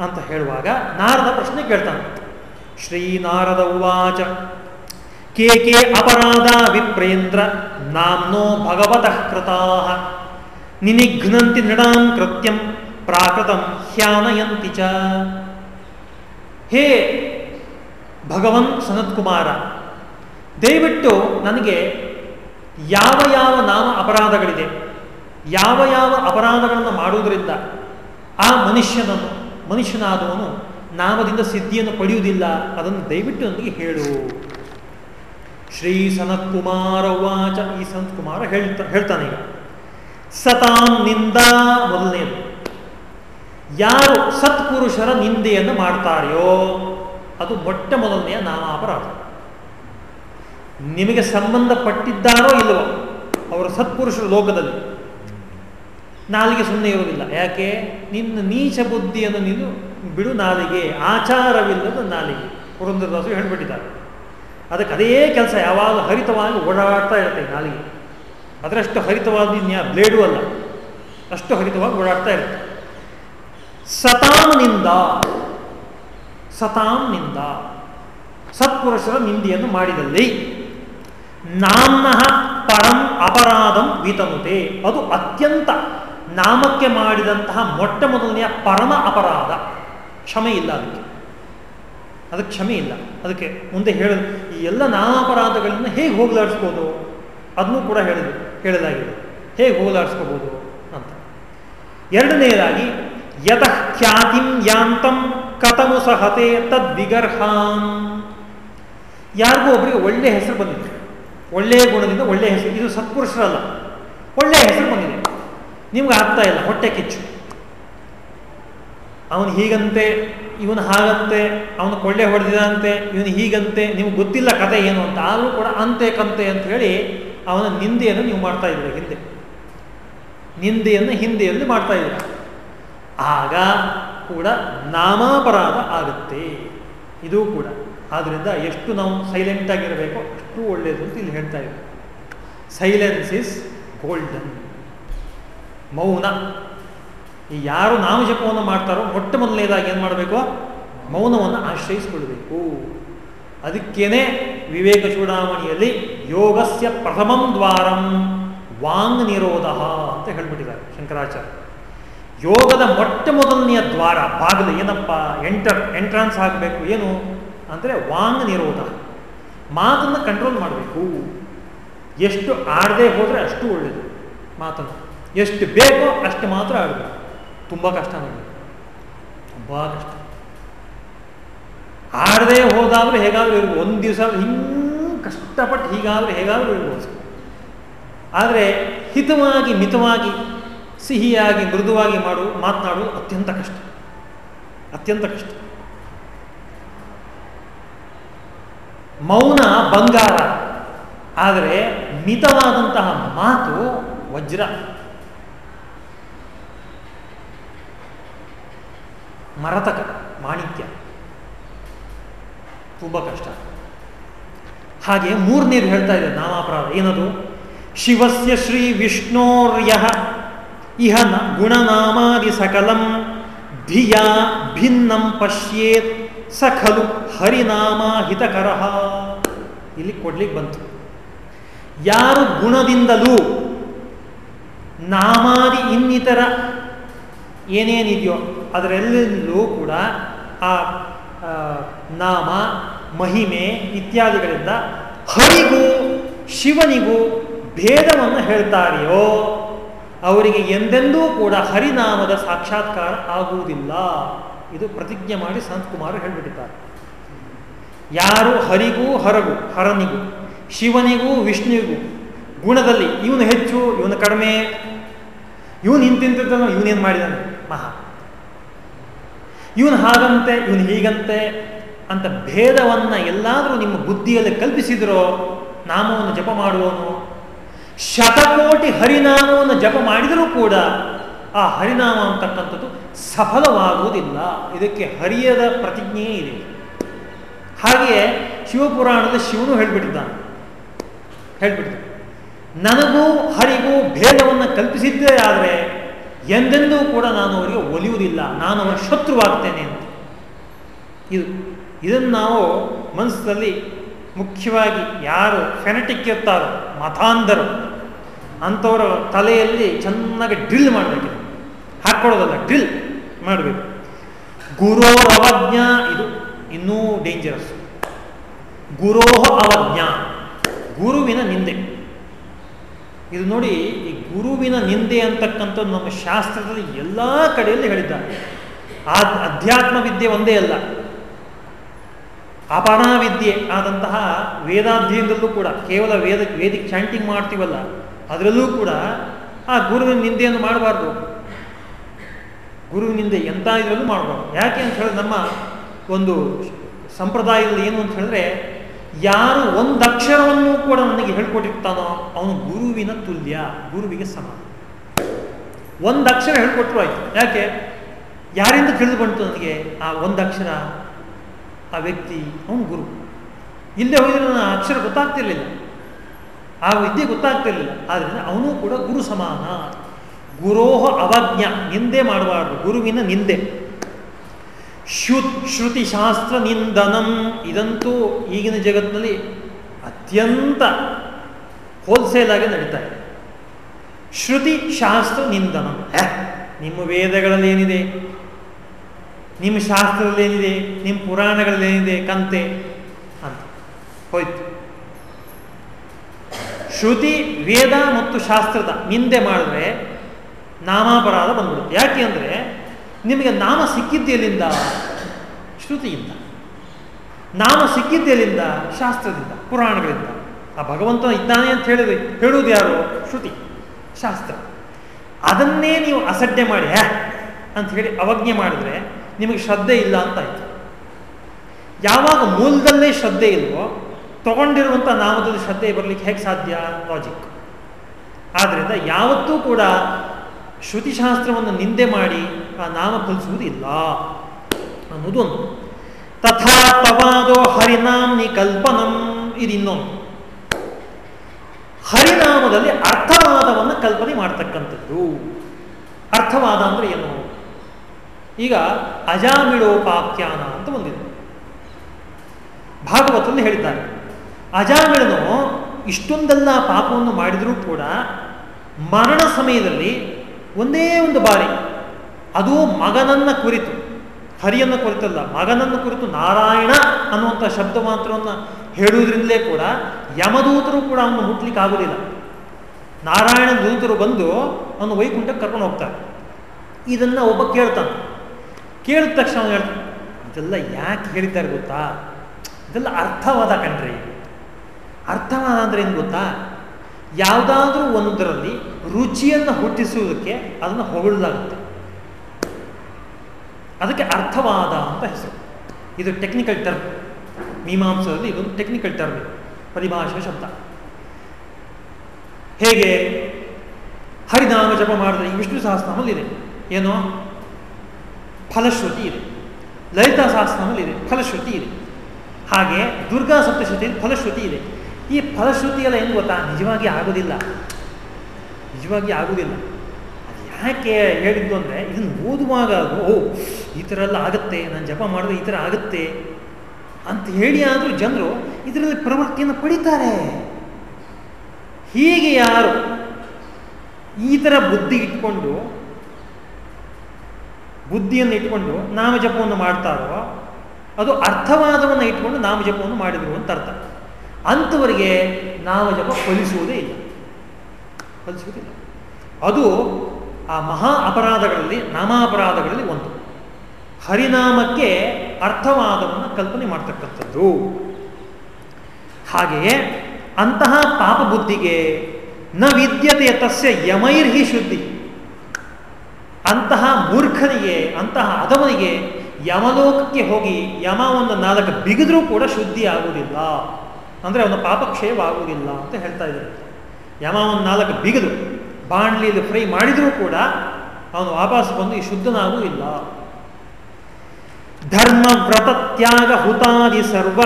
ಅಂತ ಹೇಳುವಾಗ ನಾರದ ಪ್ರಶ್ನೆ ಕೇಳ್ತಾನೆ. ಶ್ರೀ ಶ್ರೀನಾರದ ಉವಾಚ. ಕೇ ಕೆ ಅಪರಾಧ ವಿಪ್ರೇಂದ್ರ ನಾಮ್ನೋ ಭಗವತಃ ಕೃತಾ ನಿನಿಘ್ನಂತಿ ನೃಣಾಂ ಕೃತ್ಯಂ ಪ್ರಾಕೃತಂ ಹ್ಯಾನಯಂತಿ ಚ ಹೇ ಭಗವನ್ ಸನತ್ಕುಮಾರ ದಯವಿಟ್ಟು ನನಗೆ ಯಾವ ಯಾವ ನಾಮ ಅಪರಾಧಗಳಿದೆ, ಯಾವ ಯಾವ ಅಪರಾಧಗಳನ್ನು ಮಾಡುವುದರಿಂದ ಆ ಮನುಷ್ಯನನ್ನು, ಮನುಷ್ಯನಾದವನು ನಾಮದಿಂದ ಸಿದ್ಧಿಯನ್ನು ಪಡೆಯುವುದಿಲ್ಲ, ಅದನ್ನು ದಯವಿಟ್ಟು ನನಗೆ ಹೇಳು. ಶ್ರೀ ಸನತ್ಕುಮಾರ ವಾಚ ಈ ಸಂತಕುಮಾರ ಹೇಳ್ತಾ, ಹೇಳ್ತಾನೆ ಸತಾಂ ನಿಂದಾ ಮೊದಲನೆಯದು ಯಾರು ಸತ್ಪುರುಷರ ನಿಂದೆಯನ್ನು ಮಾಡ್ತಾರೆಯೋ ಅದು ಮೊಟ್ಟ ಮೊದಲನೆಯ ನಾಮಾಪರಾಧ. ನಿಮಗೆ ಸಂಬಂಧಪಟ್ಟಿದ್ದಾರೋ ಇಲ್ಲವೋ ಅವರ ಸತ್ಪುರುಷರ ಲೋಕದಲ್ಲಿ? ನಾಲಿಗೆ ಸುಮ್ಮನೆ ಇರುವುದಿಲ್ಲ. ಯಾಕೆ? ನಿನ್ನ ನೀಚ ಬುದ್ಧಿಯನ್ನು ನೀನು ಬಿಡು ನಾಲಿಗೆ, ಆಚಾರವಿಲ್ಲದ ನಾಲಿಗೆ. ಪುರಂದರದಾಸು ಹೇಳ್ಬಿಟ್ಟಿದ್ದಾರೆ. ಅದಕ್ಕೆ ಅದೇ ಕೆಲಸ ಯಾವಾಗ ಹರಿತವಾಗಿ ಓಡಾಡ್ತಾ ಇರುತ್ತೆ ನಾಲಿಗೆ. ಅದರಷ್ಟು ಹರಿತವಾದ ಇನ್ಯಾ ಬ್ಲೇಡು ಅಲ್ಲ, ಅಷ್ಟು ಹರಿತವಾಗಿ ಓಡಾಡ್ತಾ ಇರುತ್ತೆ. ಸತಾಂನಿಂದ ಸತಾಂನಿಂದ ಸತ್ಪುರುಷರ ನಿಂದಿಯನ್ನು ಮಾಡಿದಲ್ಲಿ. ನಾಮ್ನ ಪರಂ ಅಪರಾಧಂ ವಿತನುತೆ. ಅದು ಅತ್ಯಂತ ನಾಮಕ್ಕೆ ಮಾಡಿದಂತಹ ಮೊಟ್ಟ ಮೊದಲನೆಯ ಪರಮ ಅಪರಾಧ. ಕ್ಷಮೆ ಇಲ್ಲ ಅದಕ್ಕೆ. ಅದಕ್ಕೆ ಕ್ಷಮೆ ಇಲ್ಲ. ಅದಕ್ಕೆ ಮುಂದೆ ಹೇಳಿದ್ರು ಈ ಎಲ್ಲ ನಾನಾಪರಾಧಗಳನ್ನು ಹೇಗೆ ಹೋಗಲಾಡಿಸ್ಬೋದು? ಅದನ್ನು ಕೂಡ ಹೇಳಿದ್ರು, ಹೇಳಲಾಗಿದೆ. ಹೇಗೆ ಹೋಗಲಾಡಿಸ್ಕೋಬೋದು ಅಂತ. ಎರಡನೆಯದಾಗಿ ಯತಃ ಖ್ಯಾತಿಂ ಯಾಂತಂ ಕಥಮು ಸಹತೆ ತದ್ವಿಗರ್ಹಾಂ ಯಾರಿಗೂ ಒಬ್ಬರಿಗೆ ಒಳ್ಳೆಯ ಹೆಸರು ಬಂದಿದೆ. ಒಳ್ಳೆಯ ಗುಣದಿಂದ ಒಳ್ಳೆಯ ಹೆಸರು. ಇದು ಸತ್ಪುರುಷರಲ್ಲ. ಒಳ್ಳೆಯ ಹೆಸರು ಬಂದಿದೆ. ನಿಮ್ಗೆ ಆಗ್ತಾ ಇಲ್ಲ. ಹೊಟ್ಟೆ ಕಿಚ್ಚು. ಅವನು ಹೀಗಂತೆ, ಇವನು ಹಾಗಂತೆ, ಅವನು ಕೊಳ್ಳೆ ಹೊಡೆದಿದಂತೆ ಇವನು ಹೀಗಂತೆ, ನಿಮ್ಗೆ ಗೊತ್ತಿಲ್ಲ ಕತೆ ಏನು ಅಂತ, ಆದರೂ ಕೂಡ ಅಂತೆ ಕಂತೆ ಅಂತ ಹೇಳಿ ಅವನ ನಿಂದೆಯನ್ನು ನೀವು ಮಾಡ್ತಾ ಇದ್ದೀರ ಹಿಂದೆ. ನಿಂದೆಯನ್ನು ಹಿಂದೆಯಲ್ಲಿ ಮಾಡ್ತಾ ಇದ್ದೀರ. ಆಗ ಕೂಡ ನಾಮಾಪರಾಧ ಆಗುತ್ತೆ. ಇದು ಕೂಡ. ಆದ್ದರಿಂದ ಎಷ್ಟು ನಾವು ಸೈಲೆಂಟ್ ಆಗಿರಬೇಕು ಅಷ್ಟು ಒಳ್ಳೆಯದು ಅಂತ ಇಲ್ಲಿ ಹೇಳ್ತಾ ಇದ್ದೀವಿ ಸೈಲೆನ್ಸ್ ಇಸ್ ಗೋಲ್ಡನ್ ಮೌನ. ಈ ಯಾರು ನಾಮಜಪವನ್ನು ಮಾಡ್ತಾರೋ ಮೊಟ್ಟ ಮೊದಲನೇದಾಗಿ ಏನು ಮಾಡಬೇಕು? ಮೌನವನ್ನು ಆಶ್ರಯಿಸಿಕೊಳ್ಬೇಕು. ಅದಕ್ಕೇನೆ ವಿವೇಕ ಚೂಡಾಮಣಿಯಲ್ಲಿ ಯೋಗಸ್ಯ ಪ್ರಥಮಂ ದ್ವಾರಂ ವಾಂಗ್ ನಿರೋಧ ಅಂತ ಹೇಳ್ಬಿಟ್ಟಿದ್ದಾರೆ ಶಂಕರಾಚಾರ್ಯ. ಯೋಗದ ಮೊಟ್ಟ ಮೊದಲನೆಯ ದ್ವಾರ ಬಾಗಿಲು ಏನಪ್ಪ? ಎಂಟರ್, ಎಂಟ್ರಾನ್ಸ್ ಆಗಬೇಕು ಏನು? ಅಂದರೆ ವಾಂಗ್ ನಿರೋಧ. ಮಾತನ್ನು ಕಂಟ್ರೋಲ್ ಮಾಡಬೇಕು. ಎಷ್ಟು ಆಡದೆ ಹೋದರೆ ಅಷ್ಟು ಒಳ್ಳೆಯದು ಮಾತನ್ನು. ಎಷ್ಟು ಬೇಕೋ ಅಷ್ಟು ಮಾತ್ರ ಆಡಬೇಕು. ತುಂಬ ಕಷ್ಟ ನನಗೆ ತುಂಬ ಕಷ್ಟ. ಆಡದೆ ಹೋದಾದರೂ ಹೇಗಾದರೂ ಇರ್ಬೋದು. ಒಂದು ದಿವಸ ಹಿಂಗೆ ಕಷ್ಟಪಟ್ಟು ಹೀಗಾದರೂ ಹೇಗಾದರೂ ಇರ್ಬೋದು. ಆದರೆ ಹಿತವಾಗಿ, ಮಿತವಾಗಿ, ಸಿಹಿಯಾಗಿ, ಮೃದುವಾಗಿ ಮಾಡು ಮಾತನಾಡುವುದು ಅತ್ಯಂತ ಕಷ್ಟ. ಅತ್ಯಂತ ಕಷ್ಟ. ಮೌನ, ಬಂಗಾರ. ಆದರೆ ಮಿತವಾದಂತಹ ಮಾತು ವಜ್ರ. ಮರತಕ, ಮಾಣಿಕ್ಯ. ತುಂಬ ಕಷ್ಟ. ಹಾಗೆ ಮೂರನೇದು ಹೇಳ್ತಾ ಇದೆ ನಾಮಾಪರಾಧ. ಏನದು? ಶಿವಸ್ಯ ಶ್ರೀ ವಿಷ್ಣೋರ್ಯ ಇಹ ಗುಣನಾಮಾದಿ ಸಕಲಂ ಧಿಯ ಭಿನ್ನಂ ಪಶ್ಯೇತ್ ಸಖಲು ಹರಿನಾಮ ಹಿತಕರ ಇಲ್ಲಿ ಕೊಡ್ಲಿಕ್ಕೆ ಬಂತು. ಯಾರು ಗುಣದಿಂದಲೂ ನಾಮಾದಿ ಇನ್ನಿತರ ಏನೇನಿದೆಯೋ ಅದರೆಲ್ಲೂ ಕೂಡ ಆ ನಾಮ, ಮಹಿಮೆ ಇತ್ಯಾದಿಗಳಿಂದ ಹರಿಗೂ ಶಿವನಿಗೂ ಭೇದವನ್ನು ಹೇಳ್ತಾರೆಯೋ, ಅವರಿಗೆ ಎಂದೆಂದೂ ಕೂಡ ಹರಿನಾಮದ ಸಾಕ್ಷಾತ್ಕಾರ ಆಗುವುದಿಲ್ಲ. ಇದು ಪ್ರತಿಜ್ಞೆ ಮಾಡಿ ಸಂತಕುಮಾರ್ ಹೇಳಿಬಿಟ್ಟಿದ್ದಾರೆ. ಯಾರು ಹರಿಗೂ ಹರಗು, ಹರನಿಗೂ, ಶಿವನಿಗೂ ವಿಷ್ಣುವಿಗೂ, ಗುಣದಲ್ಲಿ ಇವನು ಹೆಚ್ಚು, ಇವನು ಕಡಿಮೆ, ಇವನು ಇಂತಿಂತಿದ್ದನು ಇವನೇನು ಮಾಡಿದಾನೆ? ಮಹಾ. ಇವನು ಹಾಗಂತೆ, ಇವನು ಹೀಗಂತೆ ಅಂತ ಭೇದವನ್ನು ಎಲ್ಲಾದರೂ ನಿಮ್ಮ ಬುದ್ಧಿಯಲ್ಲಿ ಕಲ್ಪಿಸಿದ್ರೋ ನಾಮವನ್ನು ಜಪ ಮಾಡುವನು ಶತಕೋಟಿ ಹರಿನಾಮವನ್ನು ಜಪ ಮಾಡಿದರೂ ಕೂಡ ಆ ಹರಿನಾಮ ಅಂತಕ್ಕಂಥದ್ದು ಸಫಲವಾಗುವುದಿಲ್ಲ. ಇದಕ್ಕೆ ಹರಿಯದ ಪ್ರತಿಜ್ಞೆಯೇ ಇದೆ. ಹಾಗೆಯೇ ಶಿವಪುರಾಣದ ಶಿವನು ಹೇಳ್ಬಿಟ್ಟಿದ್ದಾನೆ. ಹೇಳ್ಬಿಟ್ಟಿದ್ದ ನನಗೂ ಹರಿಗೂ ಭೇದವನ್ನು ಕಲ್ಪಿಸಿದ್ದೇ ಆದರೆ ಎಂದೆಂದೂ ಕೂಡ ನಾನು ಅವರಿಗೆ ಒಲಿಯುವುದಿಲ್ಲ. ನಾನು ಅವರ ಶತ್ರುವಾಗ್ತೇನೆ ಅಂತ. ಇದು, ಇದನ್ನು ನಾವು ಮನಸ್ಸಲ್ಲಿ ಮುಖ್ಯವಾಗಿ ಯಾರು ಫೆನೆಟಿಕ್ ಇರ್ತಾರೋ, ಮತಾಂಧರು, ಅಂಥವರ ತಲೆಯಲ್ಲಿ ಚೆನ್ನಾಗಿ ಡ್ರಿಲ್ ಮಾಡಬೇಕು. ಹಾಕ್ಕೊಳ್ಳೋದಲ್ಲ ಡ್ರಿಲ್ ಮಾಡಬೇಕು. ಗುರೋ ಅವಜ್ಞ, ಇದು ಇನ್ನೂ ಡೇಂಜರಸ್ ಗುರೋಹ ಅವಜ್ಞ, ಗುರುವಿನ ನಿಂದೆ. ಇದು ನೋಡಿ ಈ ಗುರುವಿನ ನಿಂದೆ ಅಂತಕ್ಕಂಥದ್ದು ನಮ್ಮ ಶಾಸ್ತ್ರದಲ್ಲಿ ಎಲ್ಲ ಕಡೆಯಲ್ಲಿ ಹೇಳಿದ್ದಾರೆ. ಆ ಅಧ್ಯಾತ್ಮ ವಿದ್ಯೆ ಒಂದೇ ಅಲ್ಲ. ಅಪಣಾ ವಿದ್ಯೆ ಆದಂತಹ ವೇದಾಧ್ಯಯನದಲ್ಲೂ ಕೂಡ, ಕೇವಲ ವೇದ ವೇದಿಕ್ ಚಾಂಟಿಂಗ್ ಮಾಡ್ತೀವಲ್ಲ, ಅದರಲ್ಲೂ ಕೂಡ ಆ ಗುರುವಿನ ನಿಂದೆಯನ್ನು ಮಾಡಬಾರ್ದು. ಗುರುವಿನಿಂದ ಎಂಥ ಇದರಲ್ಲೂ ಮಾಡಬಾರ್ದು. ಯಾಕೆ ಅಂತ ಹೇಳಿದ್ರೆ ನಮ್ಮ ಒಂದು ಸಂಪ್ರದಾಯದಲ್ಲಿ ಏನು ಅಂತ ಹೇಳಿದ್ರೆ ಯಾರು ಒಂದು ಅಕ್ಷರವನ್ನು ಕೂಡ ನನಗೆ ಹೇಳ್ಕೊಟ್ಟಿರ್ತಾನೋ ಅವನು ಗುರುವಿನ ತುಲ್ಯ, ಗುರುವಿಗೆ ಸಮ. ಒಂದು ಅಕ್ಷರ ಹೇಳ್ಕೊಟ್ರು ಆಯ್ತು. ಯಾಕೆ? ಯಾರಿಂದ ತಿಳಿದು ಬಂತು ನನಗೆ? ಆ ಒಂದು ಅಕ್ಷರ, ಆ ವ್ಯಕ್ತಿ, ಅವನು ಗುರು. ಇಲ್ಲೇ ಹೋಗಿದ್ರೆ ನನ್ನ ಅಕ್ಷರ ಗೊತ್ತಾಗ್ತಿರ್ಲಿಲ್ಲ. ಆ ವಿದ್ಯೆ ಗೊತ್ತಾಗ್ತಿರ್ಲಿಲ್ಲ. ಆದ್ರಿಂದ ಅವನು ಕೂಡ ಗುರು ಸಮಾನ. ಗುರೋಹ ಅವಜ್ಞ, ನಿಂದೆ ಮಾಡಬಾರ್ದು ಗುರುವಿನ ನಿಂದೆ. ಶ್ರುತಿ ಶಾಸ್ತ್ರ ನಿಂದನಂ ಇದಂತೂ ಈಗಿನ ಜಗತ್ತಿನಲ್ಲಿ ಅತ್ಯಂತ ಹೋಲ್ಸೇಲ್ ಆಗಿ ನಡೀತಾ ಇದೆ. ಶ್ರುತಿ ಶಾಸ್ತ್ರ ನಿಂದನಂ ನಿಮ್ಮ ವೇದಗಳಲ್ಲಿ ಏನಿದೆ ನಿಮ್ಮ ಶಾಸ್ತ್ರದಲ್ಲಿ ಏನಿದೆ ನಿಮ್ಮ ಪುರಾಣಗಳಲ್ಲಿ ಏನಿದೆ ಕಂತೆ? ಅಂತ. ಹೋಯ್ತು. ಶ್ರುತಿ, ವೇದ ಮತ್ತು ಶಾಸ್ತ್ರದ ನಿಂದೆ ಮಾಡಿದ್ರೆ ನಾಮಾಪರಾಧ ಬಂದ್ಬಿಡುತ್ತೆ. ಯಾಕೆ ಅಂದರೆ ನಿಮಗೆ ನಾಮ ಸಿಕ್ಕಿದ್ದೆಲ್ಲಿಂದ ಶ್ರುತಿಯಿಂದ, ನಾಮ ಸಿಕ್ಕಿದ್ದೆಲ್ಲಿಂದ ಶಾಸ್ತ್ರದಿಂದ, ಪುರಾಣಗಳಿಂದ, ಆ ಭಗವಂತ ಇದ್ದಾನೆ ಅಂತ ಹೇಳಿದ್ರೆ ಹೇಳುವುದು ಯಾರು? ಶ್ರುತಿ, ಶಾಸ್ತ್ರ. ಅದನ್ನೇ ನೀವು ಅಸಡ್ಡೆ ಮಾಡಿ ಅಂತ ಹೇಳಿ ಅವಜ್ಞೆ ಮಾಡಿದ್ರೆ ನಿಮಗೆ ಶ್ರದ್ಧೆ ಇಲ್ಲ ಅಂತ ಆಯ್ತು. ಯಾವಾಗ ಮೂಲದಲ್ಲೇ ಶ್ರದ್ಧೆ ಇಲ್ವೋ ತಗೊಂಡಿರುವಂಥ ನಾಮದಲ್ಲಿ ಶ್ರದ್ಧೆ ಬರಲಿಕ್ಕೆ ಹೇಗೆ ಸಾಧ್ಯ? ಲಾಜಿಕ್ ಆದ್ದರಿಂದ ಯಾವತ್ತೂ ಕೂಡ ಶ್ರುತಿಶಾಸ್ತ್ರವನ್ನು ನಿಂದೆ ಮಾಡಿ ಆ ನಾಮ ಕಲಿಸುವುದಿಲ್ಲ ಅನ್ನೋದು ಒಂದು ತಥಾ ತವಾದೋ ಹರಿನಾಮ್ನಿ ಕಲ್ಪನಂ ಇದು ಇನ್ನೊಂದು ಹರಿನಾಮದಲ್ಲಿ ಅರ್ಥವಾದವನ್ನು ಕಲ್ಪನೆ ಮಾಡ್ತಕ್ಕಂಥದ್ದು. ಅರ್ಥವಾದ ಅಂದ್ರೆ ಏನು? ಈಗ ಅಜಾಮಿಳೋಪಾಖ್ಯಾನ ಅಂತ ಒಂದಿದೆ. ಭಾಗವತದಲ್ಲಿ ಹೇಳಿದ್ದಾರೆ. ಅಜಾಮಿಳನು ಇಷ್ಟೊಂದೆಲ್ಲ ಪಾಪವನ್ನು ಮಾಡಿದರೂ ಕೂಡ ಮರಣ ಸಮಯದಲ್ಲಿ ಒಂದೇ ಒಂದು ಬಾರಿ ಅದು ಮಗನನ್ನ ಕುರಿತು, ಹರಿಯನ್ನು ಕುರಿತಲ್ಲ, ಮಗನನ್ನು ಕುರಿತು ನಾರಾಯಣ ಅನ್ನುವಂಥ ಶಬ್ದ ಮಾತ್ರವನ್ನು ಹೇಳುವುದರಿಂದಲೇ ಕೂಡ ಯಮದೂತರು ಕೂಡ ಅವನು ಹುಟ್ಟಲಿಕ್ಕೆ ಆಗೋದಿಲ್ಲ. ನಾರಾಯಣ ದೂತರು ಬಂದು ಅವನು ವೈಕುಂಠಕ್ಕೆ ಕರ್ಕೊಂಡು ಹೋಗ್ತಾರೆ. ಇದನ್ನು ಒಬ್ಬ ಕೇಳ್ತಾನೆ. ಕೇಳಿದ ತಕ್ಷಣ ಅವನು ಹೇಳ್ತಾನೆ, ಇದೆಲ್ಲ ಯಾಕೆ ಹೇಳಿದ್ದಾರೆ ಗೊತ್ತಾ? ಇದೆಲ್ಲ ಅರ್ಥವಾದ ಕಣ್ರಿ. ಅರ್ಥವಾದ ಅಂದ್ರೆ ಏನು ಗೊತ್ತಾ? ಯಾವುದಾದ್ರೂ ಒಂದರಲ್ಲಿ ರುಚಿಯನ್ನು ಹುಟ್ಟಿಸುವುದಕ್ಕೆ ಅದನ್ನು ಹೊಗಳಲಾಗುತ್ತೆ ಅದಕ್ಕೆ ಅರ್ಥವಾದ ಅಂತ ಹೆಸರು. ಇದು ಟೆಕ್ನಿಕಲ್ ಟರ್ಮ್ ಮೀಮಾಂಸದಲ್ಲಿ ಇದೊಂದು ಟೆಕ್ನಿಕಲ್ ಟರ್ಮ್ ಪರಿಭಾಷೆ ಶಬ್ದ. ಹೇಗೆ ಹರಿನಾಮ ಜಪ ಮಾಡಿದ್ರೆ ಈ ವಿಷ್ಣು ಸಹಸ್ರನಾಮಲ್ಲಿ ಇದೆ. ಏನೋ? ಫಲಶ್ರುತಿ ಇದೆ. ಲಲಿತಾ ಸಹಸ್ರನಾಮಲ್ಲಿ ಇದೆ. ಫಲಶ್ರುತಿ ಇದೆ. ಹಾಗೆ ದುರ್ಗಾ ಸಪ್ತಶ್ರುತಿಯಲ್ಲಿ ಫಲಶ್ರುತಿ ಇದೆ. ಈ ಫಲಶ್ರುತಿ ಎಲ್ಲ ಏನು ಗೊತ್ತಾ? ನಿಜವಾಗಿ ಆಗೋದಿಲ್ಲ. ನಿಜವಾಗಿ ಆಗೋದಿಲ್ಲ. ಯಾಕೆ ಹೇಳಿದ್ದು ಅಂದರೆ ಇದನ್ನು ಓದುವಾಗ ಓ, ಈ ಥರ ಎಲ್ಲ ಆಗುತ್ತೆ, ನಾನು ಜಪ ಮಾಡಿದ್ರೆ ಈ ಥರ ಆಗುತ್ತೆ ಅಂತ ಹೇಳಿ ಆದರೂ ಜನರು ಇದರಲ್ಲಿ ಪ್ರವೃತ್ತಿಯನ್ನು ಪಡಿತಾರೆ. ಹೀಗೆ ಯಾರು ಈ ಥರ ಬುದ್ಧಿ ಇಟ್ಕೊಂಡು, ಬುದ್ಧಿಯನ್ನು ಇಟ್ಕೊಂಡು ನಾಮಜಪವನ್ನು ಮಾಡ್ತಾರೋ, ಅದು ಅರ್ಥವಾದವನ್ನು ಇಟ್ಕೊಂಡು ನಾಮಜಪವನ್ನು ಮಾಡಿದರು ಅಂತ ಅರ್ಥ. ಅಂಥವರಿಗೆ ನಾಮಜಪ ಫಲಿಸುವುದೇ ಇಲ್ಲ. ಫಲಿಸುವುದಿಲ್ಲ ಅದು ಆ ಮಹಾ ಅಪರಾಧಗಳಲ್ಲಿ, ನಾಮಾಪರಾಧಗಳಲ್ಲಿ ಒಂದು. ಹರಿನಾಮಕ್ಕೆ ಅರ್ಥವಾದವನ್ನು ಕಲ್ಪನೆ ಮಾಡ್ತಕ್ಕಂಥದ್ದು. ಹಾಗೆಯೇ ಅಂತಹ ಪಾಪ ಬುದ್ಧಿಗೆ ನ ವಿದ್ಯತೆ ತಸ್ಯ ಯಮೈರ್ಹಿ ಶುದ್ಧಿ. ಅಂತಹ ಮೂರ್ಖನಿಗೆ, ಅಂತಹ ಅದವನಿಗೆ ಯಮಲೋಕಕ್ಕೆ ಹೋಗಿ ಯಮ ಒಂದು ನಾಲ್ಕು ಬಿಗಿದ್ರೂ ಕೂಡ ಶುದ್ಧಿ ಆಗುವುದಿಲ್ಲ. ಅಂದರೆ ಅವನ ಪಾಪಕ್ಷಯವಾಗುವುದಿಲ್ಲ ಅಂತ ಹೇಳ್ತಾ ಇದ್ದಾರೆ. ಯಮ ಒಂದು ನಾಲ್ಕು ಬಿಗಿದು ಬಾಣ್ಲಿಯಲ್ಲಿ ಫ್ರೈ ಮಾಡಿದರೂ ಕೂಡ ಅವನು ವಾಪಸ್ ಬಂದು ಈ ಇಲ್ಲ. ಧರ್ಮ ವ್ರತ ತ್ಯಾಗ ಹುತಾದಿ ಸರ್ವ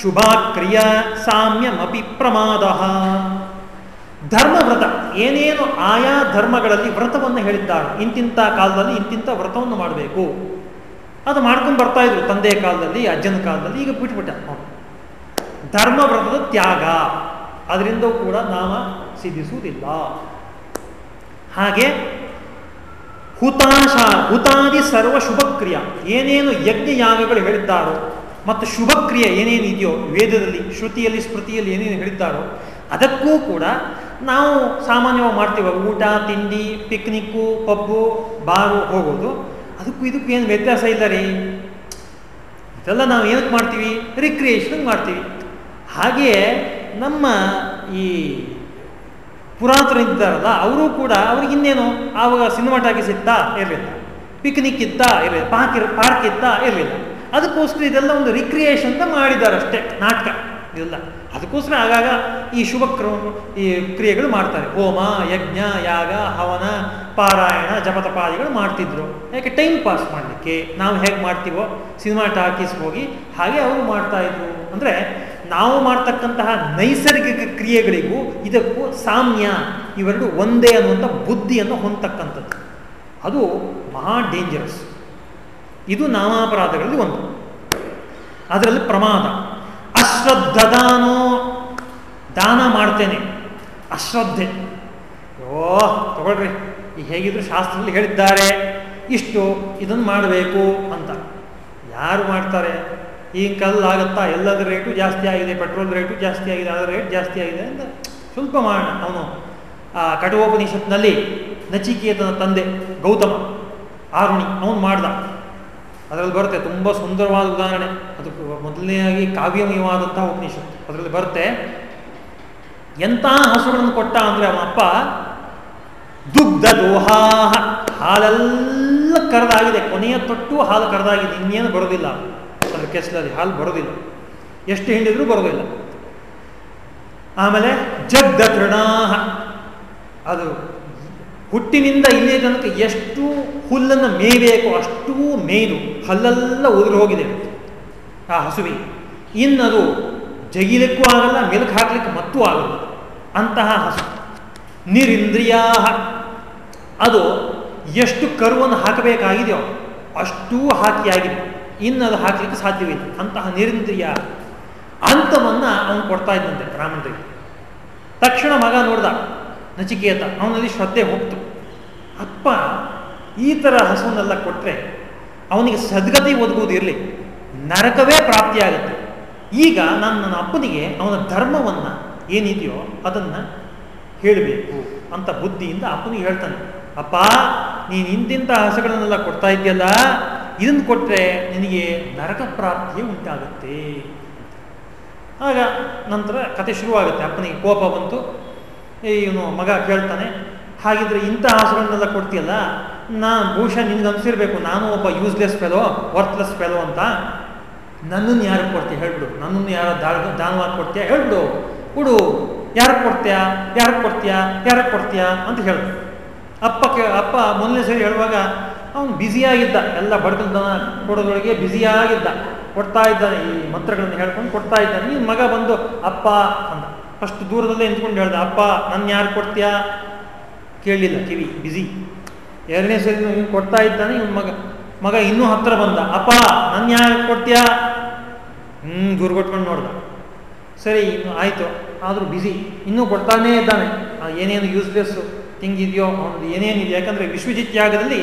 ಶುಭಾಕ್ರಿಯ ಸಾಮ್ಯಮಪಿ ಪ್ರಮಾದ. ಧರ್ಮವ್ರತ ಏನೇನು ಆಯಾ ಧರ್ಮಗಳಲ್ಲಿ ವ್ರತವನ್ನು ಹೇಳಿದ್ದಾರೆ ಇಂತಿಂಥ ಕಾಲದಲ್ಲಿ ಇಂತಿಂಥ ವ್ರತವನ್ನು ಮಾಡಬೇಕು. ಅದು ಮಾಡ್ಕೊಂಡು ಬರ್ತಾ ಇದ್ರು ತಂದೆಯ ಕಾಲದಲ್ಲಿ, ಅಜ್ಜನ ಕಾಲದಲ್ಲಿ, ಈಗ ಬಿಟ್ಬಿಟ್ಟ ಧರ್ಮವ್ರತದ ತ್ಯಾಗ, ಅದರಿಂದ ಕೂಡ ನಾಮ ಸಿದ್ಧಿಸುವುದಿಲ್ಲ. ಹಾಗೆ ಹುತಾಶ ಹುತಾದಿ ಸರ್ವ ಶುಭಕ್ರಿಯ. ಏನೇನು ಯಜ್ಞ ಯಾಗಗಳು ಹೇಳಿದ್ದಾರೋ ಮತ್ತು ಶುಭಕ್ರಿಯೆ ಏನೇನು ಇದೆಯೋ ವೇದದಲ್ಲಿ, ಶ್ರುತಿಯಲ್ಲಿ, ಸ್ಮೃತಿಯಲ್ಲಿ ಏನೇನು ಹೇಳಿದ್ದಾರೋ ಅದಕ್ಕೂ ಕೂಡ ನಾವು ಸಾಮಾನ್ಯವಾಗಿ ಮಾಡ್ತೀವಿ, ಊಟ, ತಿಂಡಿ, ಪಿಕ್ನಿಕ್ಕು, ಪಬ್ಬು, ಬಾರು ಹೋಗೋದು. ಅದಕ್ಕೂ ಇದಕ್ಕೂ ಏನು ವ್ಯತ್ಯಾಸ ಇಲ್ಲ ರೀ. ಇದೆಲ್ಲ ನಾವು ಏನಕ್ಕೆ ಮಾಡ್ತೀವಿ? ರಿಕ್ರಿಯೇಷನ್ ಮಾಡ್ತೀವಿ. ಹಾಗೆಯೇ ನಮ್ಮ ಈ ಪುರಾತನ ಇದ್ದಾರಲ್ಲ ಅವರು ಕೂಡ ಅವ್ರಿಗೆ ಇನ್ನೇನು ಆವಾಗ ಸಿನಿಮಾಟಾಗಿಸ್ ಇತ್ತಾ ಇರಲಿಲ್ಲ. ಪಿಕ್ನಿಕ್ ಇತ್ತಾ ಇರಲಿಲ್ಲ ಪಾರ್ಕ್ ಪಾರ್ಕ್ ಇತ್ತಾ ಇರಲಿಲ್ಲ. ಅದಕ್ಕೋಸ್ಕರ ಇದೆಲ್ಲ ಒಂದು ರಿಕ್ರಿಯೇಷನ್ ಅಂತ ಮಾಡಿದ್ದಾರೆ ಅಷ್ಟೇ ನಾಟಕ. ಇದೆಲ್ಲ. ಅದಕ್ಕೋಸ್ಕರ ಆಗಾಗ ಈ ಶುಭ ಈ ಕ್ರಿಯೆಗಳು ಮಾಡ್ತಾರೆ. ಹೋಮ, ಯಜ್ಞ, ಯಾಗ, ಹವನ, ಪಾರಾಯಣ, ಜಪತಪಾದಿಗಳು ಮಾಡ್ತಿದ್ರು. ಯಾಕೆ ಟೈಮ್ ಪಾಸ್ ಮಾಡಲಿಕ್ಕೆ ನಾವು ಹೇಗೆ ಮಾಡ್ತೀವೋ ಸಿನಿಮಾ ಟಾಕೀಸ್ಗೆ ಹೋಗಿ ಹಾಗೆ ಅವರು ಮಾಡ್ತಾ ಇದ್ರು. ಅಂದರೆ ನಾವು ಮಾಡ್ತಕ್ಕಂತಹ ನೈಸರ್ಗಿಕ ಕ್ರಿಯೆಗಳಿಗೂ ಇದಕ್ಕೂ ಸಾಮ್ಯ ಇವೆರಡು ಒಂದೇ ಅನ್ನುವಂಥ ಬುದ್ಧಿಯನ್ನು ಹೊಂದತಕ್ಕಂಥದ್ದು. ಅದು ಮಹಾ ಡೇಂಜರಸ್ ಇದು ನಾಮಾಪರಾಧಗಳಲ್ಲಿ ಒಂದು. ಅದರಲ್ಲಿ ಪ್ರಮಾದ. ಅಶ್ರದ್ಧದಾನೋ ದಾನ ಮಾಡ್ತೇನೆ. ಅಶ್ರದ್ಧೆ. ಓ, ತಗೊಳ್ರಿ. ಈ ಹೇಗಿದ್ರು ಶಾಸ್ತ್ರದಲ್ಲಿ ಹೇಳಿದ್ದಾರೆ. ಇಷ್ಟು ಇದನ್ನು ಮಾಡಬೇಕು ಅಂತ. ಯಾರು ಮಾಡ್ತಾರೆ? ಈಗ ಕಲ್ಲಾಗುತ್ತಾ ಎಲ್ಲದ ರೇಟು ಜಾಸ್ತಿ ಆಗಿದೆ, ಪೆಟ್ರೋಲ್ ರೇಟು ಜಾಸ್ತಿ ಆಗಿದೆ, ಅದರ ರೇಟ್ ಜಾಸ್ತಿ ಆಗಿದೆ ಅಂತ ಸ್ವಲ್ಪ ಮಾಡೋಣ ಅವನು ಆ ಕಠೋಪನಿಷತ್ನಲ್ಲಿ ನಚಿಕೇತನ ತಂದೆ ಗೌತಮ, ಆರುಣಿ, ಅವನು ಮಾಡ್ದ. ಅದರಲ್ಲಿ ಬರುತ್ತೆ, ತುಂಬ ಸುಂದರವಾದ ಉದಾಹರಣೆ. ಅದು ಮೊದಲನೆಯಾಗಿ ಕಾವ್ಯಮಯವಾದಂತಹ ಉಪನಿಷತ್ ಅದರಲ್ಲಿ ಬರುತ್ತೆ, ಎಂಥ ಹಸುಗಳನ್ನು ಕೊಟ್ಟ ಅಂದರೆ ಅವನಪ್ಪ ದುಗ್ಧ ದೋಹಾಹ ಹಾಲೆಲ್ಲ ಕರೆದಾಗಿದೆ. ಕೊನೆಯ ತೊಟ್ಟು ಹಾಲು ಕರೆದಾಗಿದೆ, ಇನ್ನೇನು ಬರೋದಿಲ್ಲ. ಅದ್ರ ಕೆಸಲಲ್ಲಿ ಹಾಲು ಬರೋದಿಲ್ಲ. ಎಷ್ಟು ಹಿಂಡಿದ್ರೂ ಬರೋದಿಲ್ಲ. ಆಮೇಲೆ ಜಗ್ದ ತೃಣಾಹ. ಅದು ಹುಟ್ಟಿನಿಂದ ಇಲ್ಲೇ ತನಕ ಎಷ್ಟು ಹುಲ್ಲನ್ನು ಮೇಯಬೇಕು ಅಷ್ಟೂ ಮೇಯ್ದು ಹಲ್ಲೆಲ್ಲ ಉದುರು ಹೋಗಿದೆ. ಆ ಹಸುವಿ. ಇನ್ನದು ಜಗಿಲಿಕ್ಕೂ ಆಗಲ್ಲ, ಮೆಲುಕು ಹಾಕ್ಲಿಕ್ಕೆ ಮತ್ತೂ ಆಗಲ್ಲ. ಅಂತಹ ಹಸು. ನಿರಿಂದ್ರಿಯಾ ಅದು ಎಷ್ಟು ಕರುವನ್ನು ಹಾಕಬೇಕಾಗಿದೆಯೋ ಅಷ್ಟೂ ಹಾಕಿ ಆಗಿದೆ ಇನ್ನು ಅದು ಹಾಕಲಿಕ್ಕೆ ಸಾಧ್ಯವಿಲ್ಲ. ಅಂತಹ ನಿರಿಂದ್ರಿಯ ಅಂತವನ್ನು ಅವನು ಕೊಡ್ತಾ ಇದ್ದಂತೆ ರಾಮನಿಗೆ. ತಕ್ಷಣ ಮಗ ನೋಡ್ದ, ನಚಿಕೇತ, ಅವನಲ್ಲಿ ಶ್ರದ್ಧೆ ಹೋಗ್ತು. ಅಪ್ಪ, ಈ ಥರ ಹಸುವನ್ನೆಲ್ಲ ಕೊಟ್ಟರೆ ಅವನಿಗೆ ಸದ್ಗತಿ ಒದಗುವುದಿರಲಿ ನರಕವೇ ಪ್ರಾಪ್ತಿಯಾಗುತ್ತೆ ಈಗ ನಾನು ನನ್ನ ಅಪ್ಪನಿಗೆ ಅವನ ಧರ್ಮವನ್ನು ಏನಿದೆಯೋ ಅದನ್ನು ಹೇಳಬೇಕು ಅಂತ ಬುದ್ಧಿಯಿಂದ ಅಪ್ಪನಿಗೆ ಹೇಳ್ತಾನೆ. ಅಪ್ಪ, ನೀನು ಇಂತಿಂಥ ಹಸುಗಳನ್ನೆಲ್ಲ ಕೊಡ್ತಾ ಇದೆಯಲ್ಲ ಇದನ್ನು ಕೊಟ್ಟರೆ ನಿನಗೆ ನರಕ ಪ್ರಾಪ್ತಿಯೇ ಉಂಟಾಗುತ್ತೆ. ಆಗ ನಂತರ ಕತೆ ಶುರುವಾಗುತ್ತೆ. ಅಪ್ಪನಿಗೆ ಕೋಪ ಬಂತು. ಇವನು ಮಗ ಕೇಳ್ತಾನೆ, ಹಾಗಿದ್ರೆ ಇಂಥ ಆಸುಗಳನ್ನೆಲ್ಲ ಕೊಡ್ತೀಯಲ್ಲ? ನಾನು ಬಹುಶಃ ನಿನ್ಗೆ ಅನಿಸಿರ್ಬೇಕು. ನಾನು ಒಬ್ಬ ಯೂಸ್ಲೆಸ್ ಫೆಲೋ ವರ್ತ್ಲೆಸ್ ಫೆಲೋ ಅಂತ. ನನ್ನನ್ನು ಯಾರಿಗೆ ಕೊಡ್ತೀಯ? ಹೇಳ್ಬಿಡು. ನನ್ನನ್ನು ಯಾರು ದಾಳ ದಾನವಾಗಿ ಕೊಡ್ತೀಯ? ಹೇಳ್ಬಿಡು. ಕೊಡು. ಯಾರಿಗೆ ಕೊಡ್ತೀಯಾ? ಯಾರಿಗೆ ಕೊಡ್ತೀಯಾ? ಯಾರಿಗೆ ಕೊಡ್ತೀಯಾ? ಅಂತ ಹೇಳ್ದು ಅಪ್ಪ ಕೇ, ಅಪ್ಪ ಮೊದಲನೇ ಸರಿ ಹೇಳುವಾಗ ಅವನು ಬ್ಯುಸಿಯಾಗಿದ್ದ. ಎಲ್ಲ ಬಡತನದ ಕೊಡೋದೊಳಗೆ ಬ್ಯುಸಿಯಾಗಿದ್ದ. ಕೊಡ್ತಾ ಇದ್ದಾನೆ, ಈ ಮಂತ್ರಗಳನ್ನು ಹೇಳ್ಕೊಂಡು ಕೊಡ್ತಾ ಇದ್ದಾನೆ. ಈ ಮಗ ಬಂದು ಅಪ್ಪ ಅಂದ. ಫಸ್ಟ್ ದೂರದಲ್ಲೇ ನಿಂತ್ಕೊಂಡು ಹೇಳ್ದೆ, ಅಪ್ಪ ನನ್ನ ಯಾರು ಕೊಡ್ತೀಯಾ? ಕೇಳಲಿಲ್ಲ ಕಿವಿ, ಬ್ಯುಸಿ. ಎರಡನೇ ಸರಿ ಇವನು ಕೊಡ್ತಾ ಇದ್ದಾನೆ, ಇವನ್ ಮಗ ಮಗ ಇನ್ನೂ ಹತ್ರ ಬಂದ. ಅಪ್ಪ ನನ್ನ ಯಾರು ಕೊಡ್ತೀಯಾ? ಹ್ಞೂ ದೂರ ಕೊಟ್ಕೊಂಡು ನೋಡ್ದ. ಸರಿ, ಇನ್ನು ಆಯಿತು. ಆದರೂ ಬ್ಯುಸಿ ಇನ್ನೂ ಕೊಡ್ತಾನೇ ಇದ್ದಾನೆ. ಏನೇನು ಯೂಸ್ಲೆಸ್ ತಿಂಗಿದೆಯೋ ಅವನದು ಏನೇನಿದೆ? ಯಾಕಂದರೆ ವಿಶ್ವಜಿತ್ ಯಾಗದಲ್ಲಿ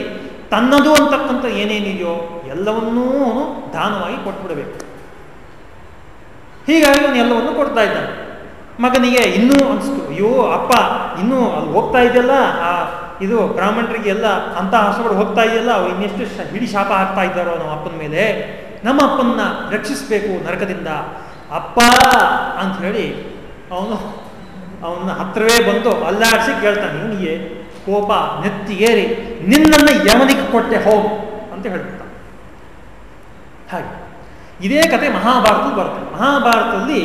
ತನ್ನದು ಅಂತಕ್ಕಂಥ ಏನೇನಿದೆಯೋ ಎಲ್ಲವನ್ನೂ ದಾನವಾಗಿ ಕೊಟ್ಬಿಡಬೇಕು. ಹೀಗಾಗಿ ಅವನು ಎಲ್ಲವನ್ನು ಕೊಡ್ತಾ ಇದ್ದಾನೆ. ಮಗನಿಗೆ ಇನ್ನೂ ಅನಿಸ್ತು, ಅಯ್ಯೋ, ಅಪ್ಪ, ಇನ್ನೂ ಅಲ್ಲಿ ಹೋಗ್ತಾ ಇದೆಯಲ್ಲ? ಆ, ಇದು ಬ್ರಾಹ್ಮಣರಿಗೆ ಎಲ್ಲ ಅಂತ ಹಸುಗಳು ಹೋಗ್ತಾ ಇದೆಯಲ್ಲ? ಅವ್ರು ಇನ್ನೆಷ್ಟು ಹಿಡಿ ಶಾಪ ಹಾಕ್ತಾ ಇದ್ದಾರೋ ನಮ್ಮ ಅಪ್ಪನ ಮೇಲೆ? ನಮ್ಮ ಅಪ್ಪನ್ನ ರಕ್ಷಿಸಬೇಕು ನರಕದಿಂದ. ಅಪ್ಪ! ಅಂತ ಹೇಳಿ ಅವನು, ಅವನ ಹತ್ರವೇ ಬಂದು ಅಲ್ಲಾಡಿಸಿ ಕೇಳ್ತಾನೆ, ಇವನಿಗೆ ಕೋಪ ನೆತ್ತಿಗೇರಿ ನಿನ್ನನ್ನು ಯಮನಿಗೆ ಕೊಟ್ಟೆ ಹೋಗು ಅಂತ ಹೇಳ್ಬಿಡ್ತಾನೆ ಹಾಗೆ. ಇದೇ ಕತೆ ಮಹಾಭಾರತ ಬರ್ತದೆ ಮಹಾಭಾರತದಲ್ಲಿ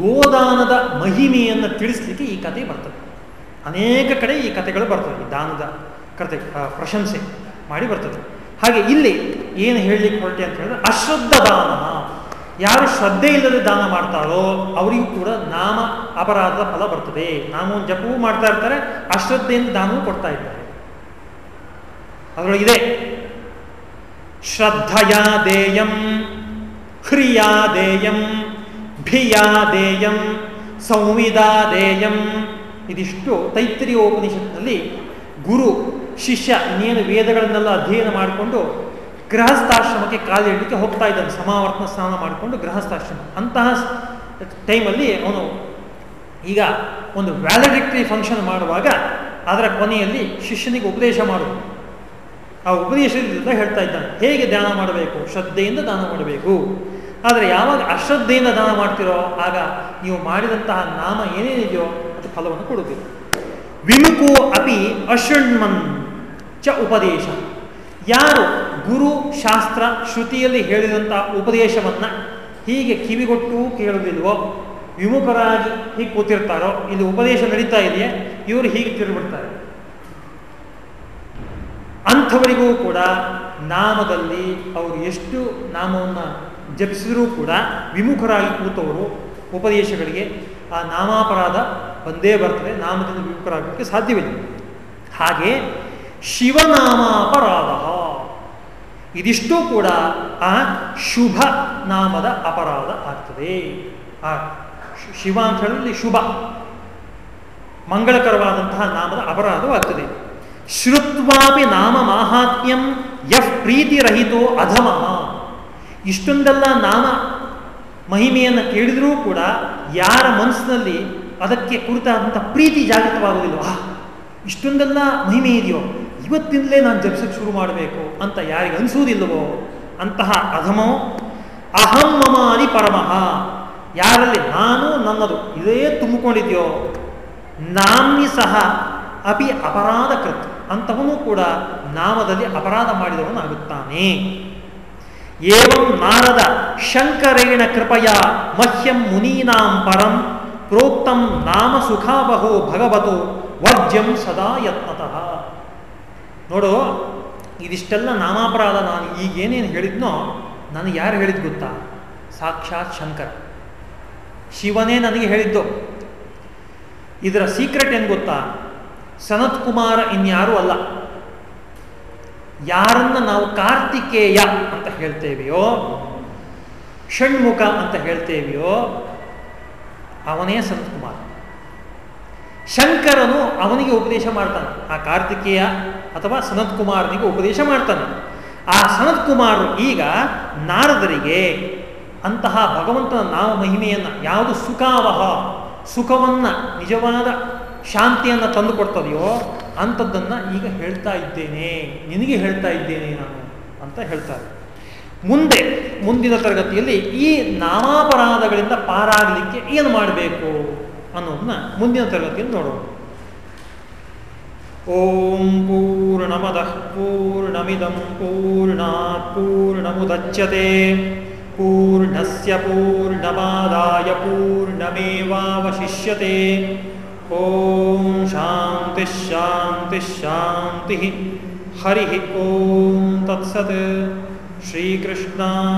ಗೋದಾನದ ಮಹಿಮೆಯನ್ನು ತಿಳಿಸ್ಲಿಕ್ಕೆ ಈ ಕತೆ ಬರ್ತದೆ. ಅನೇಕ ಕಡೆ ಈ ಕತೆಗಳು ಬರ್ತದೆ ದಾನದ ಕತೆ ಪ್ರಶಂಸೆ ಮಾಡಿ ಬರ್ತದೆ. ಹಾಗೆ ಇಲ್ಲಿ ಏನು ಹೇಳಲಿಕ್ಕೆ ಹೊರಟೆ ಅಂತ ಹೇಳಿದ್ರೆ ಅಶ್ರದ್ಧ ದಾನ ಯಾರು ಶ್ರದ್ಧೆ ಇಲ್ಲದೆ ದಾನ ಮಾಡ್ತಾರೋ ಅವರಿಗೂ ಕೂಡ ನಾಮ ಅಪರಾಧದ ಫಲ ಬರ್ತದೆ. ನಾಮ ಜಪವೂ ಮಾಡ್ತಾ ಇರ್ತಾರೆ, ಅಶ್ರದ್ಧೆಯಿಂದ ದಾನವೂ ಕೊಡ್ತಾ ಇದ್ದಾರೆ. ಅದರೊಳಗಿದೆ, ಶ್ರದ್ಧಯಾ ದೇಯಂ ಹ್ರಿಯಾ ದೇಯಂ, ಭಿಯಾ ದೇಯಂ ಸಂವಿದಾ ದೇಯಂ. ಇದಿಷ್ಟು ತೈತ್ರಿಯೋಪನಿಷತ್ನಲ್ಲಿ ಗುರು, ಶಿಷ್ಯ ಇನ್ನೇನು ವೇದಗಳನ್ನೆಲ್ಲ ಅಧ್ಯಯನ ಮಾಡಿಕೊಂಡು ಗೃಹಸ್ಥಾಶ್ರಮಕ್ಕೆ ಕಾಲಿಡಲಿಕ್ಕೆ ಹೋಗ್ತಾ ಇದ್ದಾನೆ. ಸಮಾವರ್ತನ ಸ್ನಾನ ಮಾಡಿಕೊಂಡು ಗೃಹಸ್ಥಾಶ್ರಮ. ಅಂತಹ ಟೈಮಲ್ಲಿ ಅವನು ಈಗ ಒಂದು ವ್ಯಾಲಿಡಿಕ್ಟರಿ ಫಂಕ್ಷನ್ ಮಾಡುವಾಗ ಅದರ ಕೊನೆಯಲ್ಲಿ ಶಿಷ್ಯನಿಗೆ ಉಪದೇಶ ಮಾಡುವುದು ಆ ಉಪದೇಶದಿಂದ ಹೇಳ್ತಾ ಇದ್ದಾನೆ. ಹೇಗೆ ದಾನ ಮಾಡಬೇಕು? ಶ್ರದ್ಧೆಯಿಂದ ದಾನ ಮಾಡಬೇಕು. ಆದರೆ ಯಾವಾಗ ಅಶ್ರದ್ಧೆಯಿಂದ ದಾನ ಮಾಡ್ತಿರೋ ಆಗ ನೀವು ಮಾಡಿದಂತಹ ನಾಮ ಏನೇನಿದೆಯೋ ಅದು ಫಲವನ್ನು ಕೊಡುತ್ತೆ ವಿಮುಖೋ ಅಪಿ ಅಶೃಣ್ಮನ್ ಚ ಉಪದೇಶ. ಯಾರು ಗುರು, ಶಾಸ್ತ್ರ, ಶ್ರುತಿಯಲ್ಲಿ ಹೇಳಿದಂಥ ಉಪದೇಶವನ್ನ ಹೀಗೆ ಕಿವಿಗೊಟ್ಟು ಕೇಳುವುದಿಲ್ವೋ, ವಿಮುಖರಾಗಿ ಹೀಗೆ ಕೂತಿರ್ತಾರೋ, ಇಲ್ಲಿ ಉಪದೇಶ ನಡೀತಾ ಇದೆಯೇ, ಇವರು ಹೀಗೆ ತಿರುಗಿಬಿಡ್ತಾರೆ. ಅಂಥವರಿಗೂ ಕೂಡ ನಾಮದಲ್ಲಿ ಅವರು ಎಷ್ಟು ನಾಮವನ್ನು ಜಪಿಸಿದರೂ ಕೂಡ ವಿಮುಖರಾಗಿ ಕೂತವರು ಉಪದೇಶಗಳಿಗೆ ಆ ನಾಮಾಪರಾಧ ಬಂದೇ ಬರ್ತದೆ, ನಾಮದಿಂದ ವಿಮುಖರಾಗಲಿಕ್ಕೆ ಸಾಧ್ಯವಿಲ್ಲ. ಹಾಗೆ ಶಿವನಾಮಾಪರಾಧ. ಇದಿಷ್ಟು ಕೂಡ ಆ ಶುಭ ನಾಮದ ಅಪರಾಧ ಆಗ್ತದೆ. ಆ ಶಿವ ಅಂತ ಹೇಳಿದ್ರೆ ಶುಭ. ಮಂಗಳಕರವಾದಂತಹ ನಾಮದ ಅಪರಾಧವಾಗ್ತದೆ ಶ್ರುತ್ವಾಪಿ ನಾಮ ಮಾಹಾತ್ಮ್ಯಂ ಯಫ್ ಪ್ರೀತಿರಹಿತೋ ಅಧಮ. ಇಷ್ಟೊಂದೆಲ್ಲ ನಾಮ ಮಹಿಮೆಯನ್ನು ಕೇಳಿದರೂ ಕೂಡ ಯಾರ ಮನಸ್ಸಿನಲ್ಲಿ ಅದಕ್ಕೆ ಕುರಿತಾದಂಥ ಪ್ರೀತಿ ಜಾಗೃತವಾಗುವುದಿಲ್ಲ. ಇಷ್ಟೊಂದೆಲ್ಲ ಮಹಿಮೆ ಇದೆಯೋ. ಇವತ್ತಿಂದಲೇ ನಾನು ಜಪಿಸಕ್ಕೆ ಶುರು ಮಾಡಬೇಕು ಅಂತ ಯಾರಿಗೆ ಅನಿಸುವುದಿಲ್ಲವೋ ಅಂತಹ ಅಧಮೋ ಅಹಂ ಮಮಾದಿ ಪರಮಃ. ಯಾರಲ್ಲಿ ನಾನು ನನ್ನದು ಇದೇ ತುಂಬಿಕೊಂಡಿದೆಯೋ, ನಾಮ್ನಿ ಸಹ ಅಪಿ ಅಪರಾಧ ಕೃತ್ ಅಂತವನು ಕೂಡ ನಾಮದಲ್ಲಿ ಅಪರಾಧ ಮಾಡಿದವನಾಗುತ್ತಾನೆ. ಏವಂ ನಾರದ ಶಂಕರೇಣ ಕೃಪಯ ಮಹ್ಯಂ ಮುನೀನಾಂ ಪರಂ ಪ್ರೋಕ್ತಂ ನಾಮ ಸುಖಾಬಹೋ ಭಗವತೋ ವರ್ಜ್ಯಂ ಸದಾ ಯತ್ನತಃ ನೋಡು, ಇದಿಷ್ಟೆಲ್ಲ ನಾಮಾಪರಾಧ ನಾನು ಈಗ ಏನೇನು ಹೇಳಿದ್ನೋ ನನಗೆ ಯಾರು ಹೇಳಿದ್ ಗೊತ್ತಾ? ಸಾಕ್ಷಾತ್ ಶಂಕರ. ಶಿವನೇ ನನಗೆ ಹೇಳಿದ್ದು. ಇದರ ಸೀಕ್ರೆಟ್ ಏನು ಗೊತ್ತಾ? ಸನತ್ ಕುಮಾರ ಇನ್ಯಾರೂ ಅಲ್ಲ. ಯಾರನ್ನ ನಾವು ಕಾರ್ತಿಕೇಯ ಅಂತ ಹೇಳ್ತೇವೆಯೋ, ಷಣ್ಮುಖ ಅಂತ ಹೇಳ್ತೇವೆಯೋ, ಅವನೇ ಸನತ್ ಕುಮಾರ್. ಶಂಕರನು ಅವನಿಗೆ ಉಪದೇಶ ಮಾಡ್ತಾನೆ. ಆ ಕಾರ್ತಿಕೇಯ ಅಥವಾ ಸನತ್ ಕುಮಾರನಿಗೆ ಉಪದೇಶ ಮಾಡ್ತಾನೆ. ಆ ಸನತ್ ಕುಮಾರ್ ಈಗ ನಾರದರಿಗೆ ಅಂತಹ ಭಗವಂತನ ನಾಮ ಮಹಿಮೆಯನ್ನು, ಯಾವುದು ಸುಖಾವಹ, ಸುಖವನ್ನು, ನಿಜವಾದ ಶಾಂತಿಯನ್ನು ತಂದು ಕೊಡ್ತದೆಯೋ ಅಂಥದ್ದನ್ನು ಈಗ ಹೇಳ್ತಾ ಇದ್ದೇನೆ. ನಿನಗೆ ಹೇಳ್ತಾ ಇದ್ದೇನೆ ನಾನು ಅಂತ ಹೇಳ್ತಾರೆ. ಮುಂದೆ, ಮುಂದಿನ ತರಗತಿಯಲ್ಲಿ ಈ ನಾಮಾಪರಾಧಗಳಿಂದ ಪಾರಾಗಲಿಕ್ಕೆ ಏನು ಮಾಡಬೇಕು? ಅನ್ನೋದನ್ನ ಮುಂದಿನ ತರಗತಿಯಲ್ಲಿ ನೋಡೋಣ. ಓಂ ಪೂರ್ಣಮದಃ ಪೂರ್ಣಮಿದಂ ಪೂರ್ಣಾತ್ ಪೂರ್ಣಮುದಚ್ಯತೆ. ಪೂರ್ಣಸ್ಯ ಪೂರ್ಣಮಾದಾಯ ಪೂರ್ಣಮೇವಾವಶಿಷ್ಯತೆ. ಓಂ ಶಾಂತಿ ಶಾಂತಿ ಶಾಂತಿ. ಹರಿ ಓಂ ತತ್ಸತ್. ಶ್ರೀಕೃಷ್ಣಾರ್ಪಣಮಸ್ತು.